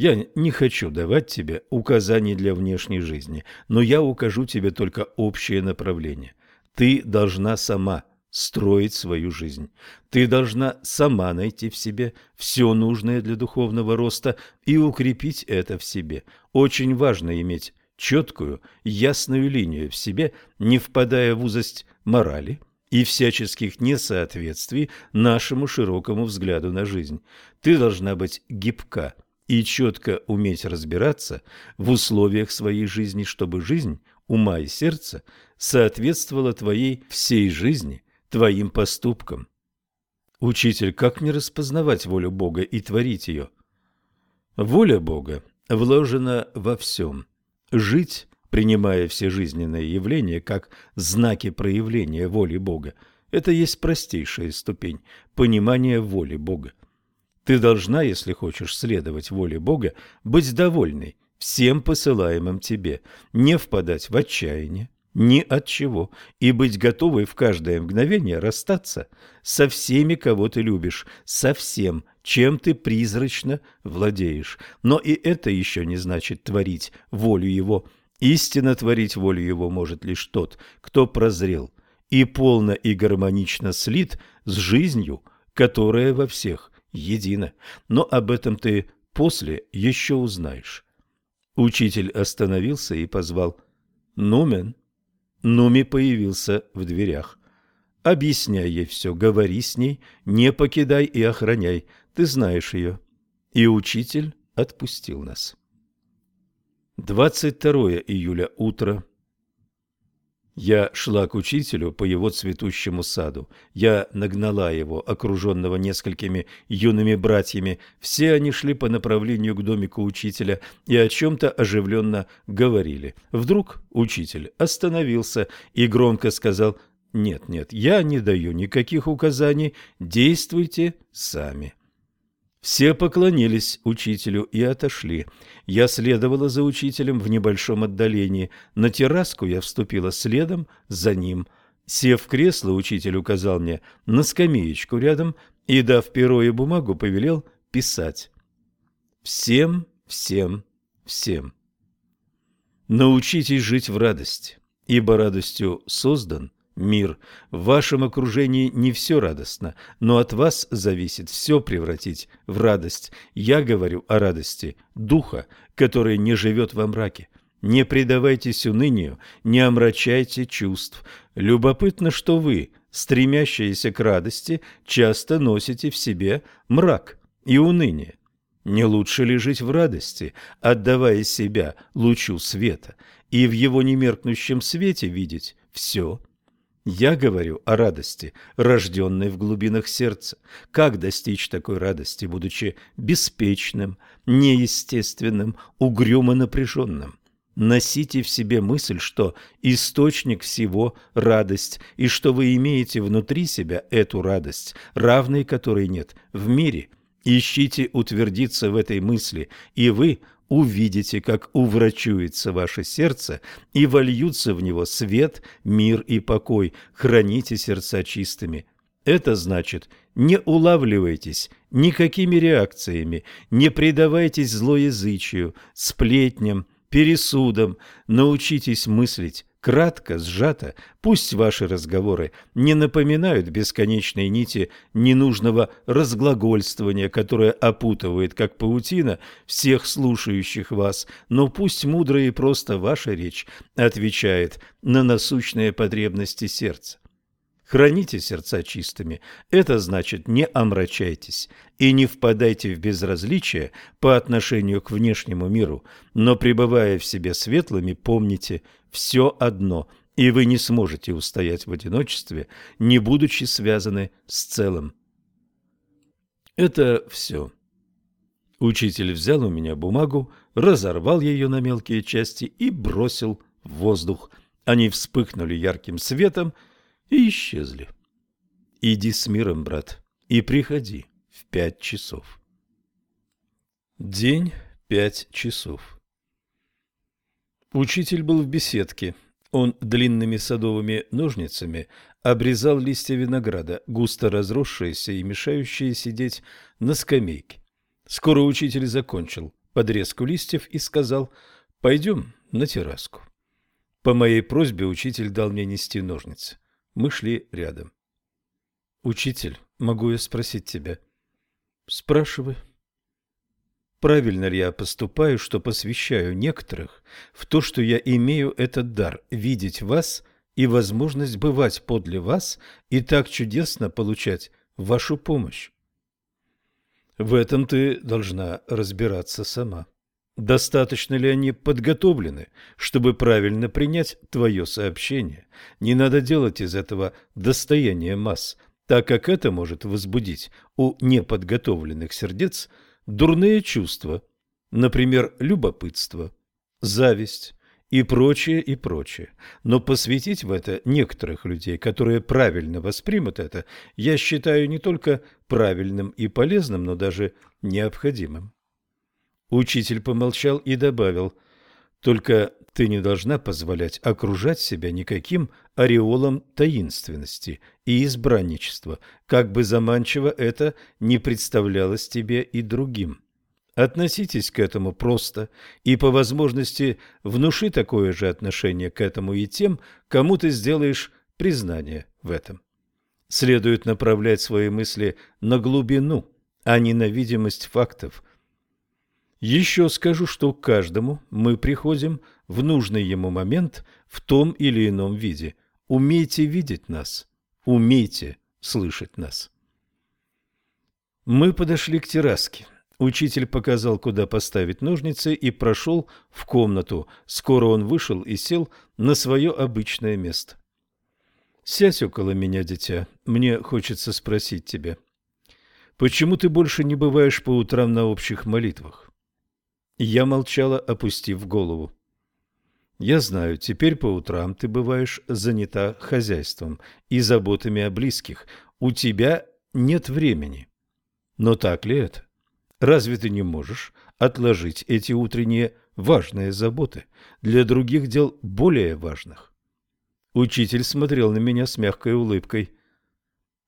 я не хочу давать тебе указаний для внешней жизни, но я укажу тебе только общее направление. Ты должна сама строить свою жизнь. Ты должна сама найти в себе все нужное для духовного роста и укрепить это в себе. Очень важно иметь четкую, ясную линию в себе, не впадая в узость морали и всяческих несоответствий нашему широкому взгляду на жизнь. Ты должна быть гибка – и четко уметь разбираться в условиях своей жизни, чтобы жизнь ума и сердца соответствовала твоей всей жизни, твоим поступкам. Учитель, как не распознавать волю Бога и творить ее? Воля Бога вложена во всем. Жить, принимая все жизненные явления как знаки проявления воли Бога, это есть простейшая ступень понимания воли Бога. Ты должна, если хочешь следовать воле Бога, быть довольной всем посылаемым тебе, не впадать в отчаяние ни от чего и быть готовой в каждое мгновение расстаться со всеми, кого ты любишь, со всем, чем ты призрачно владеешь. Но и это еще не значит творить волю Его. Истинно творить волю Его может лишь тот, кто прозрел и полно и гармонично слит с жизнью, которая во всех – едино, но об этом ты после еще узнаешь. Учитель остановился и позвал «Нумен». Нуми появился в дверях. «Объясняй ей все, говори с ней, не покидай и охраняй, ты знаешь ее». И учитель отпустил нас. 22 июля утро я шла к учителю по его цветущему саду. Я нагнала его, окруженного несколькими юными братьями. Все они шли по направлению к домику учителя и о чем-то оживленно говорили. Вдруг учитель остановился и громко сказал «Нет, нет, я не даю никаких указаний, действуйте сами». Все поклонились учителю и отошли. Я следовала за учителем в небольшом отдалении. На терраску я вступила следом за ним. Сев в кресло, учитель указал мне на скамеечку рядом и, дав перо и бумагу, повелел писать. Всем, всем, всем. Научитесь жить в радости, ибо радостью создан мир. В вашем окружении не все радостно, но от вас зависит все превратить в радость. Я говорю о радости духа, который не живет во мраке. Не предавайтесь унынию, не омрачайте чувств. Любопытно, что вы, стремящиеся к радости, часто носите в себе мрак и уныние. Не лучше ли жить в радости, отдавая себя лучу света, и в его немеркнущем свете видеть все я говорю о радости, рожденной в глубинах сердца. Как достичь такой радости, будучи беспечным, неестественным, угрюмо напряженным? Носите в себе мысль, что источник всего – радость, и что вы имеете внутри себя эту радость, равной которой нет в мире. Ищите утвердиться в этой мысли, и вы увидите, как уврачуется ваше сердце и вольются в него свет, мир и покой. Храните сердца чистыми. Это значит, не улавливайтесь никакими реакциями, не предавайтесь злоязычию, сплетням, пересудам, научитесь мыслить кратко, сжато, пусть ваши разговоры не напоминают бесконечной нити ненужного разглагольствования, которое опутывает, как паутина, всех слушающих вас, но пусть мудро и просто ваша речь отвечает на насущные потребности сердца. Храните сердца чистыми. Это значит, не омрачайтесь и не впадайте в безразличие по отношению к внешнему миру, но пребывая в себе светлыми, помните все одно, и вы не сможете устоять в одиночестве, не будучи связаны с целым. Это все. Учитель взял у меня бумагу, разорвал ее на мелкие части и бросил в воздух. Они вспыхнули ярким светом, и исчезли. Иди с миром, брат, и приходи в пять часов. День пять часов. Учитель был в беседке. Он длинными садовыми ножницами обрезал листья винограда, густо разросшиеся и мешающие сидеть на скамейке. Скоро учитель закончил подрезку листьев и сказал «Пойдем на терраску». По моей просьбе учитель дал мне нести ножницы. Мы шли рядом. «Учитель, могу я спросить тебя?» «Спрашивай». «Правильно ли я поступаю, что посвящаю некоторых в то, что я имею этот дар – видеть вас и возможность бывать подле вас и так чудесно получать вашу помощь?» «В этом ты должна разбираться сама». Достаточно ли они подготовлены, чтобы правильно принять твое сообщение? Не надо делать из этого достояние масс, так как это может возбудить у неподготовленных сердец дурные чувства, например, любопытство, зависть и прочее, и прочее. Но посвятить в это некоторых людей, которые правильно воспримут это, я считаю не только правильным и полезным, но даже необходимым. Учитель помолчал и добавил, «Только ты не должна позволять окружать себя никаким ореолом таинственности и избранничества, как бы заманчиво это не представлялось тебе и другим. Относитесь к этому просто и по возможности внуши такое же отношение к этому и тем, кому ты сделаешь признание в этом. Следует направлять свои мысли на глубину, а не на видимость фактов – еще скажу, что каждому мы приходим в нужный ему момент в том или ином виде. Умейте видеть нас, умейте слышать нас. Мы подошли к терраске. Учитель показал, куда поставить ножницы, и прошел в комнату. Скоро он вышел и сел на свое обычное место. «Сядь около меня, дитя. Мне хочется спросить тебя. Почему ты больше не бываешь по утрам на общих молитвах?» Я молчала, опустив голову. «Я знаю, теперь по утрам ты бываешь занята хозяйством и заботами о близких. У тебя нет времени. Но так ли это? Разве ты не можешь отложить эти утренние важные заботы для других дел более важных?» Учитель смотрел на меня с мягкой улыбкой.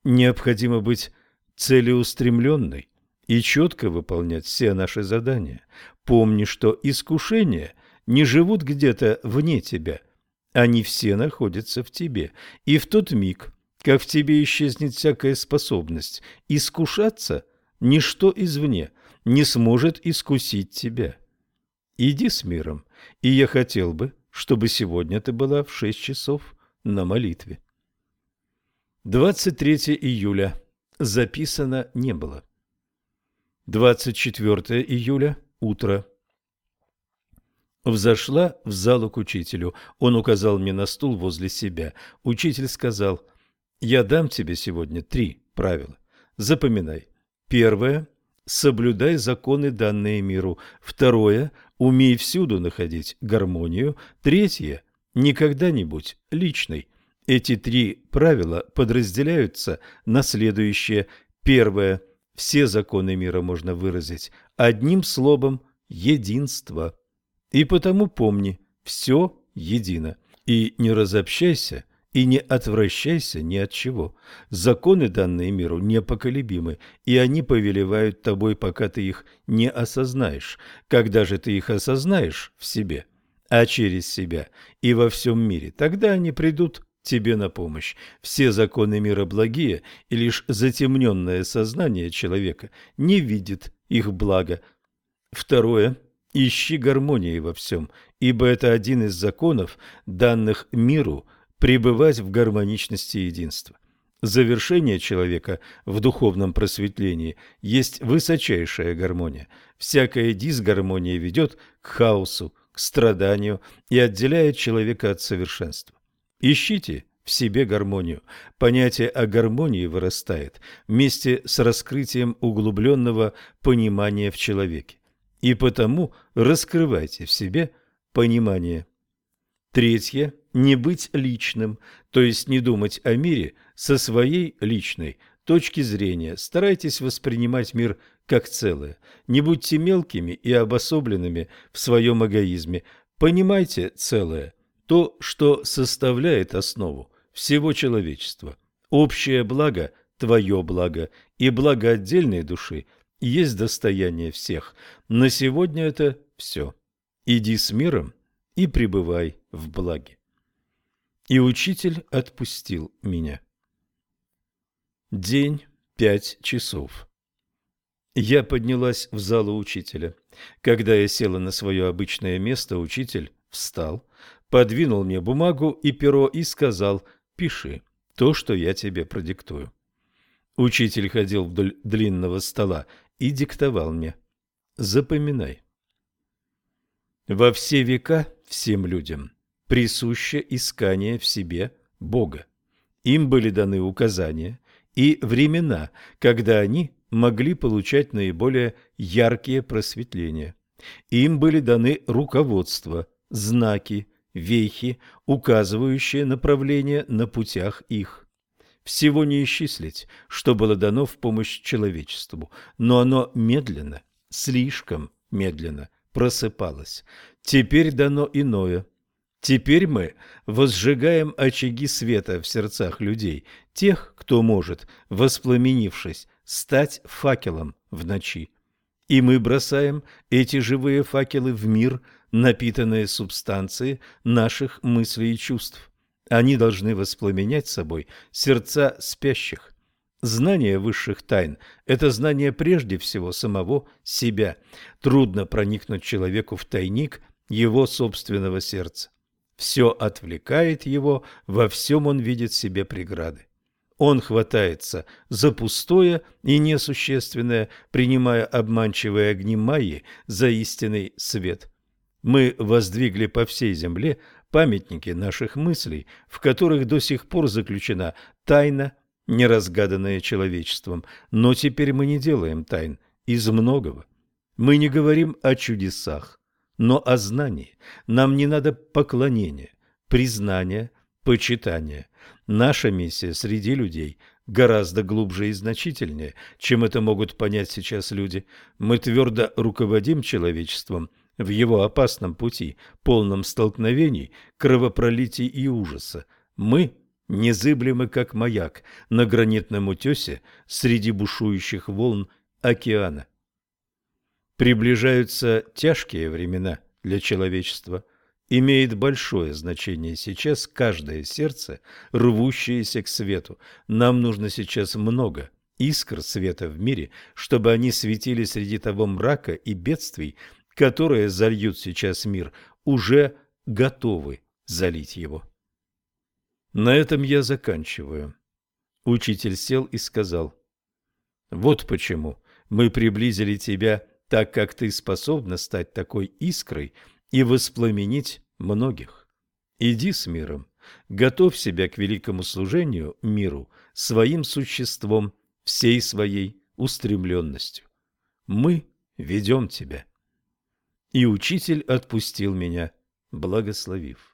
«Необходимо быть целеустремленной и четко выполнять все наши задания. Помни, что искушения не живут где-то вне тебя. Они все находятся в тебе. И в тот миг, как в тебе исчезнет всякая способность искушаться, ничто извне не сможет искусить тебя. Иди с миром, и я хотел бы, чтобы сегодня ты была в шесть часов на молитве. 23 июля. Записано не было. 24 июля. Утро. Взошла в залу к учителю. Он указал мне на стул возле себя. Учитель сказал, «Я дам тебе сегодня три правила. Запоминай. Первое – соблюдай законы, данные миру. Второе – умей всюду находить гармонию. Третье – никогда не будь личной. Эти три правила подразделяются на следующее. Первое – все законы мира можно выразить одним словом единство. И потому помни, все едино, и не разобщайся, и не отвращайся ни от чего. Законы, данные миру, непоколебимы, и они повелевают тобой, пока ты их не осознаешь. Когда же ты их осознаешь в себе, а через себя и во всем мире, тогда они придут тебе на помощь. Все законы мира благие, и лишь затемненное сознание человека не видит их блага. Второе. Ищи гармонии во всем, ибо это один из законов, данных миру, пребывать в гармоничности единства. Завершение человека в духовном просветлении есть высочайшая гармония. Всякая дисгармония ведет к хаосу, к страданию и отделяет человека от совершенства. Ищите в себе гармонию. Понятие о гармонии вырастает вместе с раскрытием углубленного понимания в человеке. И потому раскрывайте в себе понимание. Третье – не быть личным, то есть не думать о мире со своей личной точки зрения. Старайтесь воспринимать мир как целое. Не будьте мелкими и обособленными в своем эгоизме. Понимайте целое – то, что составляет основу всего человечества. Общее благо – твое благо, и благо отдельной души есть достояние всех. На сегодня это все. Иди с миром и пребывай в благе. И учитель отпустил меня. День пять часов. Я поднялась в залу учителя. Когда я села на свое обычное место, учитель встал, подвинул мне бумагу и перо и сказал «Пиши то, что я тебе продиктую». Учитель ходил вдоль длинного стола и диктовал мне «Запоминай». Во все века всем людям присуще искание в себе Бога. Им были даны указания и времена, когда они могли получать наиболее яркие просветления. Им были даны руководства, знаки, вехи, указывающие направление на путях их. Всего не исчислить, что было дано в помощь человечеству, но оно медленно, слишком медленно просыпалось. Теперь дано иное. Теперь мы возжигаем очаги света в сердцах людей, тех, кто может, воспламенившись, стать факелом в ночи. И мы бросаем эти живые факелы в мир – напитанные субстанции наших мыслей и чувств. Они должны воспламенять собой сердца спящих. Знание высших тайн – это знание прежде всего самого себя. Трудно проникнуть человеку в тайник его собственного сердца. Все отвлекает его, во всем он видит себе преграды. Он хватается за пустое и несущественное, принимая обманчивые огни Майи за истинный свет. Мы воздвигли по всей земле памятники наших мыслей, в которых до сих пор заключена тайна, неразгаданная человечеством. Но теперь мы не делаем тайн из многого. Мы не говорим о чудесах, но о знании. Нам не надо поклонения, признания, почитания. Наша миссия среди людей гораздо глубже и значительнее, чем это могут понять сейчас люди. Мы твердо руководим человечеством – в его опасном пути, полном столкновений, кровопролитий и ужаса. Мы незыблемы, как маяк на гранитном утесе среди бушующих волн океана. Приближаются тяжкие времена для человечества. Имеет большое значение сейчас каждое сердце, рвущееся к свету. Нам нужно сейчас много искр света в мире, чтобы они светили среди того мрака и бедствий, которые зальют сейчас мир, уже готовы залить его. На этом я заканчиваю. Учитель сел и сказал, «Вот почему мы приблизили тебя, так как ты способна стать такой искрой и воспламенить многих. Иди с миром, готовь себя к великому служению миру своим существом, всей своей устремленностью. Мы ведем тебя». И учитель отпустил меня, благословив.